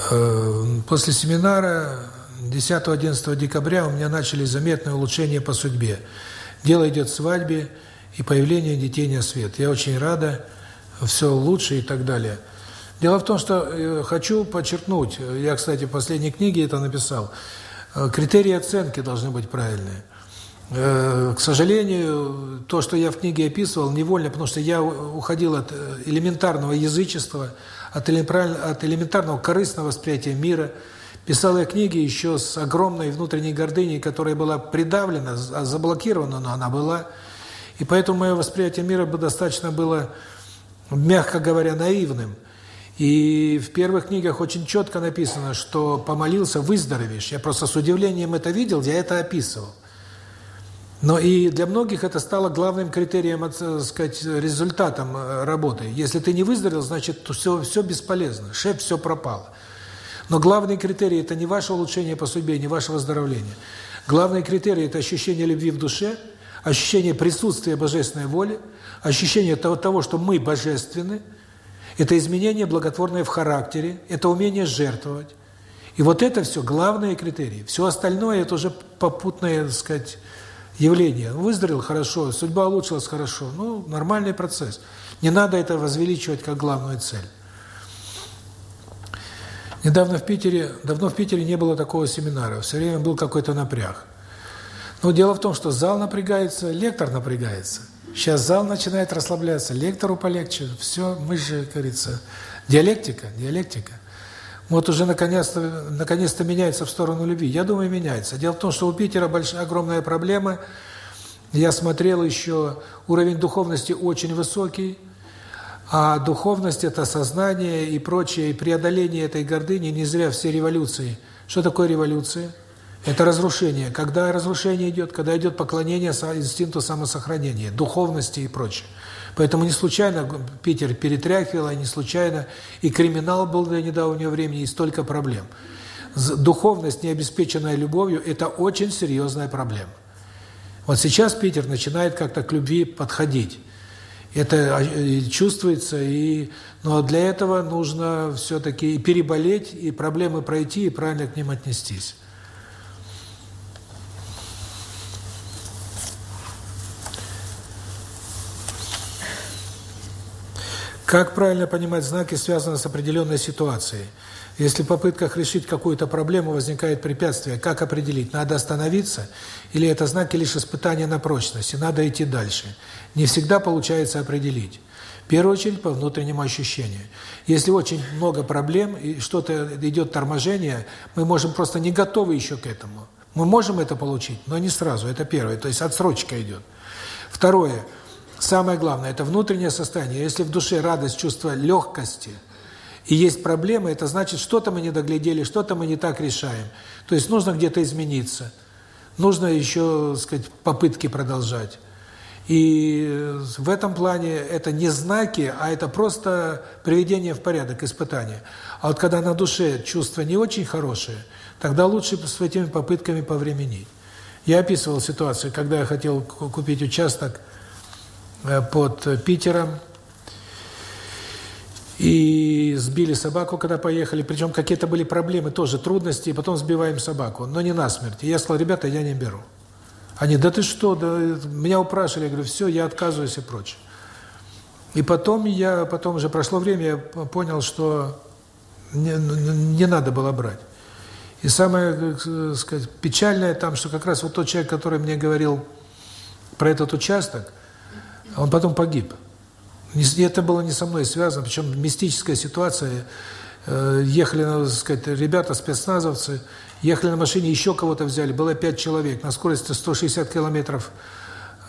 Э, после семинара 10-11 декабря у меня начались заметные улучшения по судьбе. Дело идет к свадьбе и появление детей на свет. Я очень рада, все лучше и так далее. Дело в том, что э, хочу подчеркнуть, я, кстати, в последней книге это написал, э, критерии оценки должны быть правильные. К сожалению, то, что я в книге описывал, невольно, потому что я уходил от элементарного язычества, от элементарного корыстного восприятия мира. Писал я книги еще с огромной внутренней гордыней, которая была придавлена, а заблокирована, но она была. И поэтому мое восприятие мира бы достаточно было, мягко говоря, наивным. И в первых книгах очень четко написано, что помолился, выздоровеешь. Я просто с удивлением это видел, я это описывал. Но и для многих это стало главным критерием, так э, сказать, результатом э, работы. Если ты не выздоровел, значит, все, все бесполезно, шеф все пропало. Но главный критерий – это не ваше улучшение по судьбе, не ваше выздоровление. Главный критерий – это ощущение любви в душе, ощущение присутствия божественной воли, ощущение того, того, что мы божественны, это изменение благотворное в характере, это умение жертвовать. И вот это все главные критерии. Все остальное – это уже попутное, так сказать, явление. Выздоровел хорошо, судьба улучшилась хорошо. Ну, нормальный процесс. Не надо это возвеличивать как главную цель. Недавно в Питере, давно в Питере не было такого семинара. Все время был какой-то напряг. Но дело в том, что зал напрягается, лектор напрягается. Сейчас зал начинает расслабляться, лектору полегче. Все, мы же, как говорится, диалектика, диалектика. Вот уже наконец-то наконец-то меняется в сторону любви. Я думаю, меняется. Дело в том, что у Питера большая огромная проблема. Я смотрел еще, уровень духовности очень высокий, а духовность – это сознание и прочее, и преодоление этой гордыни. Не зря все революции. Что такое революция? Это разрушение. Когда разрушение идет, когда идет поклонение инстинкту самосохранения, духовности и прочее. Поэтому не случайно Питер перетряхивал, и не случайно и криминал был до недавнего времени, и столько проблем. Духовность, не обеспеченная любовью, это очень серьезная проблема. Вот сейчас Питер начинает как-то к любви подходить. Это а, чувствуется, и, но для этого нужно все-таки переболеть, и проблемы пройти, и правильно к ним отнестись. Как правильно понимать знаки, связанные с определенной ситуацией? Если в попытках решить какую-то проблему возникает препятствие, как определить, надо остановиться, или это знаки лишь испытания на прочность, и надо идти дальше? Не всегда получается определить. В первую очередь по внутреннему ощущению. Если очень много проблем и что-то идет торможение, мы можем просто не готовы еще к этому. Мы можем это получить, но не сразу, это первое, то есть отсрочка идет. Второе – Самое главное – это внутреннее состояние. Если в душе радость, чувство легкости и есть проблемы, это значит, что-то мы не доглядели, что-то мы не так решаем. То есть нужно где-то измениться. Нужно еще, сказать, попытки продолжать. И в этом плане это не знаки, а это просто приведение в порядок, испытание. А вот когда на душе чувства не очень хорошие, тогда лучше с этими попытками повременить. Я описывал ситуацию, когда я хотел купить участок под Питером. И сбили собаку, когда поехали. Причем какие-то были проблемы, тоже трудности. И потом сбиваем собаку, но не насмерть. И я сказал, ребята, я не беру. Они, да ты что, да, меня упрашивали. Я говорю, все, я отказываюсь и прочее. И потом я, потом уже прошло время, я понял, что не, не надо было брать. И самое, э, сказать, печальное там, что как раз вот тот человек, который мне говорил про этот участок, он потом погиб. Это было не со мной связано, причем мистическая ситуация. Э, ехали, надо сказать, ребята, спецназовцы, ехали на машине, еще кого-то взяли, было пять человек, на скорости 160 километров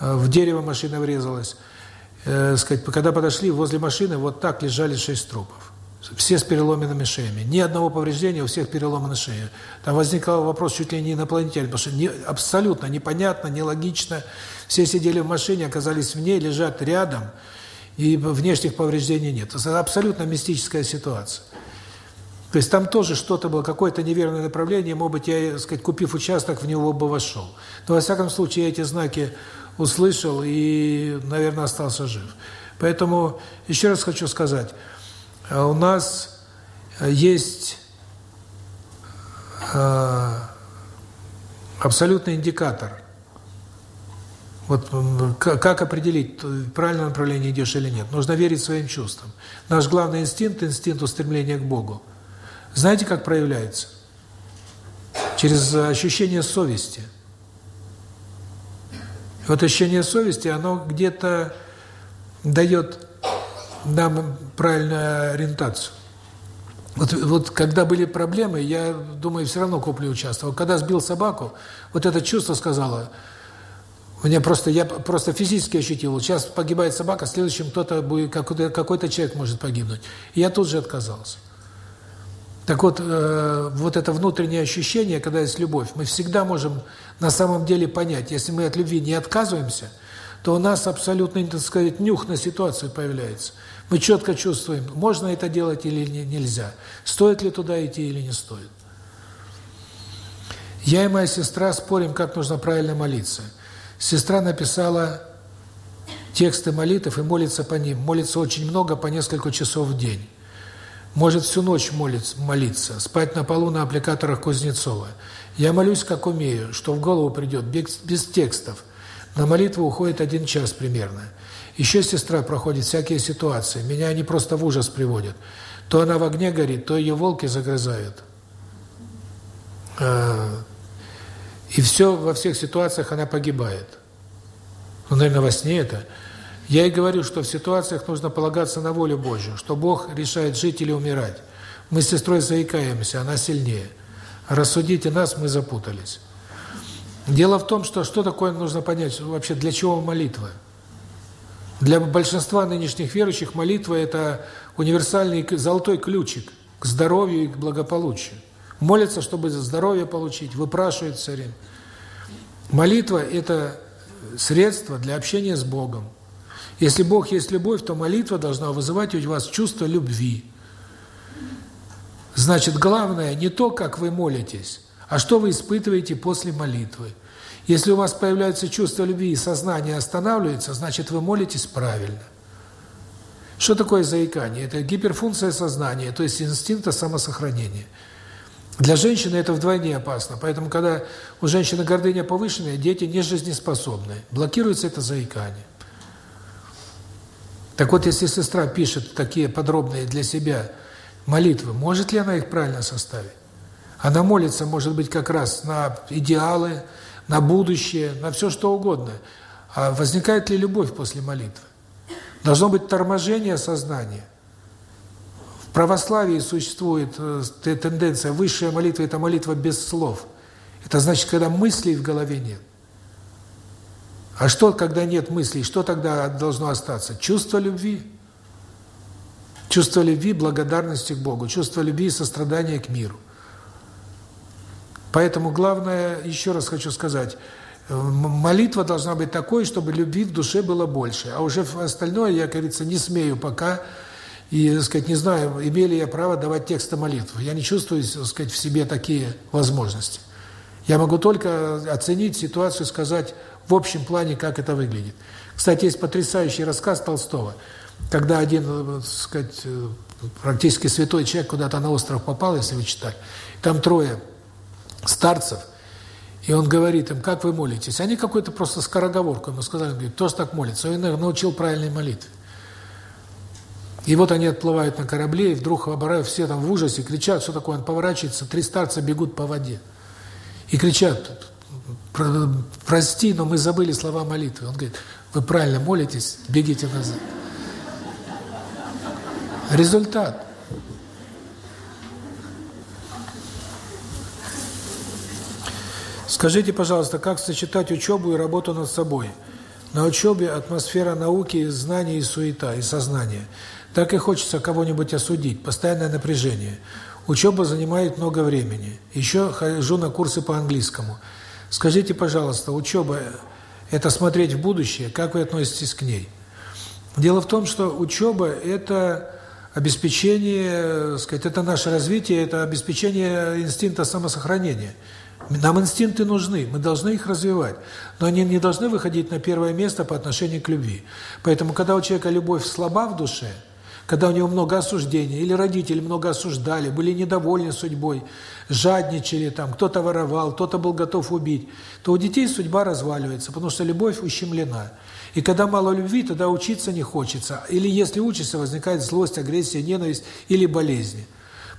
э, в дерево машина врезалась. Э, сказать, когда подошли, возле машины вот так лежали шесть трупов. Все с переломанными шеями. Ни одного повреждения, у всех переломаны шеи. Там возникал вопрос чуть ли не инопланетянин, потому что не, абсолютно непонятно, нелогично. Все сидели в машине, оказались в ней, лежат рядом, и внешних повреждений нет. Это абсолютно мистическая ситуация. То есть там тоже что-то было, какое-то неверное направление, может быть, я, так сказать, купив участок, в него бы вошел. Но, во всяком случае, я эти знаки услышал и, наверное, остался жив. Поэтому еще раз хочу сказать, у нас есть э, абсолютный индикатор – вот как определить, правильное направление идешь или нет? Нужно верить своим чувствам. Наш главный инстинкт – инстинкт устремления к Богу. Знаете, как проявляется? Через ощущение совести. Вот ощущение совести, оно где-то дает нам правильную ориентацию. Вот, вот когда были проблемы, я думаю, все равно куплю участвовал. Когда сбил собаку, вот это чувство сказала – мне просто я просто физически ощутил, сейчас погибает собака, следующим кто-то будет какой-то какой-то человек может погибнуть. И я тут же отказался. Так вот, э, вот это внутреннее ощущение, когда есть любовь, мы всегда можем на самом деле понять, если мы от любви не отказываемся, то у нас абсолютно, так сказать, нюх на ситуацию появляется. Мы четко чувствуем, можно это делать или нельзя, стоит ли туда идти или не стоит. Я и моя сестра спорим, как нужно правильно молиться – Сестра написала тексты молитв и молится по ним. Молится очень много, по несколько часов в день. Может всю ночь молиться, молиться, спать на полу на аппликаторах Кузнецова. Я молюсь, как умею, что в голову придет, без, без текстов. На молитву уходит один час примерно. Еще сестра проходит всякие ситуации. Меня они просто в ужас приводят. То она в огне горит, то ее волки загрызают. А, и все, во всех ситуациях она погибает. Ну, наверное, во сне это. Я и говорю, что в ситуациях нужно полагаться на волю Божью, что Бог решает жить или умирать. Мы с сестрой заикаемся, она сильнее. Рассудите нас, мы запутались. Дело в том, что что такое нужно понять, вообще для чего молитва? Для большинства нынешних верующих молитва – это универсальный золотой ключик к здоровью и к благополучию. Молятся, чтобы здоровье получить, выпрашивают все время. Молитва – это средство для общения с Богом. Если Бог есть любовь, то молитва должна вызывать у вас чувство любви. Значит, главное не то, как вы молитесь, а что вы испытываете после молитвы. Если у вас появляется чувство любви и сознание останавливается, значит, вы молитесь правильно. Что такое заикание? Это гиперфункция сознания, то есть инстинкта самосохранения. Для женщины это вдвойне опасно, поэтому, когда у женщины гордыня повышенная, дети не жизнеспособны. Блокируется это заикание. Так вот, если сестра пишет такие подробные для себя молитвы, может ли она их правильно составить? Она молится, может быть, как раз на идеалы, на будущее, на все что угодно. А возникает ли любовь после молитвы? Должно быть торможение сознания. В православии существует э, тенденция, высшая молитва – это молитва без слов. Это значит, когда мыслей в голове нет. А что, когда нет мыслей, что тогда должно остаться? Чувство любви. Чувство любви, благодарности к Богу, чувство любви и сострадания к миру. Поэтому главное, еще раз хочу сказать, э, молитва должна быть такой, чтобы любви в душе было больше. А уже остальное, я, говорится, не смею пока, и, так сказать, не знаю, имею ли я право давать тексты молитв. Я не чувствую, так сказать, в себе такие возможности. Я могу только оценить ситуацию, сказать в общем плане, как это выглядит. Кстати, есть потрясающий рассказ Толстого, когда один, э, так сказать, э, практически святой человек куда-то на остров попал, если вы читали, там трое старцев, и он говорит им, как вы молитесь? Они какой-то просто скороговорку ему сказали, он говорит, тоже так молится. Он их научил правильной молитве. И вот они отплывают на корабле, и вдруг все там в ужасе, кричат, что такое, он поворачивается, три старца бегут по воде. И кричат, прости, но мы забыли слова молитвы. Он говорит, вы правильно молитесь, бегите назад. Результат. Скажите, пожалуйста, как сочетать учебу и работу над собой? На учебе атмосфера науки, знаний и суета, и сознания. Так и хочется кого-нибудь осудить, постоянное напряжение. Учеба занимает много времени. Еще хожу на курсы по английскому. Скажите, пожалуйста, учеба – это смотреть в будущее, как вы относитесь к ней? Дело в том, что учеба – это обеспечение, сказать, это наше развитие, это обеспечение инстинкта самосохранения. Нам инстинкты нужны, мы должны их развивать, но они не должны выходить на первое место по отношению к любви. Поэтому, когда у человека любовь слаба в душе – когда у него много осуждения, или родители много осуждали, были недовольны судьбой, жадничали, там кто-то воровал, кто-то был готов убить, то у детей судьба разваливается, потому что любовь ущемлена. И когда мало любви, тогда учиться не хочется. Или если учишься, возникает злость, агрессия, ненависть или болезни.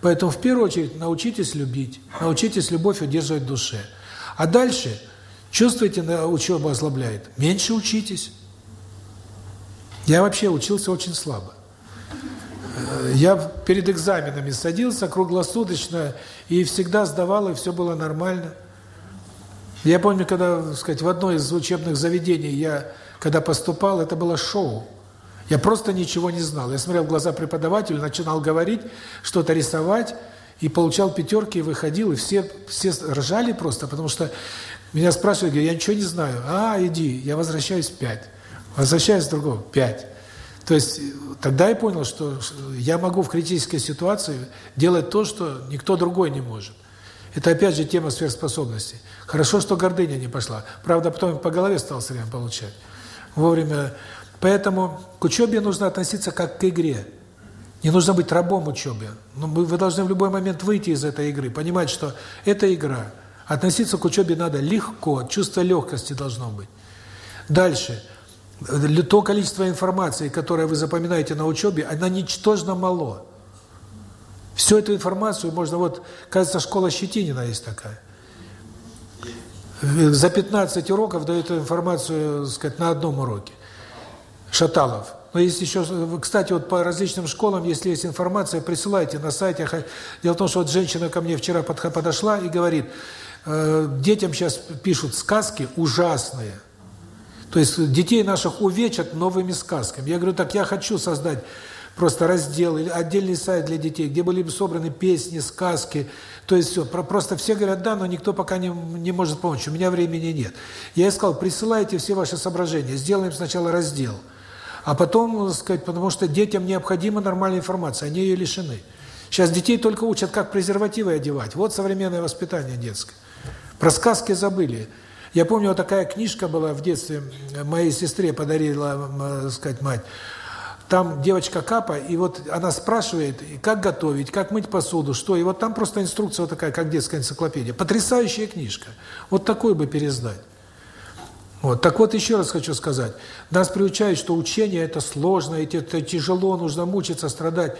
Поэтому в первую очередь научитесь любить, научитесь любовь удерживать в душе. А дальше, чувствуете, учеба ослабляет, меньше учитесь. Я вообще учился очень слабо. Я перед экзаменами садился круглосуточно и всегда сдавал, и все было нормально. Я помню, когда, так сказать, в одно из учебных заведений я, когда поступал, это было шоу. Я просто ничего не знал. Я смотрел в глаза преподавателю, начинал говорить, что-то рисовать, и получал пятерки, и выходил, и все, все ржали просто, потому что меня спрашивали, я ничего не знаю. А, иди, я возвращаюсь пять. Возвращаюсь другого, пять. То есть тогда я понял, что я могу в критической ситуации делать то, что никто другой не может. Это опять же тема сверхспособностей. Хорошо, что гордыня не пошла. Правда, потом по голове стал все время получать. Вовремя. Поэтому к учебе нужно относиться как к игре. Не нужно быть рабом учебе. Но вы должны в любой момент выйти из этой игры, понимать, что это игра. Относиться к учебе надо легко, чувство легкости должно быть. Дальше то количество информации, которое вы запоминаете на учебе, она ничтожно мало. Всю эту информацию можно, вот, кажется, школа Щетинина есть такая. За 15 уроков дают информацию, так сказать, на одном уроке. Шаталов. Но есть еще, кстати, вот по различным школам, если есть информация, присылайте на сайте. Дело в том, что вот женщина ко мне вчера подошла и говорит, «Э, детям сейчас пишут сказки ужасные – то есть детей наших увечат новыми сказками. Я говорю, так я хочу создать просто раздел, или отдельный сайт для детей, где были бы собраны песни, сказки, то есть все. Просто все говорят, да, но никто пока не, не может помочь, у меня времени нет. Я сказал, присылайте все ваши соображения, сделаем сначала раздел, а потом, так сказать, потому что детям необходима нормальная информация, они ее лишены. Сейчас детей только учат, как презервативы одевать. Вот современное воспитание детское. Про сказки забыли. Я помню, вот такая книжка была в детстве, моей сестре подарила, так сказать, мать. Там девочка Капа, и вот она спрашивает, как готовить, как мыть посуду, что. И вот там просто инструкция вот такая, как детская энциклопедия. Потрясающая книжка. Вот такой бы пересдать. Вот. Так вот, еще раз хочу сказать. Нас приучают, что учение – это сложно, это тяжело, нужно мучиться, страдать.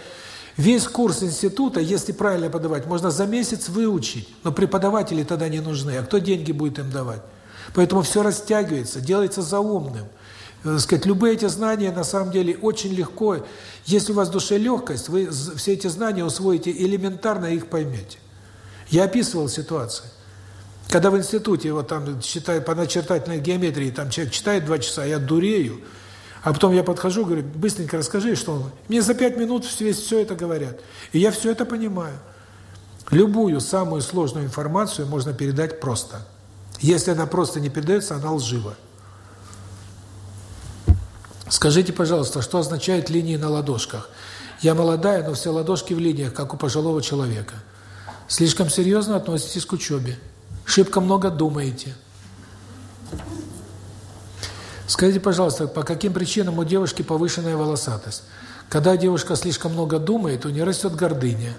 Весь курс института, если правильно подавать, можно за месяц выучить, но преподаватели тогда не нужны. А кто деньги будет им давать? Поэтому все растягивается, делается заумным. Э, сказать, любые эти знания на самом деле очень легко. Если у вас в душе легкость, вы все эти знания усвоите элементарно их поймете. Я описывал ситуацию. Когда в институте вот там читаю по начертательной геометрии, там человек читает два часа, я дурею, а потом я подхожу, говорю, быстренько расскажи, что он. Мне за пять минут все, все это говорят. И я все это понимаю. Любую самую сложную информацию можно передать просто. Если она просто не передается, она лжива. Скажите, пожалуйста, что означает линии на ладошках? Я молодая, но все ладошки в линиях, как у пожилого человека. Слишком серьезно относитесь к учебе. Шибко много думаете. Скажите, пожалуйста, по каким причинам у девушки повышенная волосатость? Когда девушка слишком много думает, у нее растет гордыня.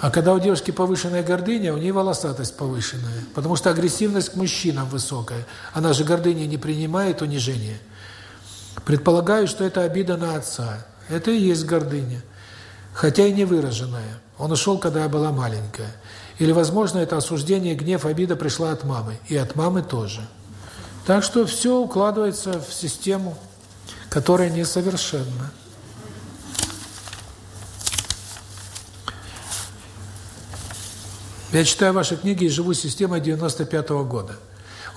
А когда у девушки повышенная гордыня, у нее волосатость повышенная. Потому что агрессивность к мужчинам высокая. Она же гордыня не принимает унижение. Предполагаю, что это обида на отца. Это и есть гордыня. Хотя и не выраженная. Он ушел, когда я была маленькая. Или, возможно, это осуждение, гнев, обида пришла от мамы. И от мамы тоже. Так что все укладывается в систему, которая несовершенна. Я читаю ваши книги и живу системой 95 -го года.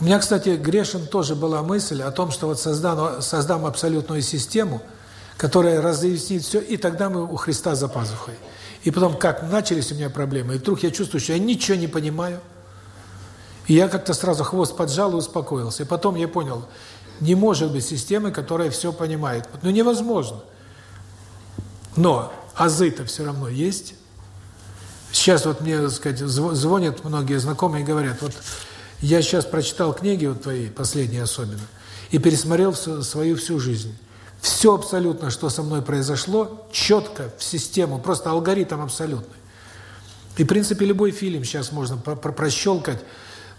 У меня, кстати, грешен тоже была мысль о том, что вот создам, создам абсолютную систему, которая разъяснит все, и тогда мы у Христа за пазухой. И потом, как начались у меня проблемы, и вдруг я чувствую, что я ничего не понимаю. И я как-то сразу хвост поджал и успокоился. И потом я понял, не может быть системы, которая все понимает. Ну, невозможно. Но азы-то все равно есть. Сейчас вот мне, так сказать, звонят многие знакомые и говорят, вот я сейчас прочитал книги вот твои, последние особенно, и пересмотрел свою всю жизнь. Все абсолютно, что со мной произошло, четко, в систему, просто алгоритм абсолютный. И, в принципе, любой фильм сейчас можно про про прощелкать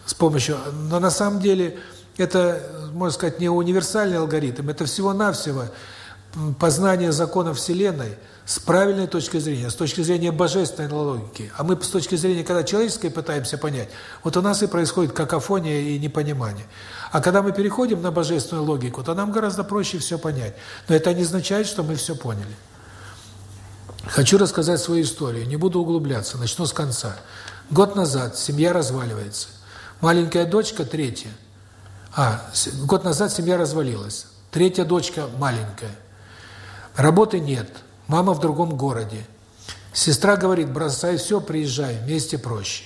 с помощью... Но на самом деле это, можно сказать, не универсальный алгоритм, это всего-навсего познание законов Вселенной с правильной точки зрения, с точки зрения божественной логики. А мы с точки зрения, когда человеческой пытаемся понять, вот у нас и происходит какофония и непонимание. А когда мы переходим на божественную логику, то нам гораздо проще все понять. Но это не означает, что мы все поняли. Хочу рассказать свою историю, не буду углубляться, начну с конца. Год назад семья разваливается. Маленькая дочка, третья. А, год назад семья развалилась. Третья дочка маленькая. Работы нет, мама в другом городе. Сестра говорит, бросай все, приезжай, вместе проще.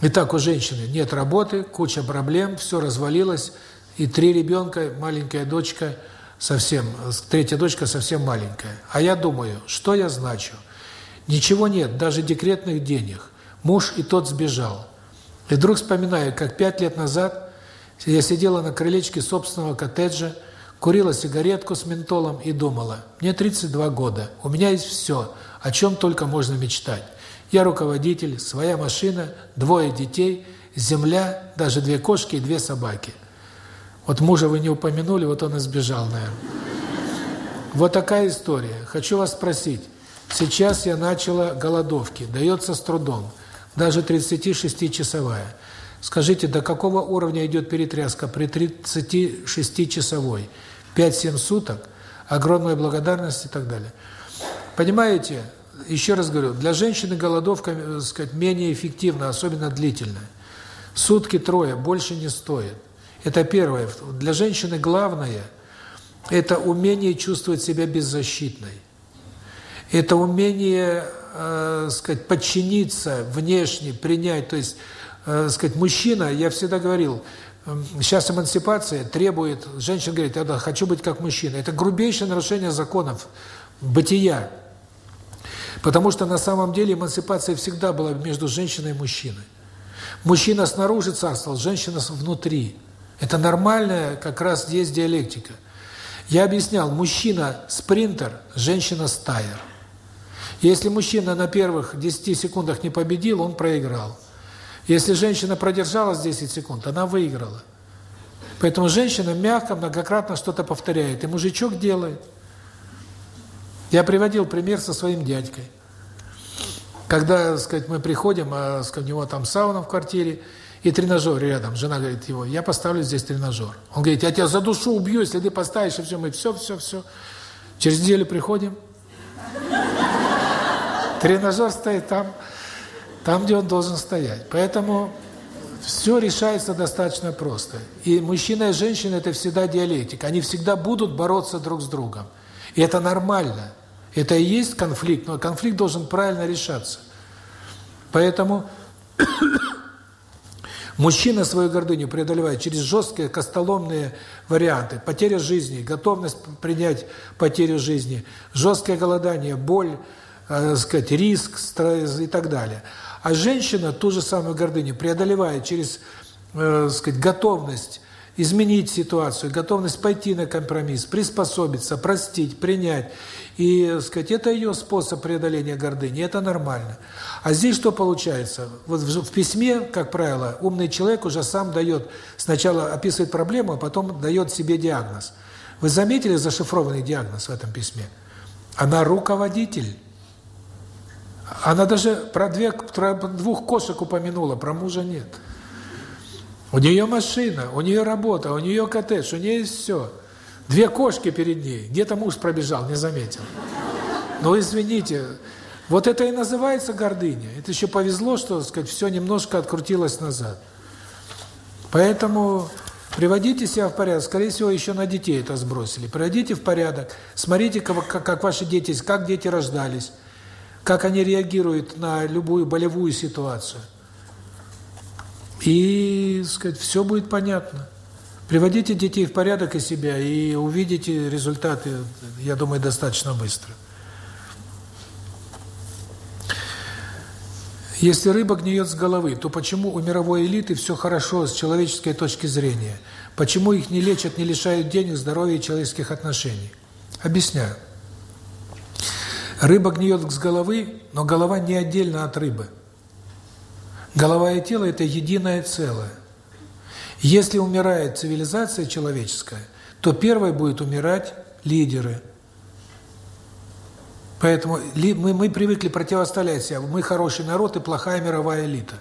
Итак, у женщины нет работы, куча проблем, все развалилось, и три ребенка, маленькая дочка совсем, третья дочка совсем маленькая. А я думаю, что я значу? Ничего нет, даже декретных денег. Муж и тот сбежал. И вдруг вспоминаю, как пять лет назад я сидела на крылечке собственного коттеджа, курила сигаретку с ментолом и думала, мне 32 года, у меня есть все, о чем только можно мечтать. Я руководитель, своя машина, двое детей, земля, даже две кошки и две собаки. Вот мужа вы не упомянули, вот он и сбежал, наверное. Вот такая история. Хочу вас спросить. Сейчас я начала голодовки, дается с трудом, даже 36-часовая. Скажите, до какого уровня идет перетряска при 36-часовой? 5-7 суток, огромная благодарность и так далее. Понимаете, еще раз говорю, для женщины голодовка, так э, сказать, менее эффективна, особенно длительная. Сутки трое, больше не стоит. Это первое. Для женщины главное – это умение чувствовать себя беззащитной. Это умение, э, сказать, подчиниться внешне, принять. То есть, э, сказать, мужчина, я всегда говорил, сейчас эмансипация требует, женщина говорит, я хочу быть как мужчина. Это грубейшее нарушение законов бытия. Потому что на самом деле эмансипация всегда была между женщиной и мужчиной. Мужчина снаружи царствовал, женщина внутри. Это нормальная как раз есть диалектика. Я объяснял, мужчина спринтер, женщина стайер. Если мужчина на первых 10 секундах не победил, он проиграл. Если женщина продержалась 10 секунд, она выиграла. Поэтому женщина мягко, многократно что-то повторяет, и мужичок делает. Я приводил пример со своим дядькой. Когда, сказать, мы приходим, а у него там сауна в квартире, и тренажер рядом. Жена говорит его, я поставлю здесь тренажер. Он говорит, я тебя за душу убью, если ты поставишь, и все, мы все, все, все. Через неделю приходим. Тренажер стоит там, там, где он должен стоять. Поэтому все решается достаточно просто. И мужчина и женщина – это всегда диалектика. Они всегда будут бороться друг с другом. И это нормально. Это и есть конфликт, но конфликт должен правильно решаться. Поэтому мужчина свою гордыню преодолевает через жесткие костоломные варианты. Потеря жизни, готовность принять потерю жизни, жесткое голодание, боль, э, сказать, риск, и так далее. А женщина ту же самую гордыню преодолевает через э, сказать, готовность изменить ситуацию, готовность пойти на компромисс, приспособиться, простить, принять. И, сказать, это ее способ преодоления гордыни, это нормально. А здесь что получается? Вот в, в письме, как правило, умный человек уже сам дает, сначала описывает проблему, а потом дает себе диагноз. Вы заметили зашифрованный диагноз в этом письме? Она руководитель. Она даже про, две, про двух кошек упомянула, про мужа нет. У нее машина, у нее работа, у нее коттедж, у нее есть все. Две кошки перед ней. Где-то муж пробежал, не заметил. Но извините, вот это и называется гордыня. Это еще повезло, что, так сказать, все немножко открутилось назад. Поэтому приводите себя в порядок. Скорее всего, еще на детей это сбросили. Приводите в порядок. Смотрите, как, как ваши дети, как дети рождались, как они реагируют на любую болевую ситуацию. И, сказать, все будет понятно. Приводите детей в порядок и себя, и увидите результаты, я думаю, достаточно быстро. Если рыба гниет с головы, то почему у мировой элиты все хорошо с человеческой точки зрения? Почему их не лечат, не лишают денег, здоровья и человеческих отношений? Объясняю. Рыба гниет с головы, но голова не отдельно от рыбы. Голова и тело – это единое целое. Если умирает цивилизация человеческая, то первой будет умирать лидеры. Поэтому мы, мы привыкли противостоять себя. Мы хороший народ и плохая мировая элита.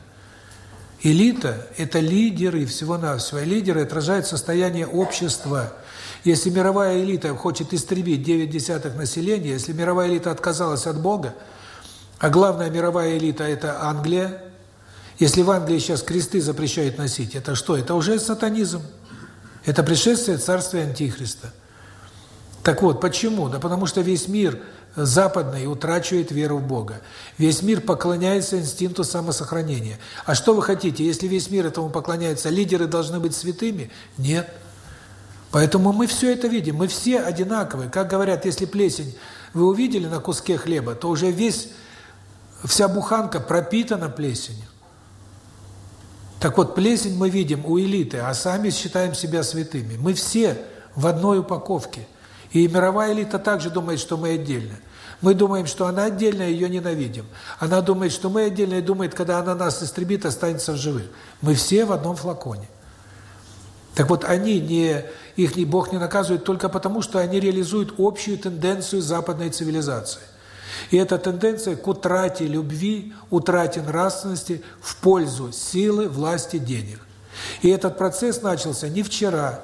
Элита – это лидеры всего-навсего. Лидеры отражают состояние общества. Если мировая элита хочет истребить 9 десятых населения, если мировая элита отказалась от Бога, а главная мировая элита – это Англия, если в Англии сейчас кресты запрещают носить, это что? Это уже сатанизм. Это пришествие царствия Антихриста. Так вот, почему? Да потому что весь мир западный утрачивает веру в Бога. Весь мир поклоняется инстинкту самосохранения. А что вы хотите? Если весь мир этому поклоняется, лидеры должны быть святыми? Нет. Поэтому мы все это видим. Мы все одинаковые. Как говорят, если плесень вы увидели на куске хлеба, то уже весь вся буханка пропитана плесенью. Так вот, плесень мы видим у элиты, а сами считаем себя святыми. Мы все в одной упаковке. И мировая элита также думает, что мы отдельно. Мы думаем, что она отдельно, ее ненавидим. Она думает, что мы отдельно, и думает, когда она нас истребит, останется в живых. Мы все в одном флаконе. Так вот, они не, их не Бог не наказывает только потому, что они реализуют общую тенденцию западной цивилизации. И эта тенденция к утрате любви, утрате нравственности в пользу силы, власти, денег. И этот процесс начался не вчера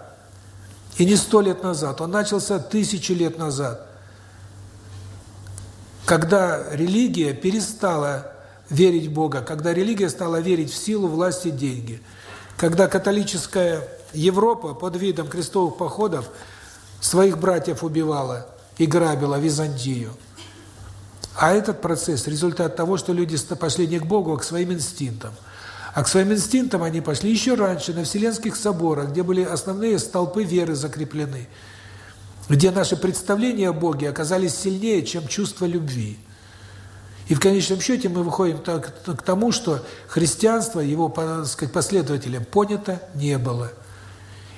и не сто лет назад, он начался тысячи лет назад, когда религия перестала верить в Бога, когда религия стала верить в силу, власть и деньги, когда католическая Европа под видом крестовых походов своих братьев убивала и грабила Византию. А этот процесс – результат того, что люди пошли не к Богу, а к своим инстинктам. А к своим инстинктам они пошли еще раньше, на Вселенских соборах, где были основные столпы веры закреплены, где наши представления о Боге оказались сильнее, чем чувство любви. И в конечном счете мы выходим к тому, что христианство, его так сказать, последователям понято не было.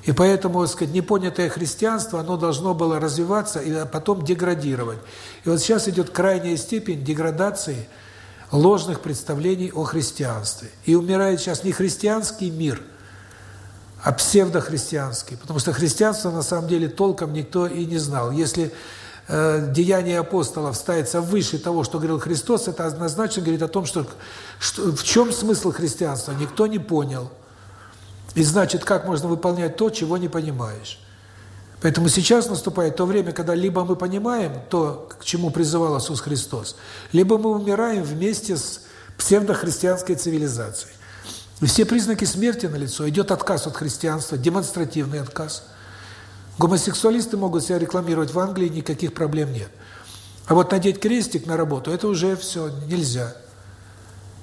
И поэтому, так сказать, непонятое христианство, оно должно было развиваться и потом деградировать. И вот сейчас идет крайняя степень деградации ложных представлений о христианстве. И умирает сейчас не христианский мир, а псевдохристианский. Потому что христианство на самом деле толком никто и не знал. Если э, деяние апостолов ставится выше того, что говорил Христос, это однозначно говорит о том, что, что в чем смысл христианства, никто не понял. И значит, как можно выполнять то, чего не понимаешь. Поэтому сейчас наступает то время, когда либо мы понимаем то, к чему призывал Иисус Христос, либо мы умираем вместе с псевдохристианской цивилизацией. И все признаки смерти налицо. Идет отказ от христианства, демонстративный отказ – Гомосексуалисты могут себя рекламировать в Англии, никаких проблем нет. А вот надеть крестик на работу, это уже все, нельзя.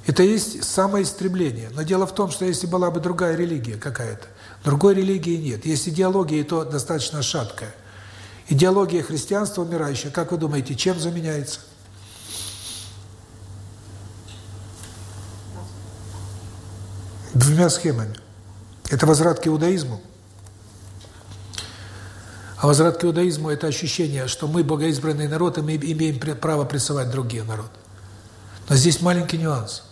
Это есть самоистребление. Но дело в том, что если была бы другая религия какая-то, другой религии нет. Есть идеология, и то достаточно шаткая. Идеология христианства умирающая, как вы думаете, чем заменяется? Двумя схемами. Это возврат к иудаизму. А возврат к иудаизму – это ощущение, что мы богоизбранный народ, и мы имеем право прессовать другие народы. Но здесь маленький нюанс.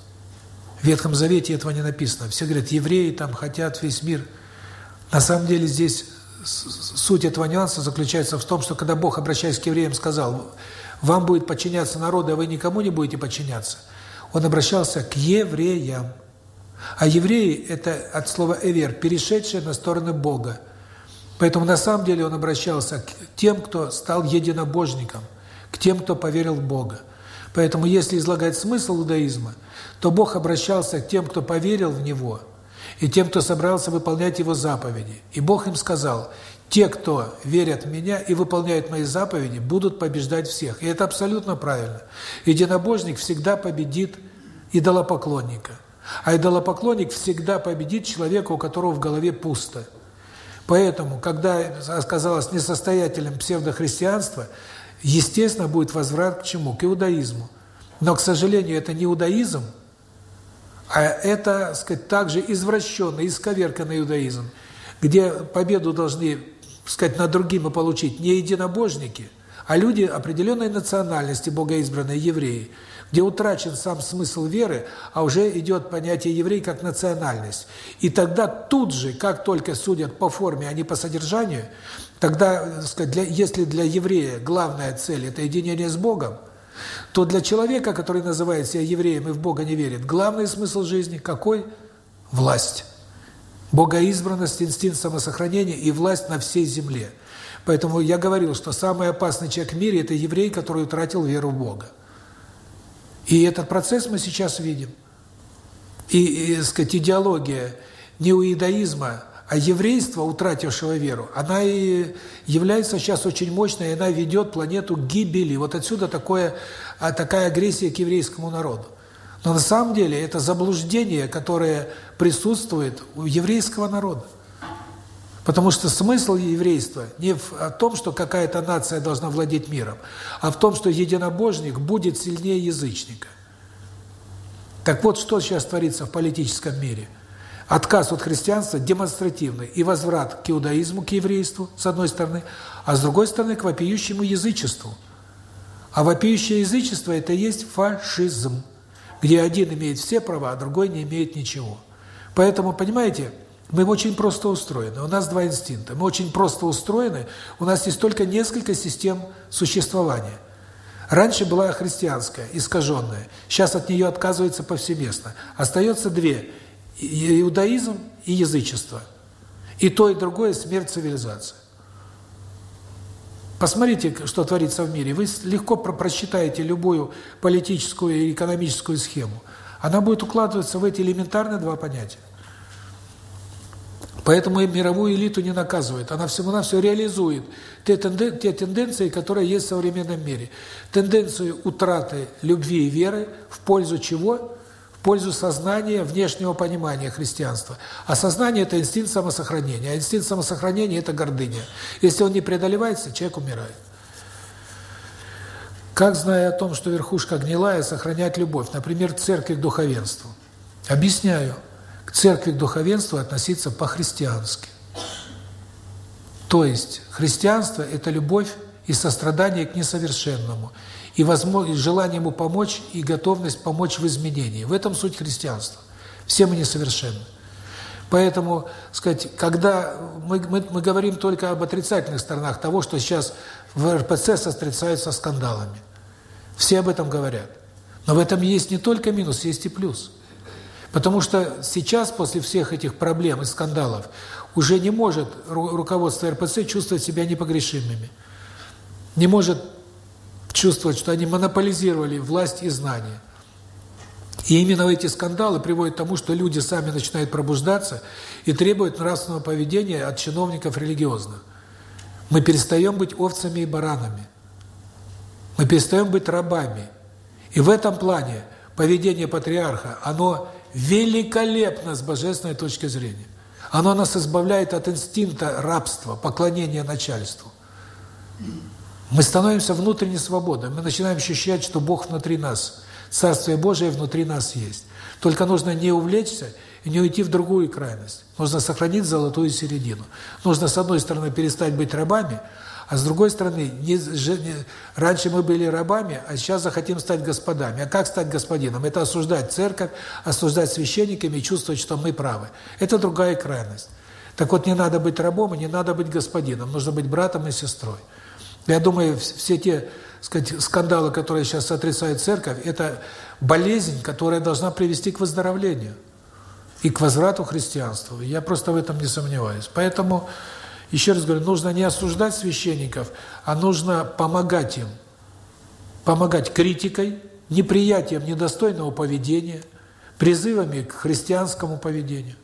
В Ветхом Завете этого не написано. Все говорят, евреи там хотят весь мир. На самом деле здесь суть этого нюанса заключается в том, что когда Бог, обращаясь к евреям, сказал, вам будет подчиняться народу, а вы никому не будете подчиняться, Он обращался к евреям. А евреи – это от слова «эвер», перешедшие на сторону Бога. Поэтому на самом деле он обращался к тем, кто стал единобожником, к тем, кто поверил в Бога. Поэтому если излагать смысл иудаизма, то Бог обращался к тем, кто поверил в Него, и тем, кто собрался выполнять Его заповеди. И Бог им сказал, те, кто верят в Меня и выполняют Мои заповеди, будут побеждать всех. И это абсолютно правильно. Единобожник всегда победит идолопоклонника. А идолопоклонник всегда победит человека, у которого в голове пусто. Поэтому, когда оказалось несостоятельным псевдохристианство, естественно, будет возврат к чему? К иудаизму. Но, к сожалению, это не иудаизм, а это, так сказать, также извращенный, исковерканный иудаизм, где победу должны, так сказать, над другими получить не единобожники, а люди определенной национальности, богоизбранные евреи – где утрачен сам смысл веры, а уже идет понятие еврей как национальность. И тогда тут же, как только судят по форме, а не по содержанию, тогда, сказать, для, если для еврея главная цель – это единение с Богом, то для человека, который называет себя евреем и в Бога не верит, главный смысл жизни какой? Власть. Богоизбранность, инстинкт самосохранения и власть на всей земле. Поэтому я говорил, что самый опасный человек в мире – это еврей, который утратил веру в Бога. И этот процесс мы сейчас видим. И, и сказать, идеология не неоидаизма, а еврейства, утратившего веру, она и является сейчас очень мощной, и она ведет планету к гибели. Вот отсюда такое, а, такая агрессия к еврейскому народу. Но на самом деле это заблуждение, которое присутствует у еврейского народа. Потому что смысл еврейства не в том, что какая-то нация должна владеть миром, а в том, что единобожник будет сильнее язычника. Так вот, что сейчас творится в политическом мире? Отказ от христианства демонстративный и возврат к иудаизму, к еврейству, с одной стороны, а с другой стороны, к вопиющему язычеству. А вопиющее язычество – это есть фашизм, где один имеет все права, а другой не имеет ничего. Поэтому, понимаете, мы очень просто устроены. У нас два инстинкта. Мы очень просто устроены. У нас есть только несколько систем существования. Раньше была христианская, искаженная. Сейчас от нее отказывается повсеместно. Остается две. Иудаизм и язычество. И то, и другое – смерть цивилизации. Посмотрите, что творится в мире. Вы легко просчитаете любую политическую и экономическую схему. Она будет укладываться в эти элементарные два понятия. Поэтому и мировую элиту не наказывает. Она все, она все реализует те, тенден, те тенденции, которые есть в современном мире. Тенденцию утраты любви и веры в пользу чего? Пользу сознания, внешнего понимания христианства. А сознание – это инстинкт самосохранения. А инстинкт самосохранения – это гордыня. Если он не преодолевается, человек умирает. Как, зная о том, что верхушка гнилая, сохранять любовь? Например, церковь к духовенству. Объясняю к церкви, к духовенству относиться по-христиански. То есть христианство – это любовь и сострадание к несовершенному, и, желание ему помочь, и готовность помочь в изменении. В этом суть христианства. Все мы несовершенны. Поэтому, сказать, когда мы, мы, мы говорим только об отрицательных сторонах того, что сейчас в РПЦ сострясаются скандалами. Все об этом говорят. Но в этом есть не только минус, есть и плюс. Потому что сейчас, после всех этих проблем и скандалов, уже не может руководство РПЦ чувствовать себя непогрешимыми. Не может чувствовать, что они монополизировали власть и знания. И именно эти скандалы приводят к тому, что люди сами начинают пробуждаться и требуют нравственного поведения от чиновников религиозных. Мы перестаем быть овцами и баранами. Мы перестаем быть рабами. И в этом плане поведение патриарха, оно великолепно с божественной точки зрения. Оно нас избавляет от инстинкта рабства, поклонения начальству. Мы становимся внутренне свободными, мы начинаем ощущать, что Бог внутри нас, Царствие Божие внутри нас есть. Только нужно не увлечься и не уйти в другую крайность. Нужно сохранить золотую середину. Нужно, с одной стороны, перестать быть рабами, а с другой стороны, не, не, раньше мы были рабами, а сейчас захотим стать господами. А как стать господином? Это осуждать церковь, осуждать священниками и чувствовать, что мы правы. Это другая крайность. Так вот, не надо быть рабом и не надо быть господином. Нужно быть братом и сестрой. Я думаю, все те сказать, скандалы, которые сейчас отрицает церковь, это болезнь, которая должна привести к выздоровлению и к возврату христианству. Я просто в этом не сомневаюсь. Поэтому... Еще раз говорю, нужно не осуждать священников, а нужно помогать им. Помогать критикой, неприятием недостойного поведения, призывами к христианскому поведению.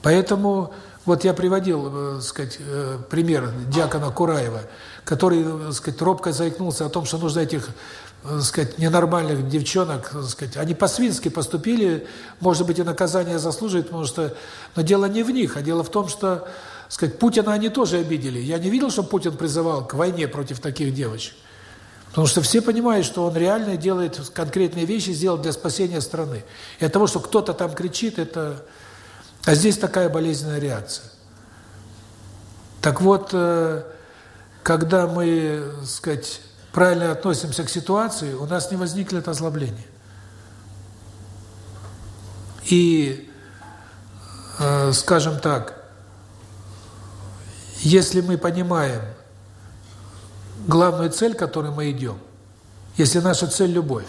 Поэтому вот я приводил, э, сказать, э, пример диакона Кураева, который, э, сказать, робко заикнулся о том, что нужно этих, сказать, ненормальных девчонок, сказать, они по-свински поступили, может быть, и наказание заслуживают, потому что, но дело не в них, а дело в том, что сказать, Путина они тоже обидели. Я не видел, что Путин призывал к войне против таких девочек. Потому что все понимают, что он реально делает конкретные вещи, сделал для спасения страны. И от того, что кто-то там кричит, это... А здесь такая болезненная реакция. Так вот, э, когда мы, сказать, правильно относимся к ситуации, у нас не возникнет озлобление. И, э, скажем так, если мы понимаем главную цель, к которой мы идем, если наша цель – любовь,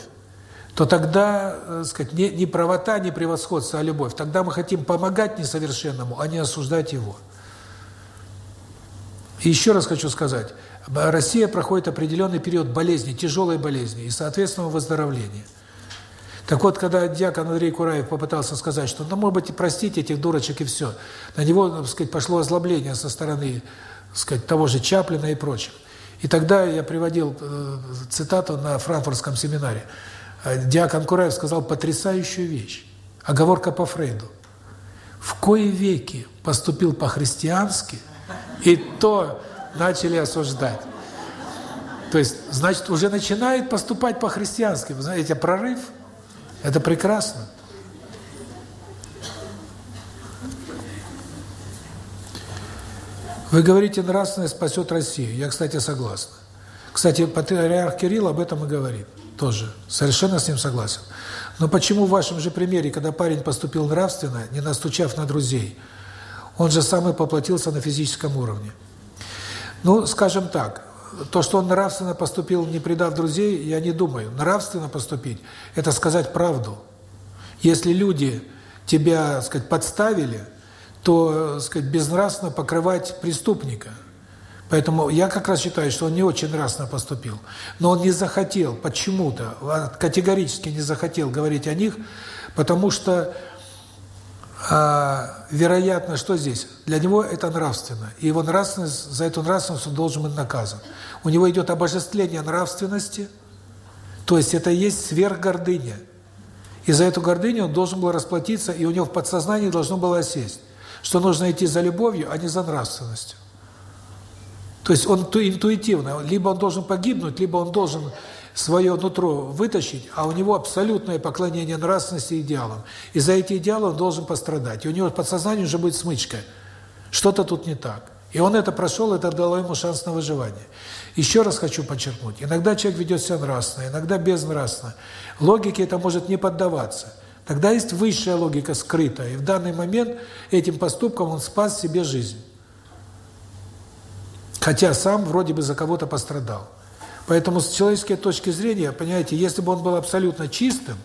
то тогда, э, сказать, не, не правота, не превосходство, а любовь. Тогда мы хотим помогать несовершенному, а не осуждать его. И еще раз хочу сказать, Россия проходит определенный период болезни, тяжелой болезни и соответственного выздоровления. Так вот, когда диакон Андрей Кураев попытался сказать, что, ну, может быть, простить этих дурочек и все, на него, так сказать, пошло озлобление со стороны, так сказать, того же Чаплина и прочих. И тогда я приводил э, цитату на франкфуртском семинаре. Э, диакон Кураев сказал потрясающую вещь. Оговорка по Фрейду. В кои веки поступил по-христиански, и то начали осуждать. То есть, значит, уже начинает поступать по-христиански. Вы знаете, прорыв – это прекрасно. Вы говорите, нравственность спасет Россию. Я, кстати, согласна. Кстати, патриарх Кирилл об этом и говорит. Тоже. Совершенно с ним согласен. Но почему в вашем же примере, когда парень поступил нравственно, не настучав на друзей, он же сам и поплатился на физическом уровне? Ну, скажем так, то, что он нравственно поступил, не предав друзей, я не думаю. Нравственно поступить – это сказать правду. Если люди тебя, сказать, подставили, то, сказать, безнравственно покрывать преступника. Поэтому я как раз считаю, что он не очень нравственно поступил. Но он не захотел почему-то, категорически не захотел говорить о них, потому что а, вероятно, что здесь? Для него это нравственно. И его нравственность, за эту нравственность он должен быть наказан. У него идет обожествление нравственности, то есть это и есть сверхгордыня. И за эту гордыню он должен был расплатиться, и у него в подсознании должно было осесть, что нужно идти за любовью, а не за нравственностью. То есть он интуитивно, либо он должен погибнуть, либо он должен свое нутро вытащить, а у него абсолютное поклонение нравственности идеалам. И за эти идеалы он должен пострадать. И у него в подсознании уже будет смычка. Что-то тут не так. И он это прошел, это дало ему шанс на выживание. Еще раз хочу подчеркнуть. Иногда человек ведет себя нравственно, иногда безнравственно. Логике это может не поддаваться. Тогда есть высшая логика скрытая. И в данный момент этим поступком он спас себе жизнь. Хотя сам вроде бы за кого-то пострадал. Поэтому с человеческой точки зрения, понимаете, если бы он был абсолютно чистым,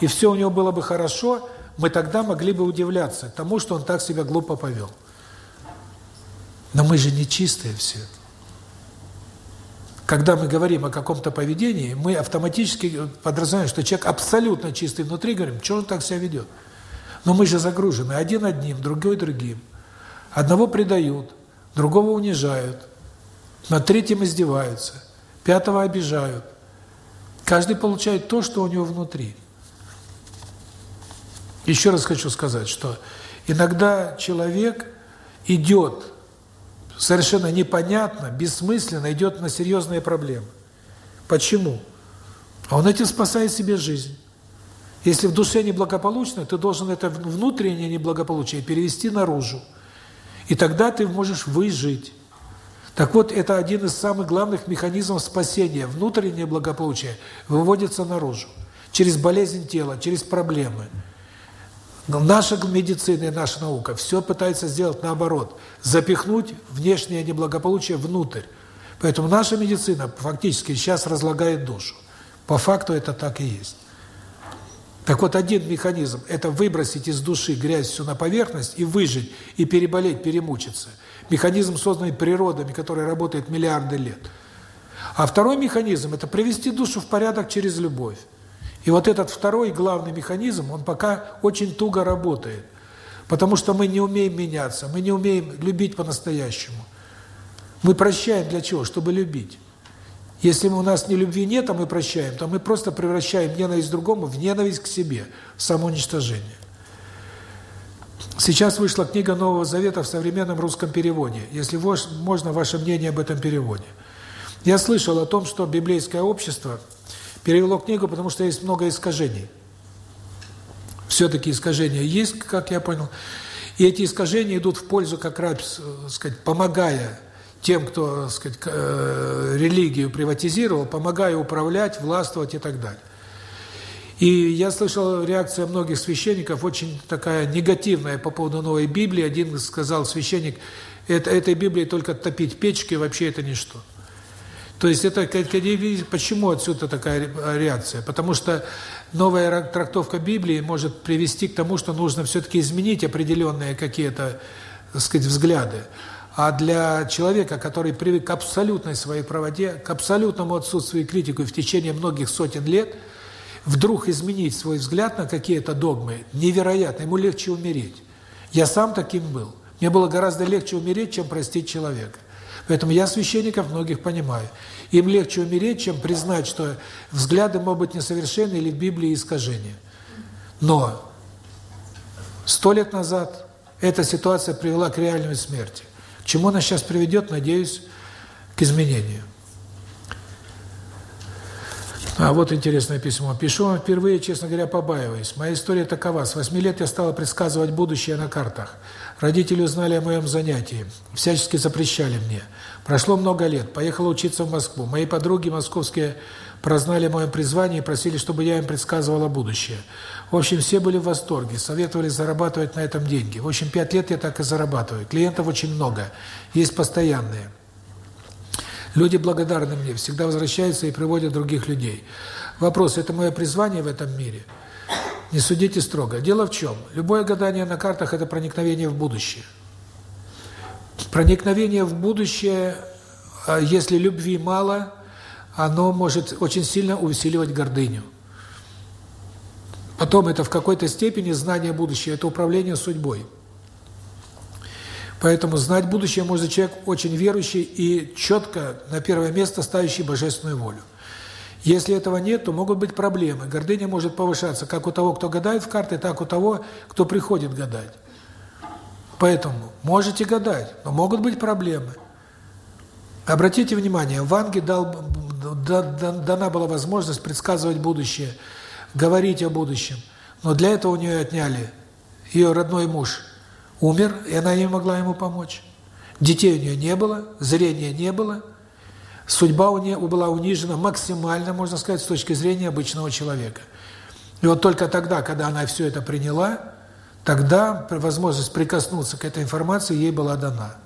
и все у него было бы хорошо, мы тогда могли бы удивляться тому, что он так себя глупо повел. Но мы же не чистые все. Когда мы говорим о каком-то поведении, мы автоматически подразумеваем, что человек абсолютно чистый внутри, говорим, что он так себя ведет. Но мы же загружены один одним, другой другим. Одного предают, другого унижают, над третьим издеваются пятого обижают. Каждый получает то, что у него внутри. Еще раз хочу сказать, что иногда человек идет совершенно непонятно, бессмысленно, идет на серьезные проблемы. Почему? А он этим спасает себе жизнь. Если в душе неблагополучно, ты должен это внутреннее неблагополучие перевести наружу. И тогда ты можешь выжить. Так вот, это один из самых главных механизмов спасения. Внутреннее благополучие выводится наружу. Через болезнь тела, через проблемы. Но наша медицина и наша наука все пытается сделать наоборот. Запихнуть внешнее неблагополучие внутрь. Поэтому наша медицина фактически сейчас разлагает душу. По факту это так и есть. Так вот, один механизм – это выбросить из души грязь всю на поверхность и выжить, и переболеть, перемучиться – Механизм, созданный природами, который работает миллиарды лет. А второй механизм – это привести душу в порядок через любовь. И вот этот второй главный механизм, он пока очень туго работает. Потому что мы не умеем меняться, мы не умеем любить по-настоящему. Мы прощаем для чего? Чтобы любить. Если у нас ни любви нет, а мы прощаем, то мы просто превращаем ненависть к другому в ненависть к себе, в самоуничтожение. Сейчас вышла книга Нового Завета в современном русском переводе. Если можно, ваше мнение об этом переводе. Я слышал о том, что библейское общество перевело книгу, потому что есть много искажений. Все-таки искажения есть, как я понял. И эти искажения идут в пользу, как раз, э, сказать, помогая тем, кто, сказать, э, религию приватизировал, помогая управлять, властвовать и так далее. И я слышал реакция многих священников очень такая негативная по поводу новой Библии. Один сказал священник, это этой Библии только топить печки, вообще это ничто. То есть это почему отсюда такая реакция? Потому что новая трактовка Библии может привести к тому, что нужно все-таки изменить определенные какие-то, так сказать, взгляды. А для человека, который привык к абсолютной своей правоте, к абсолютному отсутствию критики в течение многих сотен лет – вдруг изменить свой взгляд на какие-то догмы невероятно, ему легче умереть. Я сам таким был. Мне было гораздо легче умереть, чем простить человека. Поэтому я священников многих понимаю. Им легче умереть, чем признать, что взгляды могут быть несовершенны или в Библии искажения. Но сто лет назад эта ситуация привела к реальной смерти. Чему она сейчас приведет, надеюсь, к изменению. А вот интересное письмо. Пишу вам впервые, честно говоря, побаиваясь. Моя история такова. С 8 лет я стала предсказывать будущее на картах. Родители узнали о моем занятии. Всячески запрещали мне. Прошло много лет. Поехала учиться в Москву. Мои подруги московские прознали о моем призвании и просили, чтобы я им предсказывала будущее. В общем, все были в восторге. Советовали зарабатывать на этом деньги. В общем, пять лет я так и зарабатываю. Клиентов очень много. Есть постоянные. Люди благодарны мне, всегда возвращаются и приводят других людей. Вопрос, это мое призвание в этом мире? Не судите строго. Дело в чем? Любое гадание на картах – это проникновение в будущее. Проникновение в будущее, а если любви мало, оно может очень сильно усиливать гордыню. Потом это в какой-то степени знание будущего, это управление судьбой. Поэтому знать будущее может человек очень верующий и четко на первое место ставящий божественную волю. Если этого нет, то могут быть проблемы. Гордыня может повышаться как у того, кто гадает в карты, так у того, кто приходит гадать. Поэтому можете гадать, но могут быть проблемы. Обратите внимание, Ванге дал, дана была возможность предсказывать будущее, говорить о будущем. Но для этого у нее отняли ее родной муж умер, и она не могла ему помочь. Детей у нее не было, зрения не было. Судьба у нее была унижена максимально, можно сказать, с точки зрения обычного человека. И вот только тогда, когда она все это приняла, тогда возможность прикоснуться к этой информации ей была дана.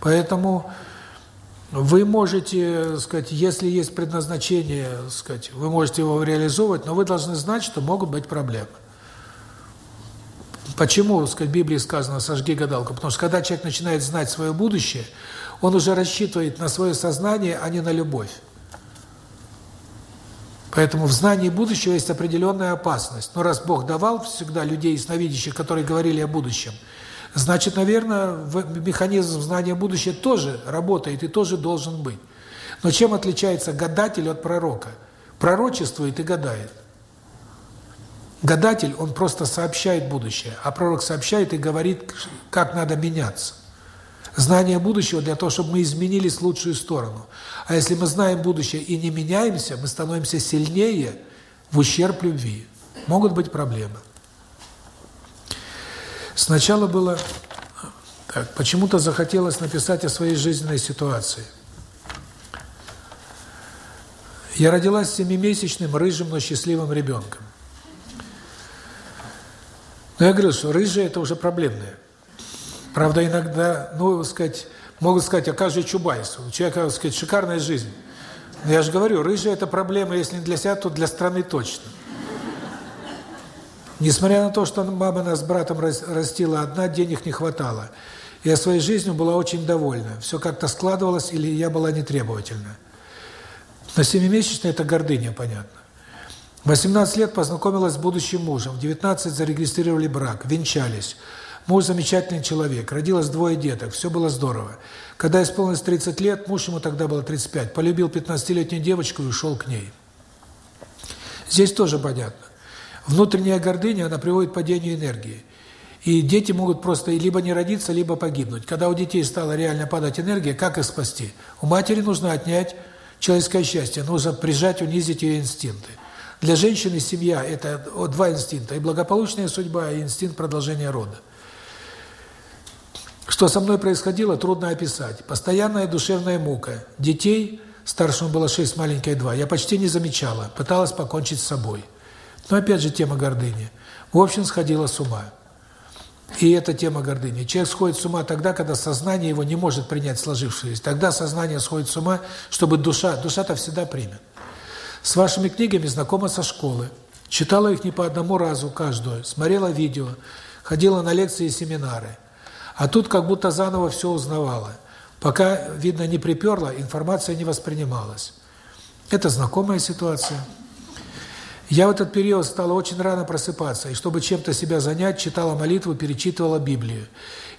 Поэтому вы можете, сказать, если есть предназначение, сказать, вы можете его реализовывать, но вы должны знать, что могут быть проблемы. Почему, сказать, в Библии сказано «сожги гадалку»? Потому что когда человек начинает знать свое будущее, он уже рассчитывает на свое сознание, а не на любовь. Поэтому в знании будущего есть определенная опасность. Но раз Бог давал всегда людей ясновидящих, которые говорили о будущем, значит, наверное, механизм знания будущего тоже работает и тоже должен быть. Но чем отличается гадатель от пророка? Пророчествует и гадает. Гадатель, он просто сообщает будущее, а пророк сообщает и говорит, как надо меняться. Знание будущего для того, чтобы мы изменились в лучшую сторону. А если мы знаем будущее и не меняемся, мы становимся сильнее в ущерб любви. Могут быть проблемы. Сначала было... Так, почему-то захотелось написать о своей жизненной ситуации. Я родилась семимесячным, рыжим, но счастливым ребенком. Но я говорю, что рыжие – это уже проблемные. Правда, иногда, ну, сказать, могут сказать, а как же Чубайс? У человека, сказать, шикарная жизнь. Но я же говорю, рыжие – это проблема, если не для себя, то для страны точно. Несмотря на то, что мама нас с братом растила одна, денег не хватало. Я своей жизнью была очень довольна. Все как-то складывалось, или я была нетребовательна. На семимесячной это гордыня, понятно. 18 лет познакомилась с будущим мужем, в 19 зарегистрировали брак, венчались. Муж замечательный человек, родилось двое деток, все было здорово. Когда исполнилось 30 лет, муж ему тогда было 35, полюбил 15-летнюю девочку и ушел к ней. Здесь тоже понятно. Внутренняя гордыня, она приводит к падению энергии. И дети могут просто либо не родиться, либо погибнуть. Когда у детей стала реально падать энергия, как их спасти? У матери нужно отнять человеческое счастье, нужно прижать, унизить ее инстинкты. Для женщины семья – это два инстинкта – и благополучная судьба, и инстинкт продолжения рода. Что со мной происходило, трудно описать. Постоянная душевная мука. Детей, старшему было 6, маленькой 2, я почти не замечала, пыталась покончить с собой. Но опять же тема гордыни. В общем, сходила с ума. И это тема гордыни. Человек сходит с ума тогда, когда сознание его не может принять сложившееся. Тогда сознание сходит с ума, чтобы душа, душа-то всегда примет. С вашими книгами знакома со школы. Читала их не по одному разу каждую, смотрела видео, ходила на лекции и семинары. А тут как будто заново все узнавала. Пока, видно, не приперла, информация не воспринималась. Это знакомая ситуация. Я в этот период стала очень рано просыпаться, и чтобы чем-то себя занять, читала молитву, перечитывала Библию.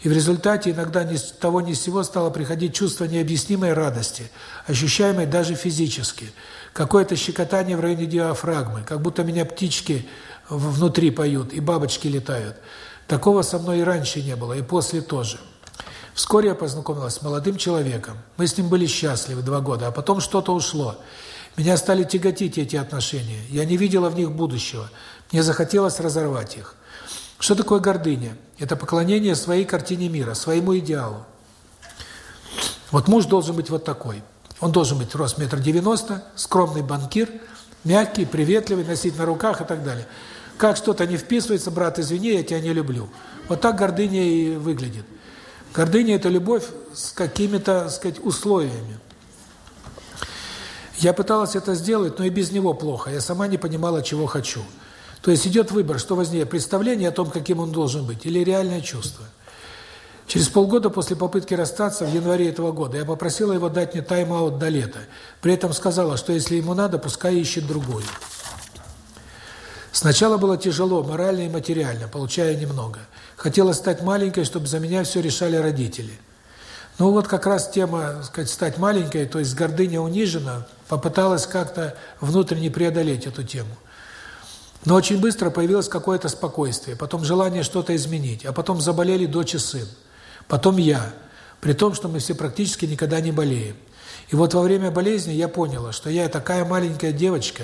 И в результате иногда ни с того ни с сего стало приходить чувство необъяснимой радости, ощущаемой даже физически. Какое-то щекотание в районе диафрагмы, как будто меня птички внутри поют и бабочки летают. Такого со мной и раньше не было, и после тоже. Вскоре я познакомилась с молодым человеком. Мы с ним были счастливы два года, а потом что-то ушло. Меня стали тяготить эти отношения. Я не видела в них будущего. Мне захотелось разорвать их. Что такое гордыня? Это поклонение своей картине мира, своему идеалу. Вот муж должен быть вот такой. Он должен быть рост метр девяносто, скромный банкир, мягкий, приветливый, носить на руках и так далее. Как что-то не вписывается, брат, извини, я тебя не люблю. Вот так гордыня и выглядит. Гордыня – это любовь с какими-то, сказать, условиями. Я пыталась это сделать, но и без него плохо. Я сама не понимала, чего хочу. То есть идет выбор, что важнее, представление о том, каким он должен быть, или реальное чувство. Через полгода после попытки расстаться, в январе этого года, я попросила его дать мне тайм-аут до лета. При этом сказала, что если ему надо, пускай ищет другую. Сначала было тяжело, морально и материально, получая немного. Хотела стать маленькой, чтобы за меня все решали родители. Ну вот как раз тема, сказать, стать маленькой, то есть гордыня унижена, попыталась как-то внутренне преодолеть эту тему. Но очень быстро появилось какое-то спокойствие, потом желание что-то изменить, а потом заболели дочь и сын, потом я, при том, что мы все практически никогда не болеем. И вот во время болезни я поняла, что я такая маленькая девочка,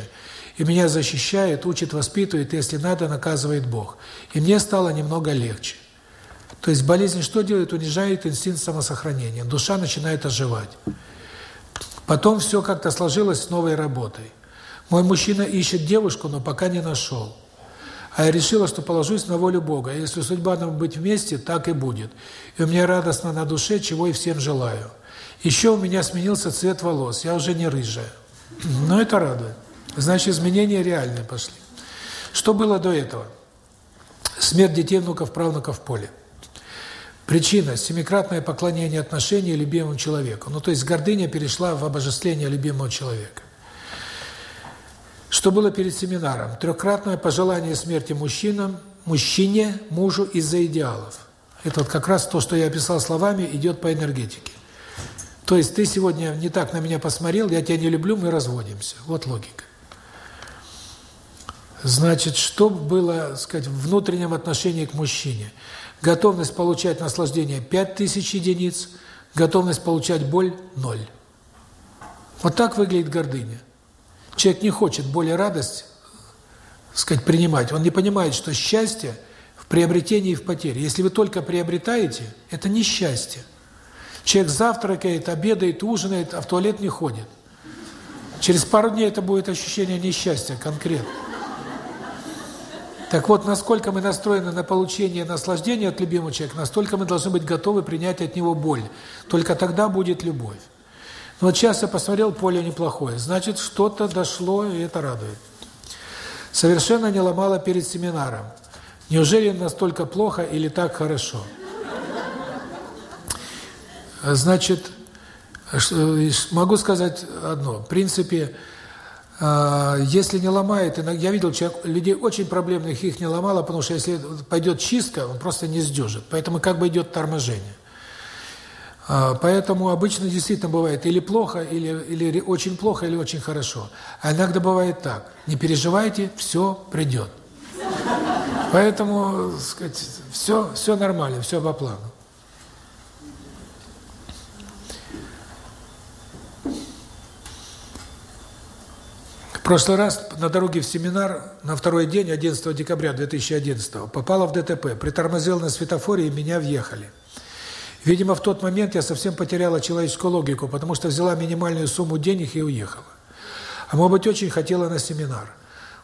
и меня защищает, учит, воспитывает, если надо, наказывает Бог. И мне стало немного легче. То есть болезнь что делает? Унижает инстинкт самосохранения. Душа начинает оживать. Потом все как-то сложилось с новой работой. Мой мужчина ищет девушку, но пока не нашел. А я решила, что положусь на волю Бога. Если судьба нам быть вместе, так и будет. И у меня радостно на душе, чего и всем желаю. Еще у меня сменился цвет волос, я уже не рыжая. Но это радует. Значит, изменения реальные пошли. Что было до этого? Смерть детей, внуков, правнуков в поле. Причина – семикратное поклонение отношения любимому человеку. Ну, то есть гордыня перешла в обожествление любимого человека. Что было перед семинаром? Трехкратное пожелание смерти мужчинам, мужчине, мужу из-за идеалов. Это вот как раз то, что я описал словами, идет по энергетике. То есть ты сегодня не так на меня посмотрел, я тебя не люблю, мы разводимся. Вот логика. Значит, что было, сказать, внутреннем отношении к мужчине? Готовность получать наслаждение 5000 единиц, готовность получать боль – ноль. Вот так выглядит гордыня. Человек не хочет боль и радость, сказать, принимать. Он не понимает, что счастье в приобретении и в потере. Если вы только приобретаете, это не счастье. Человек завтракает, обедает, ужинает, а в туалет не ходит. Через пару дней это будет ощущение несчастья конкретно. Так вот, насколько мы настроены на получение наслаждения от любимого человека, настолько мы должны быть готовы принять от него боль. Только тогда будет любовь. Но вот сейчас я посмотрел, поле неплохое. Значит, что-то дошло, и это радует. Совершенно не ломало перед семинаром. Неужели настолько плохо или так хорошо? Значит, могу сказать одно. В принципе, если не ломает, я видел человек, людей очень проблемных, их не ломало, потому что если пойдет чистка, он просто не сдержит. Поэтому как бы идет торможение. А, поэтому обычно действительно бывает или плохо, или, или очень плохо, или очень хорошо. А иногда бывает так. Не переживайте, все придет. Поэтому, сказать, все, все нормально, все по плану. Прошлый раз на дороге в семинар на второй день, 11 декабря 2011, попала в ДТП, притормозил на светофоре и меня въехали. Видимо, в тот момент я совсем потеряла человеческую логику, потому что взяла минимальную сумму денег и уехала. А может быть, очень хотела на семинар.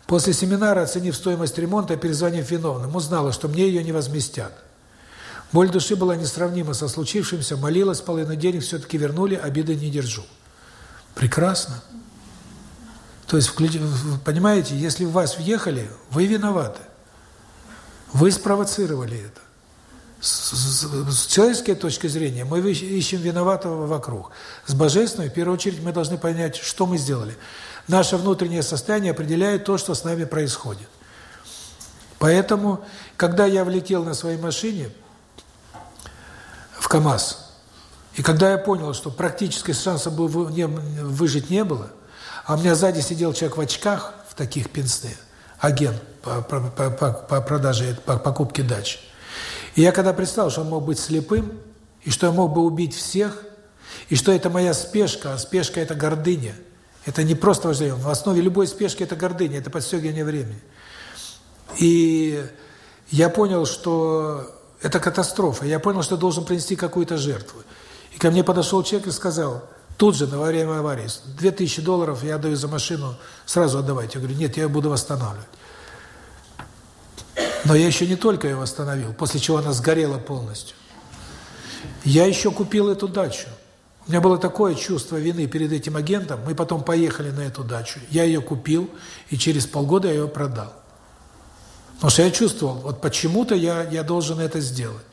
После семинара, оценив стоимость ремонта, перезвонив виновным, узнала, что мне ее не возместят. Боль души была несравнима со случившимся, молилась, половину денег все-таки вернули, обиды не держу. Прекрасно. То есть, понимаете, если в вас въехали, вы виноваты. Вы спровоцировали это. С, с, с человеческой точки зрения мы ищем виноватого вокруг. С божественной, в первую очередь, мы должны понять, что мы сделали. Наше внутреннее состояние определяет то, что с нами происходит. Поэтому, когда я влетел на своей машине в КАМАЗ, и когда я понял, что практически шансов выжить не было, а у меня сзади сидел человек в очках, в таких пенсне, агент по, по, по, по продаже, по покупке дач. И я когда представил, что он мог быть слепым, и что я мог бы убить всех, и что это моя спешка, а спешка – это гордыня. Это не просто вожделение. В основе любой спешки – это гордыня, это подстегивание времени. И я понял, что это катастрофа. Я понял, что должен принести какую-то жертву. И ко мне подошел человек и сказал, Тут же, на время аварии, 2000 долларов я даю за машину, сразу отдавайте. Я говорю, нет, я буду восстанавливать. Но я еще не только ее восстановил, после чего она сгорела полностью. Я еще купил эту дачу. У меня было такое чувство вины перед этим агентом, мы потом поехали на эту дачу. Я ее купил, и через полгода я ее продал. Потому что я чувствовал, вот почему-то я, я должен это сделать.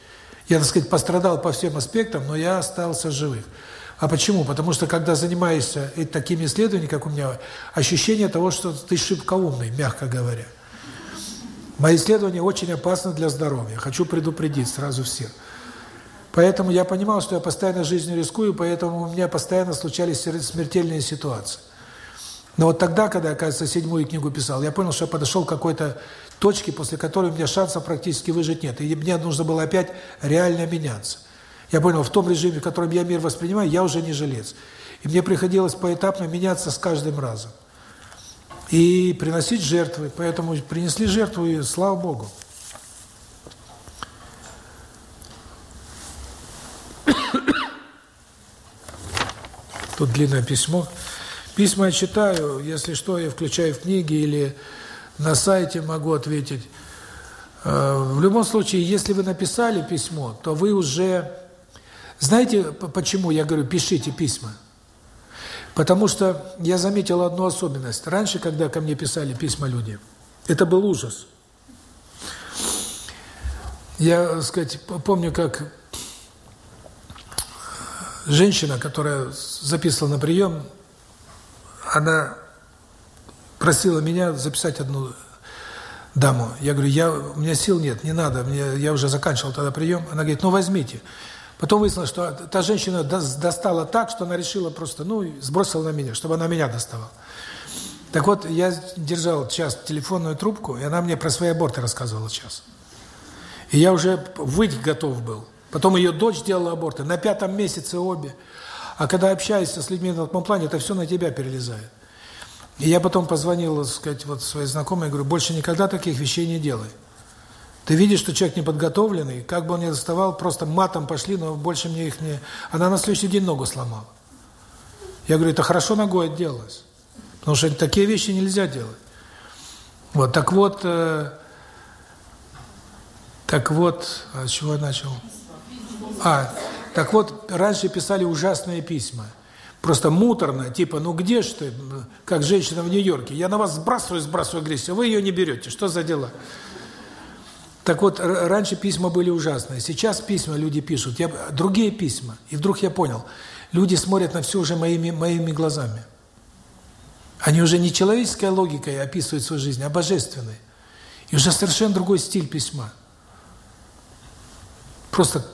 Я, так сказать, пострадал по всем аспектам, но я остался живых. А почему? Потому что когда занимаешься такими исследованиями, как у меня, ощущение того, что ты шибко умный, мягко говоря. Мои исследования очень опасны для здоровья. Хочу предупредить сразу всех. Поэтому я понимал, что я постоянно жизнью рискую, поэтому у меня постоянно случались смертельные ситуации. Но вот тогда, когда, оказывается, седьмую книгу писал, я понял, что я подошел к какой-то точке, после которой у меня шансов практически выжить нет. И мне нужно было опять реально меняться. Я понял, в том режиме, в котором я мир воспринимаю, я уже не жилец. И мне приходилось поэтапно меняться с каждым разом. И приносить жертвы. Поэтому принесли жертву, и слава Богу. Тут длинное письмо. Письма я читаю, если что, я включаю в книги или на сайте могу ответить. Э, в любом случае, если вы написали письмо, то вы уже... Знаете, почему я говорю, пишите письма? Потому что я заметил одну особенность. Раньше, когда ко мне писали письма люди, это был ужас. Я, так сказать, помню, как женщина, которая записывала на прием, она просила меня записать одну даму. Я говорю, я, у меня сил нет, не надо, мне, я уже заканчивал тогда прием. Она говорит, ну возьмите. Потом выяснилось, что та женщина достала так, что она решила просто, ну, сбросила на меня, чтобы она меня доставала. Так вот, я держал час телефонную трубку, и она мне про свои аборты рассказывала час. И я уже выйти готов был. Потом ее дочь делала аборты, на пятом месяце обе. А когда общаешься с людьми на таком плане, это все на тебя перелезает. И я потом позвонил, так сказать, вот своей знакомой, говорю, больше никогда таких вещей не делай. Ты видишь, что человек неподготовленный, как бы он ни доставал, просто матом пошли, но больше мне их не... Она на следующий день ногу сломала. Я говорю, это хорошо ногой отделалось. Потому что такие вещи нельзя делать. Вот, так вот... Э, так вот, а с чего я начал? А, так вот, раньше писали ужасные письма. Просто муторно, типа, ну где ж ты, как женщина в Нью-Йорке, я на вас сбрасываю, сбрасываю агрессию, вы ее не берете, что за дела? Так вот, раньше письма были ужасные, сейчас письма люди пишут, я, другие письма, и вдруг я понял, люди смотрят на все уже моими, моими глазами. Они уже не человеческой логикой описывают свою жизнь, а божественной. И уже совершенно другой стиль письма. Просто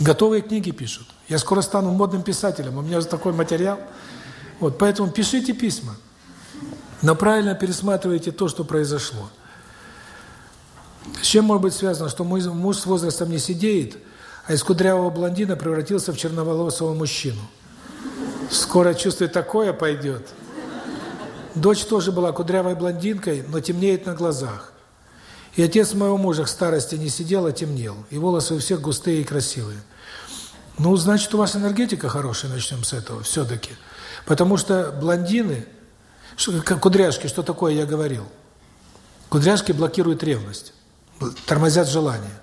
готовые книги пишут. Я скоро стану модным писателем, у меня уже такой материал. Вот, поэтому пишите письма. Но правильно пересматривайте то, что произошло. С чем может быть связано, что мой муж с возрастом не сидеет, а из кудрявого блондина превратился в черноволосого мужчину? Скоро чувствую, такое пойдет. Дочь тоже была кудрявой блондинкой, но темнеет на глазах. И отец моего мужа к старости не сидел, а темнел. И волосы у всех густые и красивые. Ну, значит, у вас энергетика хорошая, начнем с этого, все-таки. Потому что блондины, кудряшки, что такое я говорил? Кудряшки блокируют ревность, тормозят желание.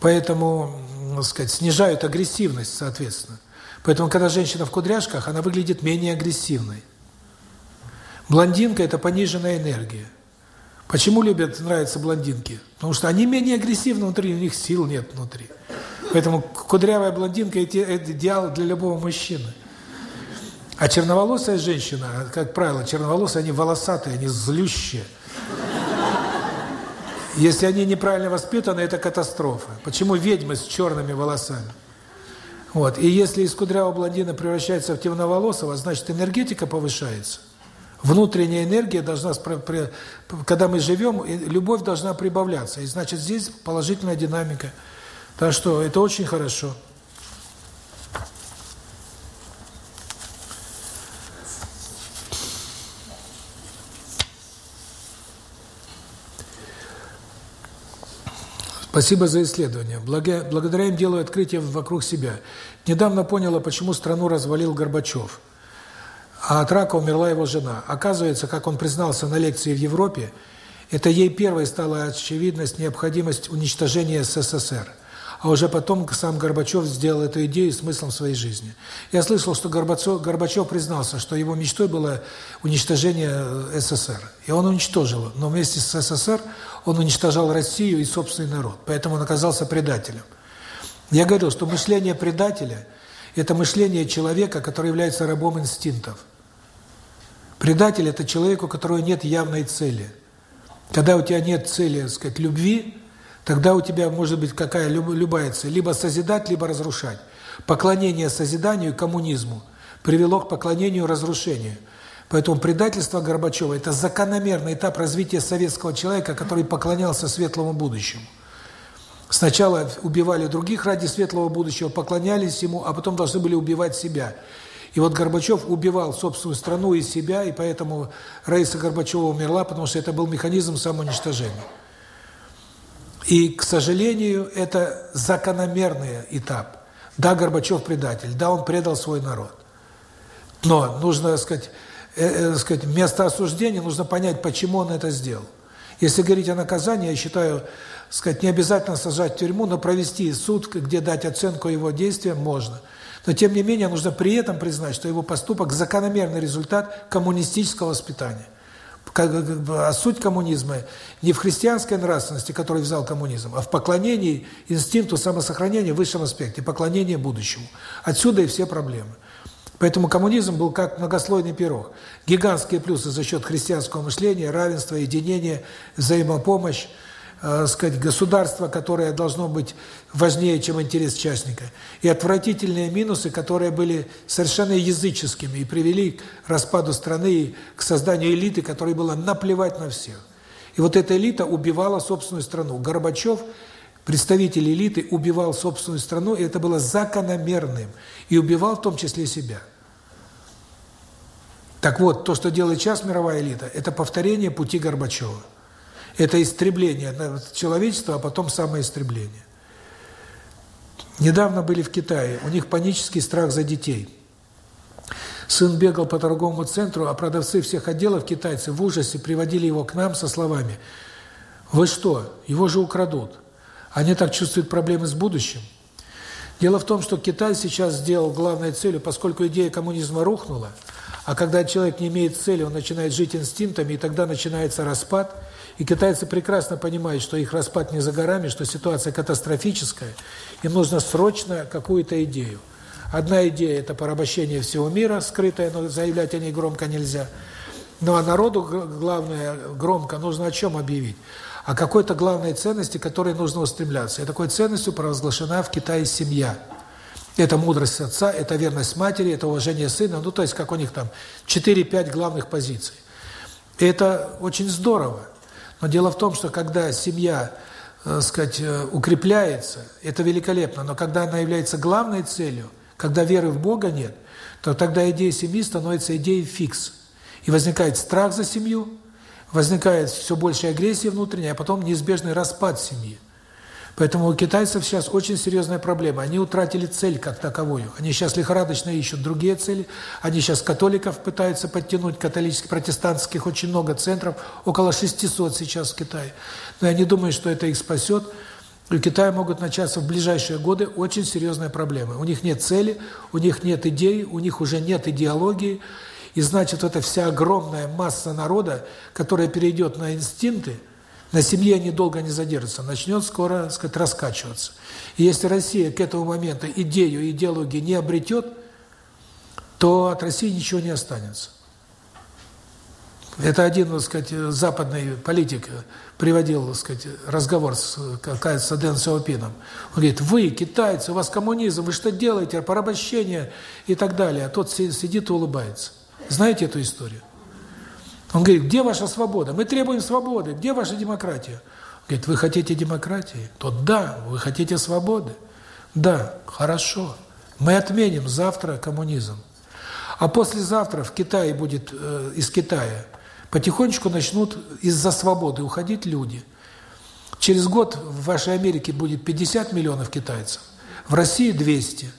Поэтому, так сказать, снижают агрессивность, соответственно. Поэтому, когда женщина в кудряшках, она выглядит менее агрессивной. Блондинка – это пониженная энергия. Почему любят, нравятся блондинки? Потому что они менее агрессивны внутри, у них сил нет внутри. Поэтому кудрявая блондинка – это идеал для любого мужчины. А черноволосая женщина, как правило, черноволосые, они волосатые, они злющие. Если они неправильно воспитаны, это катастрофа. Почему ведьмы с черными волосами? Вот. И если из кудрявого блондина превращается в темноволосого, значит энергетика повышается. Внутренняя энергия должна, когда мы живем, любовь должна прибавляться. И значит здесь положительная динамика. Так что это очень хорошо. Спасибо за исследование. Благодаря им делаю открытия вокруг себя. Недавно поняла, почему страну развалил Горбачев. А от рака умерла его жена. Оказывается, как он признался на лекции в Европе, это ей первой стала очевидность необходимость уничтожения СССР а уже потом сам Горбачев сделал эту идею смыслом своей жизни. Я слышал, что Горбачев, Горбачев признался, что его мечтой было уничтожение э, СССР. И он уничтожил, но вместе с СССР он уничтожал Россию и собственный народ. Поэтому он оказался предателем. Я говорил, что мышление предателя – это мышление человека, который является рабом инстинктов. Предатель – это человек, у которого нет явной цели. Когда у тебя нет цели, так сказать, любви, тогда у тебя может быть какая любая цель. Либо созидать, либо разрушать. Поклонение созиданию коммунизму привело к поклонению разрушению. Поэтому предательство Горбачева – это закономерный этап развития советского человека, который поклонялся светлому будущему. Сначала убивали других ради светлого будущего, поклонялись ему, а потом должны были убивать себя. И вот Горбачев убивал собственную страну и себя, и поэтому Раиса Горбачева умерла, потому что это был механизм самоуничтожения. И, к сожалению, это закономерный этап. Да, Горбачев предатель, да, он предал свой народ. Но нужно, сказать, э, э, сказать, место осуждения, нужно понять, почему он это сделал. Если говорить о наказании, я считаю, сказать, не обязательно сажать в тюрьму, но провести суд, где дать оценку его действиям, можно. Но тем не менее, нужно при этом признать, что его поступок – закономерный результат коммунистического воспитания. А суть коммунизма не в христианской нравственности, которую взял коммунизм, а в поклонении инстинкту самосохранения в высшем аспекте, поклонение будущему. Отсюда и все проблемы. Поэтому коммунизм был как многослойный пирог. Гигантские плюсы за счет христианского мышления, равенства, единения, взаимопомощь, э, сказать, государство, которое должно быть важнее, чем интерес частника, и отвратительные минусы, которые были совершенно языческими и привели к распаду страны и к созданию элиты, которой было наплевать на всех. И вот эта элита убивала собственную страну. Горбачев, представитель элиты, убивал собственную страну, и это было закономерным. И убивал в том числе себя. Так вот, то, что делает сейчас мировая элита, это повторение пути Горбачева. Это истребление человечества, а потом самоистребление. Недавно были в Китае, у них панический страх за детей. Сын бегал по торговому центру, а продавцы всех отделов, китайцы, в ужасе приводили его к нам со словами «Вы что, его же украдут». Они так чувствуют проблемы с будущим. Дело в том, что Китай сейчас сделал главной целью, поскольку идея коммунизма рухнула, а когда человек не имеет цели, он начинает жить инстинктами, и тогда начинается распад – и китайцы прекрасно понимают, что их распад не за горами, что ситуация катастрофическая. Им нужно срочно какую-то идею. Одна идея – это порабощение всего мира, скрытая, но заявлять о ней громко нельзя. Ну а народу, главное, громко нужно о чем объявить? О какой-то главной ценности, которой нужно устремляться. И такой ценностью провозглашена в Китае семья. Это мудрость отца, это верность матери, это уважение сына. Ну, то есть, как у них там, 4-5 главных позиций. И это очень здорово. Но дело в том, что когда семья, э, сказать, э, укрепляется, это великолепно, но когда она является главной целью, когда веры в Бога нет, то тогда идея семьи становится идеей фикс. И возникает страх за семью, возникает все больше агрессии внутренней, а потом неизбежный распад семьи. Поэтому у китайцев сейчас очень серьезная проблема. Они утратили цель как таковую. Они сейчас лихорадочно ищут другие цели. Они сейчас католиков пытаются подтянуть, католических, протестантских, очень много центров, около 600 сейчас в Китае. Но я не думаю, что это их спасет. У Китая могут начаться в ближайшие годы очень серьезные проблемы. У них нет цели, у них нет идей, у них уже нет идеологии. И значит, эта вся огромная масса народа, которая перейдет на инстинкты, на семье они долго не задержатся, начнет скоро, так сказать, раскачиваться. И если Россия к этому моменту идею, идеологию не обретет, то от России ничего не останется. Это один, так сказать, западный политик приводил, так сказать, разговор с, кажется, Дэн Сяопином. Он говорит, вы, китайцы, у вас коммунизм, вы что делаете, порабощение и так далее. А тот сидит и улыбается. Знаете эту историю? Он говорит, где ваша свобода? Мы требуем свободы. Где ваша демократия? Он говорит, вы хотите демократии? То да, вы хотите свободы. Да, хорошо. Мы отменим завтра коммунизм. А послезавтра в Китае будет, э, из Китая, потихонечку начнут из-за свободы уходить люди. Через год в вашей Америке будет 50 миллионов китайцев, в России 200.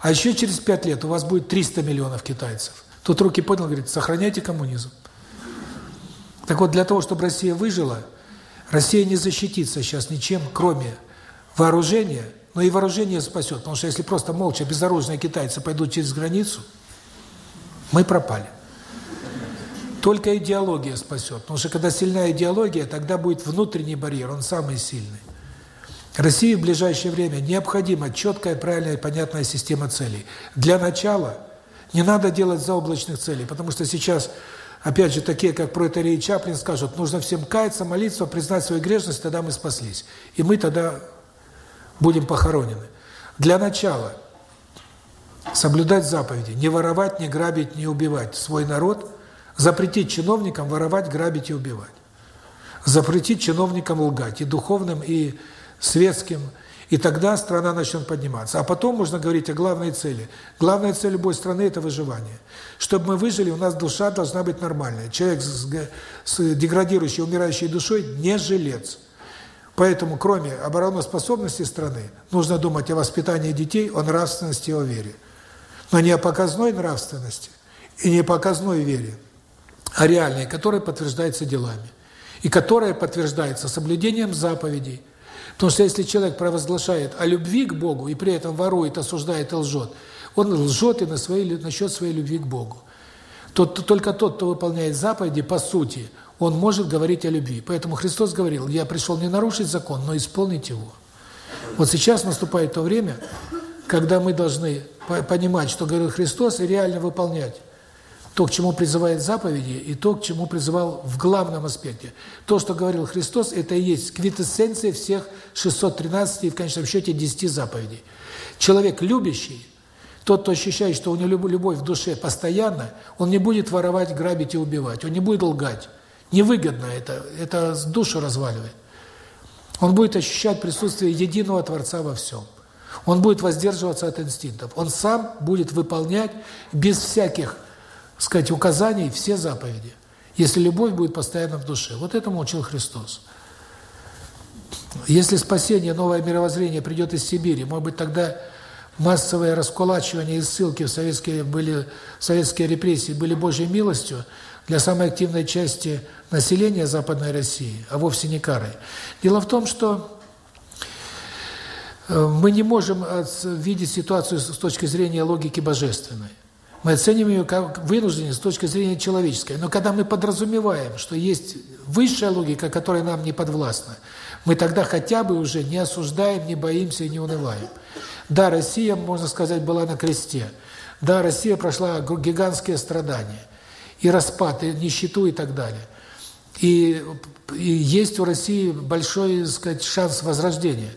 А еще через 5 лет у вас будет 300 миллионов китайцев. Тут руки поднял, говорит, сохраняйте коммунизм. Так вот, для того, чтобы Россия выжила, Россия не защитится сейчас ничем, кроме вооружения, но и вооружение спасет, потому что если просто молча, безоружные китайцы пойдут через границу, мы пропали. Только идеология спасет, потому что когда сильная идеология, тогда будет внутренний барьер, он самый сильный. России в ближайшее время необходима четкая, правильная, понятная система целей. Для начала не надо делать заоблачных целей, потому что сейчас опять же, такие, как Протерий и Чаплин, скажут, нужно всем каяться, молиться, признать свою грешность, тогда мы спаслись. И мы тогда будем похоронены. Для начала соблюдать заповеди, не воровать, не грабить, не убивать свой народ, запретить чиновникам воровать, грабить и убивать. Запретить чиновникам лгать, и духовным, и светским, и тогда страна начнет подниматься. А потом можно говорить о главной цели. Главная цель любой страны – это выживание. Чтобы мы выжили, у нас душа должна быть нормальная. Человек с, с деградирующей, умирающей душой – не жилец. Поэтому, кроме обороноспособности страны, нужно думать о воспитании детей, о нравственности о вере. Но не о показной нравственности и не о показной вере, а реальной, которая подтверждается делами. И которая подтверждается соблюдением заповедей – Потому что если человек провозглашает о любви к Богу и при этом ворует, осуждает и лжет, он лжет и на своей, насчет своей любви к Богу. Тот, только тот, кто выполняет заповеди, по сути, он может говорить о любви. Поэтому Христос говорил, я пришел не нарушить закон, но исполнить его. Вот сейчас наступает то время, когда мы должны понимать, что говорил Христос, и реально выполнять то, к чему призывает заповеди, и то, к чему призывал в главном аспекте. То, что говорил Христос, это и есть квитэссенция всех 613 и в конечном счете 10 заповедей. Человек любящий, тот, кто ощущает, что у него любовь в душе постоянно, он не будет воровать, грабить и убивать, он не будет лгать. Невыгодно это, это душу разваливает. Он будет ощущать присутствие единого Творца во всем. Он будет воздерживаться от инстинктов. Он сам будет выполнять без всяких сказать, указаний все заповеди, если любовь будет постоянно в душе. Вот этому учил Христос. Если спасение, новое мировоззрение придет из Сибири, может быть, тогда массовое раскулачивание и ссылки в советские были советские репрессии были Божьей милостью для самой активной части населения Западной России, а вовсе не карой. Дело в том, что э, мы не можем видеть ситуацию с точки зрения логики божественной. Мы оцениваем ее как вынужденность с точки зрения человеческой. Но когда мы подразумеваем, что есть высшая логика, которая нам не подвластна, мы тогда хотя бы уже не осуждаем, не боимся и не унываем. Да, Россия, можно сказать, была на кресте. Да, Россия прошла гигантские страдания. И распад, и нищету, и так далее. И, и есть у России большой, сказать, шанс возрождения.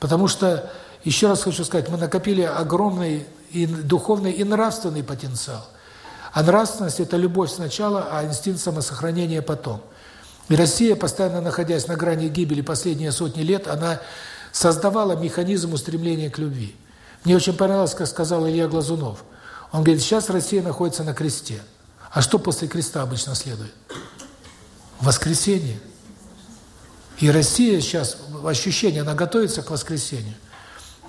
Потому что, еще раз хочу сказать, мы накопили огромный и духовный, и нравственный потенциал. А нравственность – это любовь сначала, а инстинкт самосохранения потом. И Россия, постоянно находясь на грани гибели последние сотни лет, она создавала механизм устремления к любви. Мне очень понравилось, как сказал Илья Глазунов. Он говорит, сейчас Россия находится на кресте. А что после креста обычно следует? Воскресение. И Россия сейчас, ощущение, она готовится к воскресению.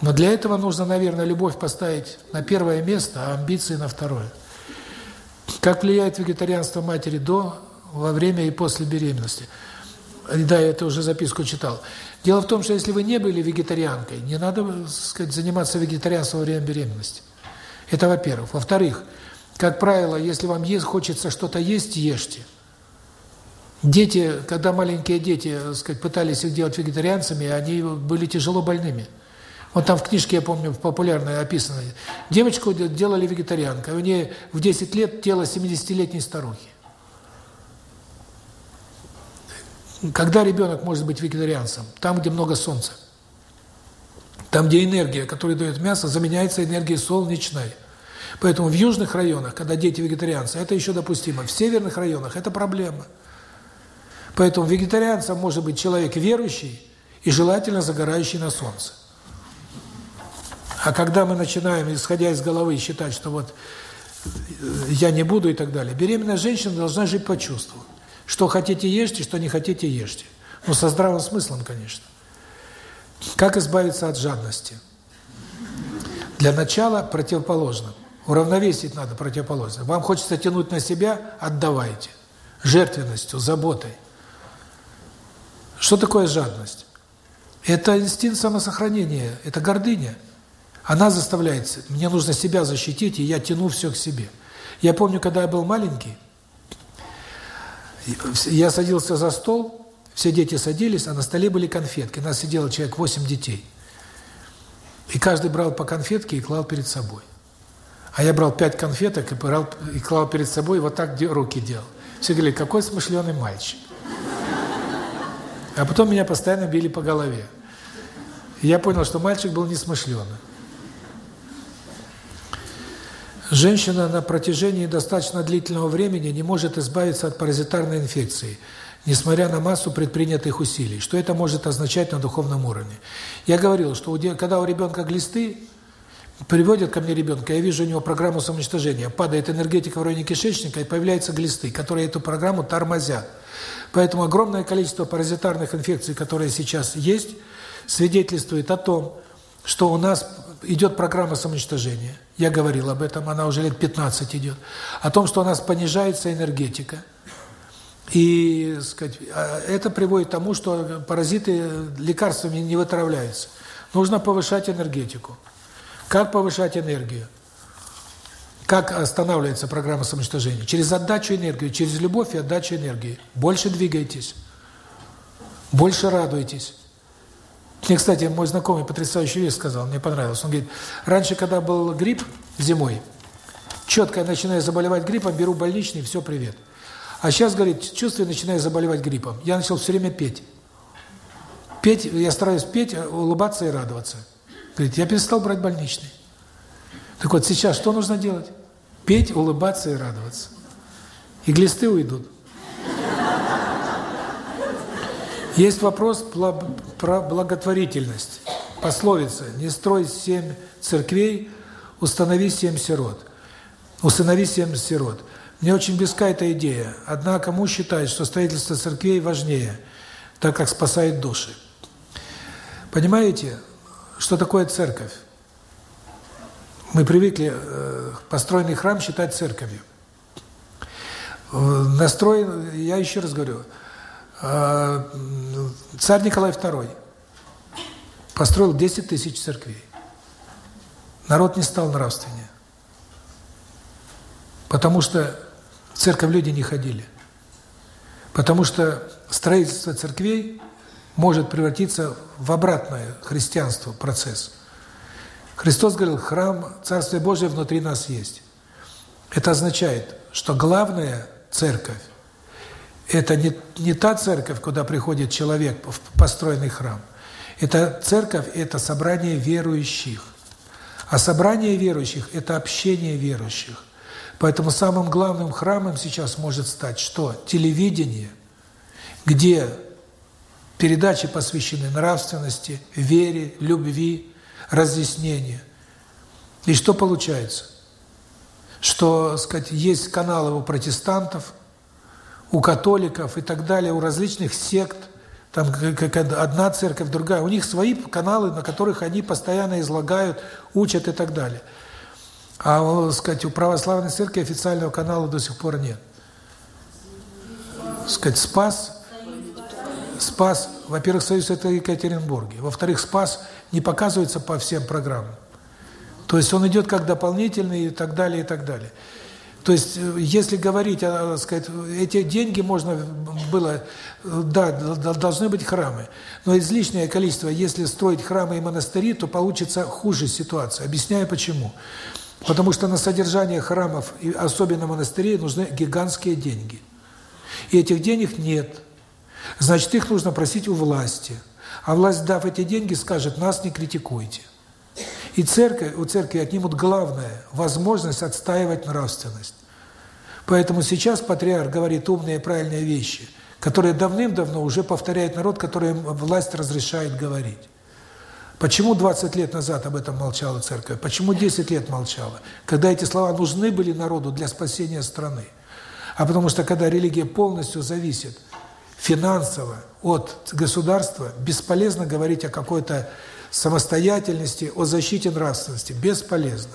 Но для этого нужно, наверное, любовь поставить на первое место, а амбиции на второе. Как влияет вегетарианство матери до, во время и после беременности? Да, я это уже записку читал. Дело в том, что если вы не были вегетарианкой, не надо, сказать, заниматься вегетарианством во время беременности. Это во-первых. Во-вторых, как правило, если вам есть, хочется что-то есть, ешьте. Дети, когда маленькие дети, сказать, пытались их делать вегетарианцами, они были тяжело больными. Вот там в книжке, я помню, в популярной описано. Девочку делали вегетарианкой. У нее в 10 лет тело 70-летней старухи. Когда ребенок может быть вегетарианцем? Там, где много солнца. Там, где энергия, которую дает мясо, заменяется энергией солнечной. Поэтому в южных районах, когда дети вегетарианцы, это еще допустимо. В северных районах это проблема. Поэтому вегетарианцем может быть человек верующий и желательно загорающий на солнце. А когда мы начинаем, исходя из головы, считать, что вот э, я не буду и так далее, беременная женщина должна жить по чувству. Что хотите ешьте, что не хотите ешьте. Ну, со здравым смыслом, конечно. Как избавиться от жадности? Для начала противоположно. Уравновесить надо противоположно. Вам хочется тянуть на себя – отдавайте. Жертвенностью, заботой. Что такое жадность? Это инстинкт самосохранения, это гордыня. Она заставляет, мне нужно себя защитить, и я тяну все к себе. Я помню, когда я был маленький, я садился за стол, все дети садились, а на столе были конфетки. У нас сидело человек 8 детей. И каждый брал по конфетке и клал перед собой. А я брал 5 конфеток и, брал, и клал перед собой, и вот так руки делал. Все говорили, какой смышленый мальчик. А потом меня постоянно били по голове. Я понял, что мальчик был несмышленый. Женщина на протяжении достаточно длительного времени не может избавиться от паразитарной инфекции, несмотря на массу предпринятых усилий. Что это может означать на духовном уровне? Я говорил, что когда у ребенка глисты, приводят ко мне ребенка, я вижу у него программу самоуничтожения, падает энергетика в районе кишечника и появляются глисты, которые эту программу тормозят. Поэтому огромное количество паразитарных инфекций, которые сейчас есть, свидетельствует о том, что у нас идет программа самоуничтожения. Я говорил об этом, она уже лет 15 идет. О том, что у нас понижается энергетика. И, сказать, а, это приводит к тому, что паразиты лекарствами не вытравляются. Нужно повышать энергетику. Как повышать энергию? Как останавливается программа самоуничтожения? Через отдачу энергии, через любовь и отдачу энергии. Больше двигайтесь, больше радуйтесь. Мне, кстати, мой знакомый потрясающую вещь сказал, мне понравилось. Он говорит, раньше, когда был грипп зимой, четко я начинаю заболевать гриппом, беру больничный, все, привет. А сейчас, говорит, чувствую, начинаю заболевать гриппом. Я начал все время петь. Петь, я стараюсь петь, улыбаться и радоваться. Говорит, я перестал брать больничный. Так вот, сейчас что нужно делать? Петь, улыбаться и радоваться. И глисты уйдут. Есть вопрос про благотворительность. Пословица «Не строй семь церквей, установи семь сирот». Усынови семь сирот. Мне очень близка эта идея. Однако кому считает, что строительство церквей важнее, так как спасает души. Понимаете, что такое церковь? Мы привыкли э, построенный храм считать церковью. Э, настроен, я еще раз говорю, царь Николай II построил 10 тысяч церквей. Народ не стал нравственнее. Потому что в церковь люди не ходили. Потому что строительство церквей может превратиться в обратное христианство, процесс. Христос говорил, храм Царствия Божия внутри нас есть. Это означает, что главная церковь – это не, не та церковь, куда приходит человек в построенный храм. Это церковь – это собрание верующих. А собрание верующих – это общение верующих. Поэтому самым главным храмом сейчас может стать что? Телевидение, где передачи посвящены нравственности, вере, любви, разъяснению. И что получается? Что, сказать, есть каналы у протестантов, у католиков и так далее, у различных сект, там одна церковь, другая. У них свои каналы, на которых они постоянно излагают, учат и так далее. А, сказать, у православной церкви официального канала до сих пор нет. Сказать, Спас, Спас, во-первых, Союз это Екатеринбурге, во-вторых, Спас не показывается по всем программам. То есть он идет как дополнительный и так далее, и так далее. То есть, э, если говорить, о, сказать, эти деньги можно было, да, должны быть храмы, но излишнее количество, если строить храмы и монастыри, то получится хуже ситуация. Объясняю почему. Потому что на содержание храмов, и особенно монастырей, нужны гигантские деньги. И этих денег нет. Значит, их нужно просить у власти. А власть, дав эти деньги, скажет, нас не критикуйте. И церковь, у церкви отнимут главное – возможность отстаивать нравственность. Поэтому сейчас патриарх говорит умные и правильные вещи, которые давным-давно уже повторяет народ, который власть разрешает говорить. Почему 20 лет назад об этом молчала церковь? Почему 10 лет молчала? Когда эти слова нужны были народу для спасения страны. А потому что когда религия полностью зависит финансово от государства, бесполезно говорить о какой-то самостоятельности, о защите нравственности. Бесполезно.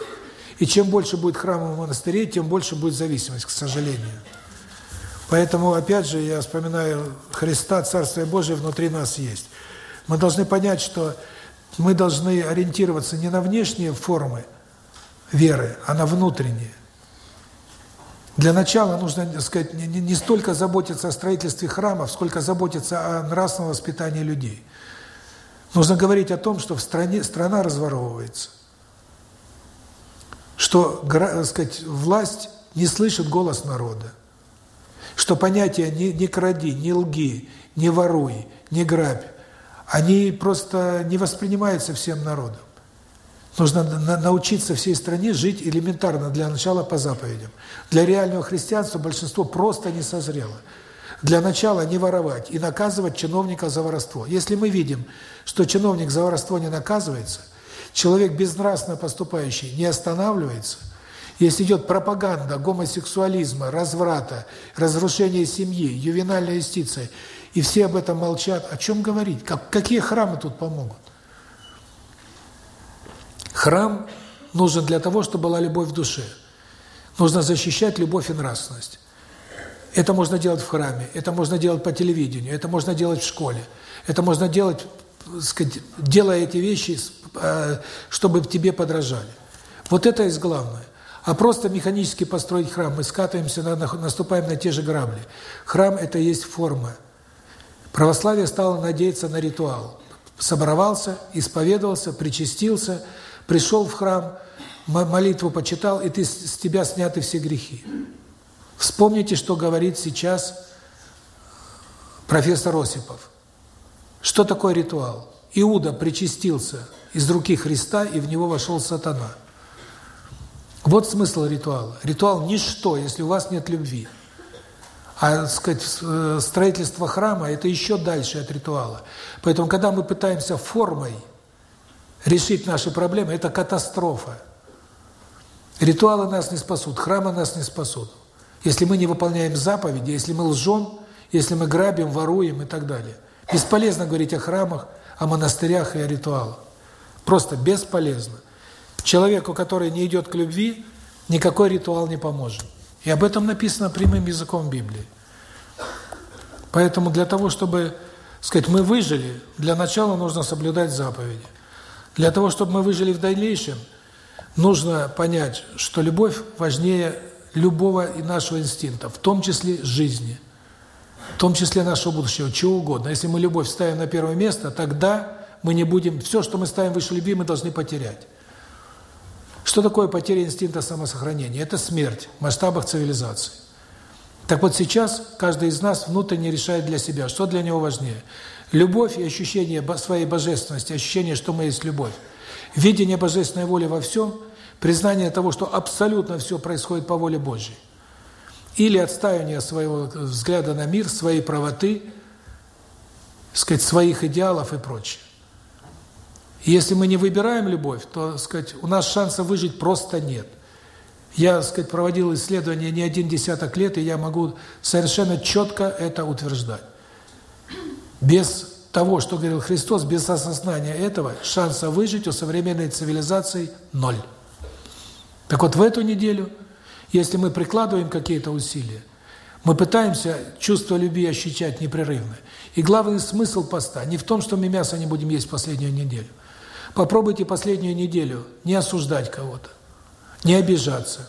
И чем больше будет храмов и монастырей, тем больше будет зависимость, к сожалению. Поэтому, опять же, я вспоминаю Христа, Царствие Божие внутри нас есть. Мы должны понять, что мы должны ориентироваться не на внешние формы веры, а на внутренние. Для начала нужно, так сказать, не, не столько заботиться о строительстве храмов, сколько заботиться о нравственном воспитании людей. Нужно говорить о том, что в стране страна разворовывается, что, так сказать, власть не слышит голос народа, что понятия «не, не кради», «не лги», «не воруй», «не грабь», они просто не воспринимаются всем народом. Нужно на научиться всей стране жить элементарно для начала по заповедям. Для реального христианства большинство просто не созрело. Для начала не воровать и наказывать чиновника за воровство. Если мы видим, что чиновник за воровство не наказывается, человек безнравственно поступающий не останавливается, если идет пропаганда гомосексуализма, разврата, разрушения семьи, ювенальная юстиция, и все об этом молчат, о чем говорить? Как, какие храмы тут помогут? Храм нужен для того, чтобы была любовь в душе. Нужно защищать любовь и нравственность. Это можно делать в храме, это можно делать по телевидению, это можно делать в школе. Это можно делать, сказать, делая эти вещи, э, чтобы тебе подражали. Вот это есть главное. А просто механически построить храм, мы скатываемся, на, наступаем на те же грабли. Храм – это есть форма. Православие стало надеяться на ритуал. Соборовался, исповедовался, причастился – пришел в храм, молитву почитал, и ты с тебя сняты все грехи. Вспомните, что говорит сейчас профессор Осипов. Что такое ритуал? Иуда причастился из руки Христа, и в него вошел сатана. Вот смысл ритуала. Ритуал – ничто, если у вас нет любви. А, сказать, э, строительство храма – это еще дальше от ритуала. Поэтому, когда мы пытаемся формой решить наши проблемы – это катастрофа. Ритуалы нас не спасут, храмы нас не спасут. Если мы не выполняем заповеди, если мы лжем, если мы грабим, воруем и так далее. Бесполезно говорить о храмах, о монастырях и о ритуалах. Просто бесполезно. Человеку, который не идет к любви, никакой ритуал не поможет. И об этом написано прямым языком Библии. Поэтому для того, чтобы, сказать, мы выжили, для начала нужно соблюдать заповеди. Для того, чтобы мы выжили в дальнейшем, нужно понять, что любовь важнее любого нашего инстинкта, в том числе жизни, в том числе нашего будущего, чего угодно. Если мы любовь ставим на первое место, тогда мы не будем... Все, что мы ставим выше любви, мы должны потерять. Что такое потеря инстинкта самосохранения? Это смерть в масштабах цивилизации. Так вот сейчас каждый из нас внутренне решает для себя, что для него важнее – Любовь и ощущение своей божественности, ощущение, что мы есть любовь. Видение божественной воли во всем, признание того, что абсолютно все происходит по воле Божьей. Или отстаивание своего взгляда на мир, своей правоты, сказать, своих идеалов и прочее. если мы не выбираем любовь, то, сказать, у нас шанса выжить просто нет. Я, сказать, проводил исследования не один десяток лет, и я могу совершенно четко это утверждать. Без того, что говорил Христос, без осознания этого, шанса выжить у современной цивилизации ноль. Так вот, в эту неделю, если мы прикладываем какие-то усилия, мы пытаемся чувство любви ощущать непрерывно. И главный смысл поста не в том, что мы мясо не будем есть последнюю неделю. Попробуйте последнюю неделю не осуждать кого-то, не обижаться,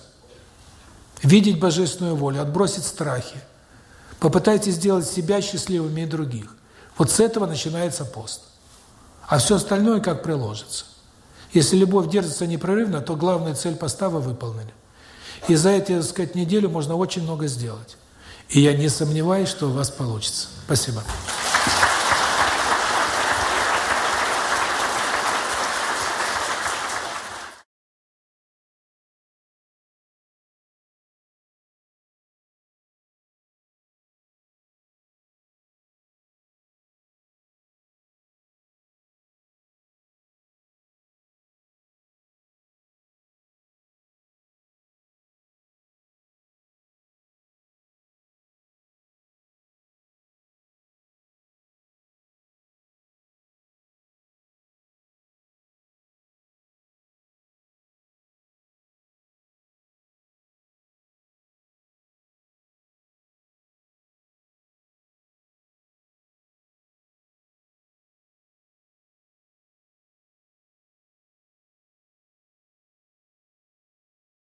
видеть божественную волю, отбросить страхи. Попытайтесь сделать себя счастливыми и других. Вот с этого начинается пост. А все остальное как приложится. Если любовь держится непрерывно, то главная цель поста вы выполнили. И за эти, так сказать, неделю можно очень много сделать. И я не сомневаюсь, что у вас получится. Спасибо.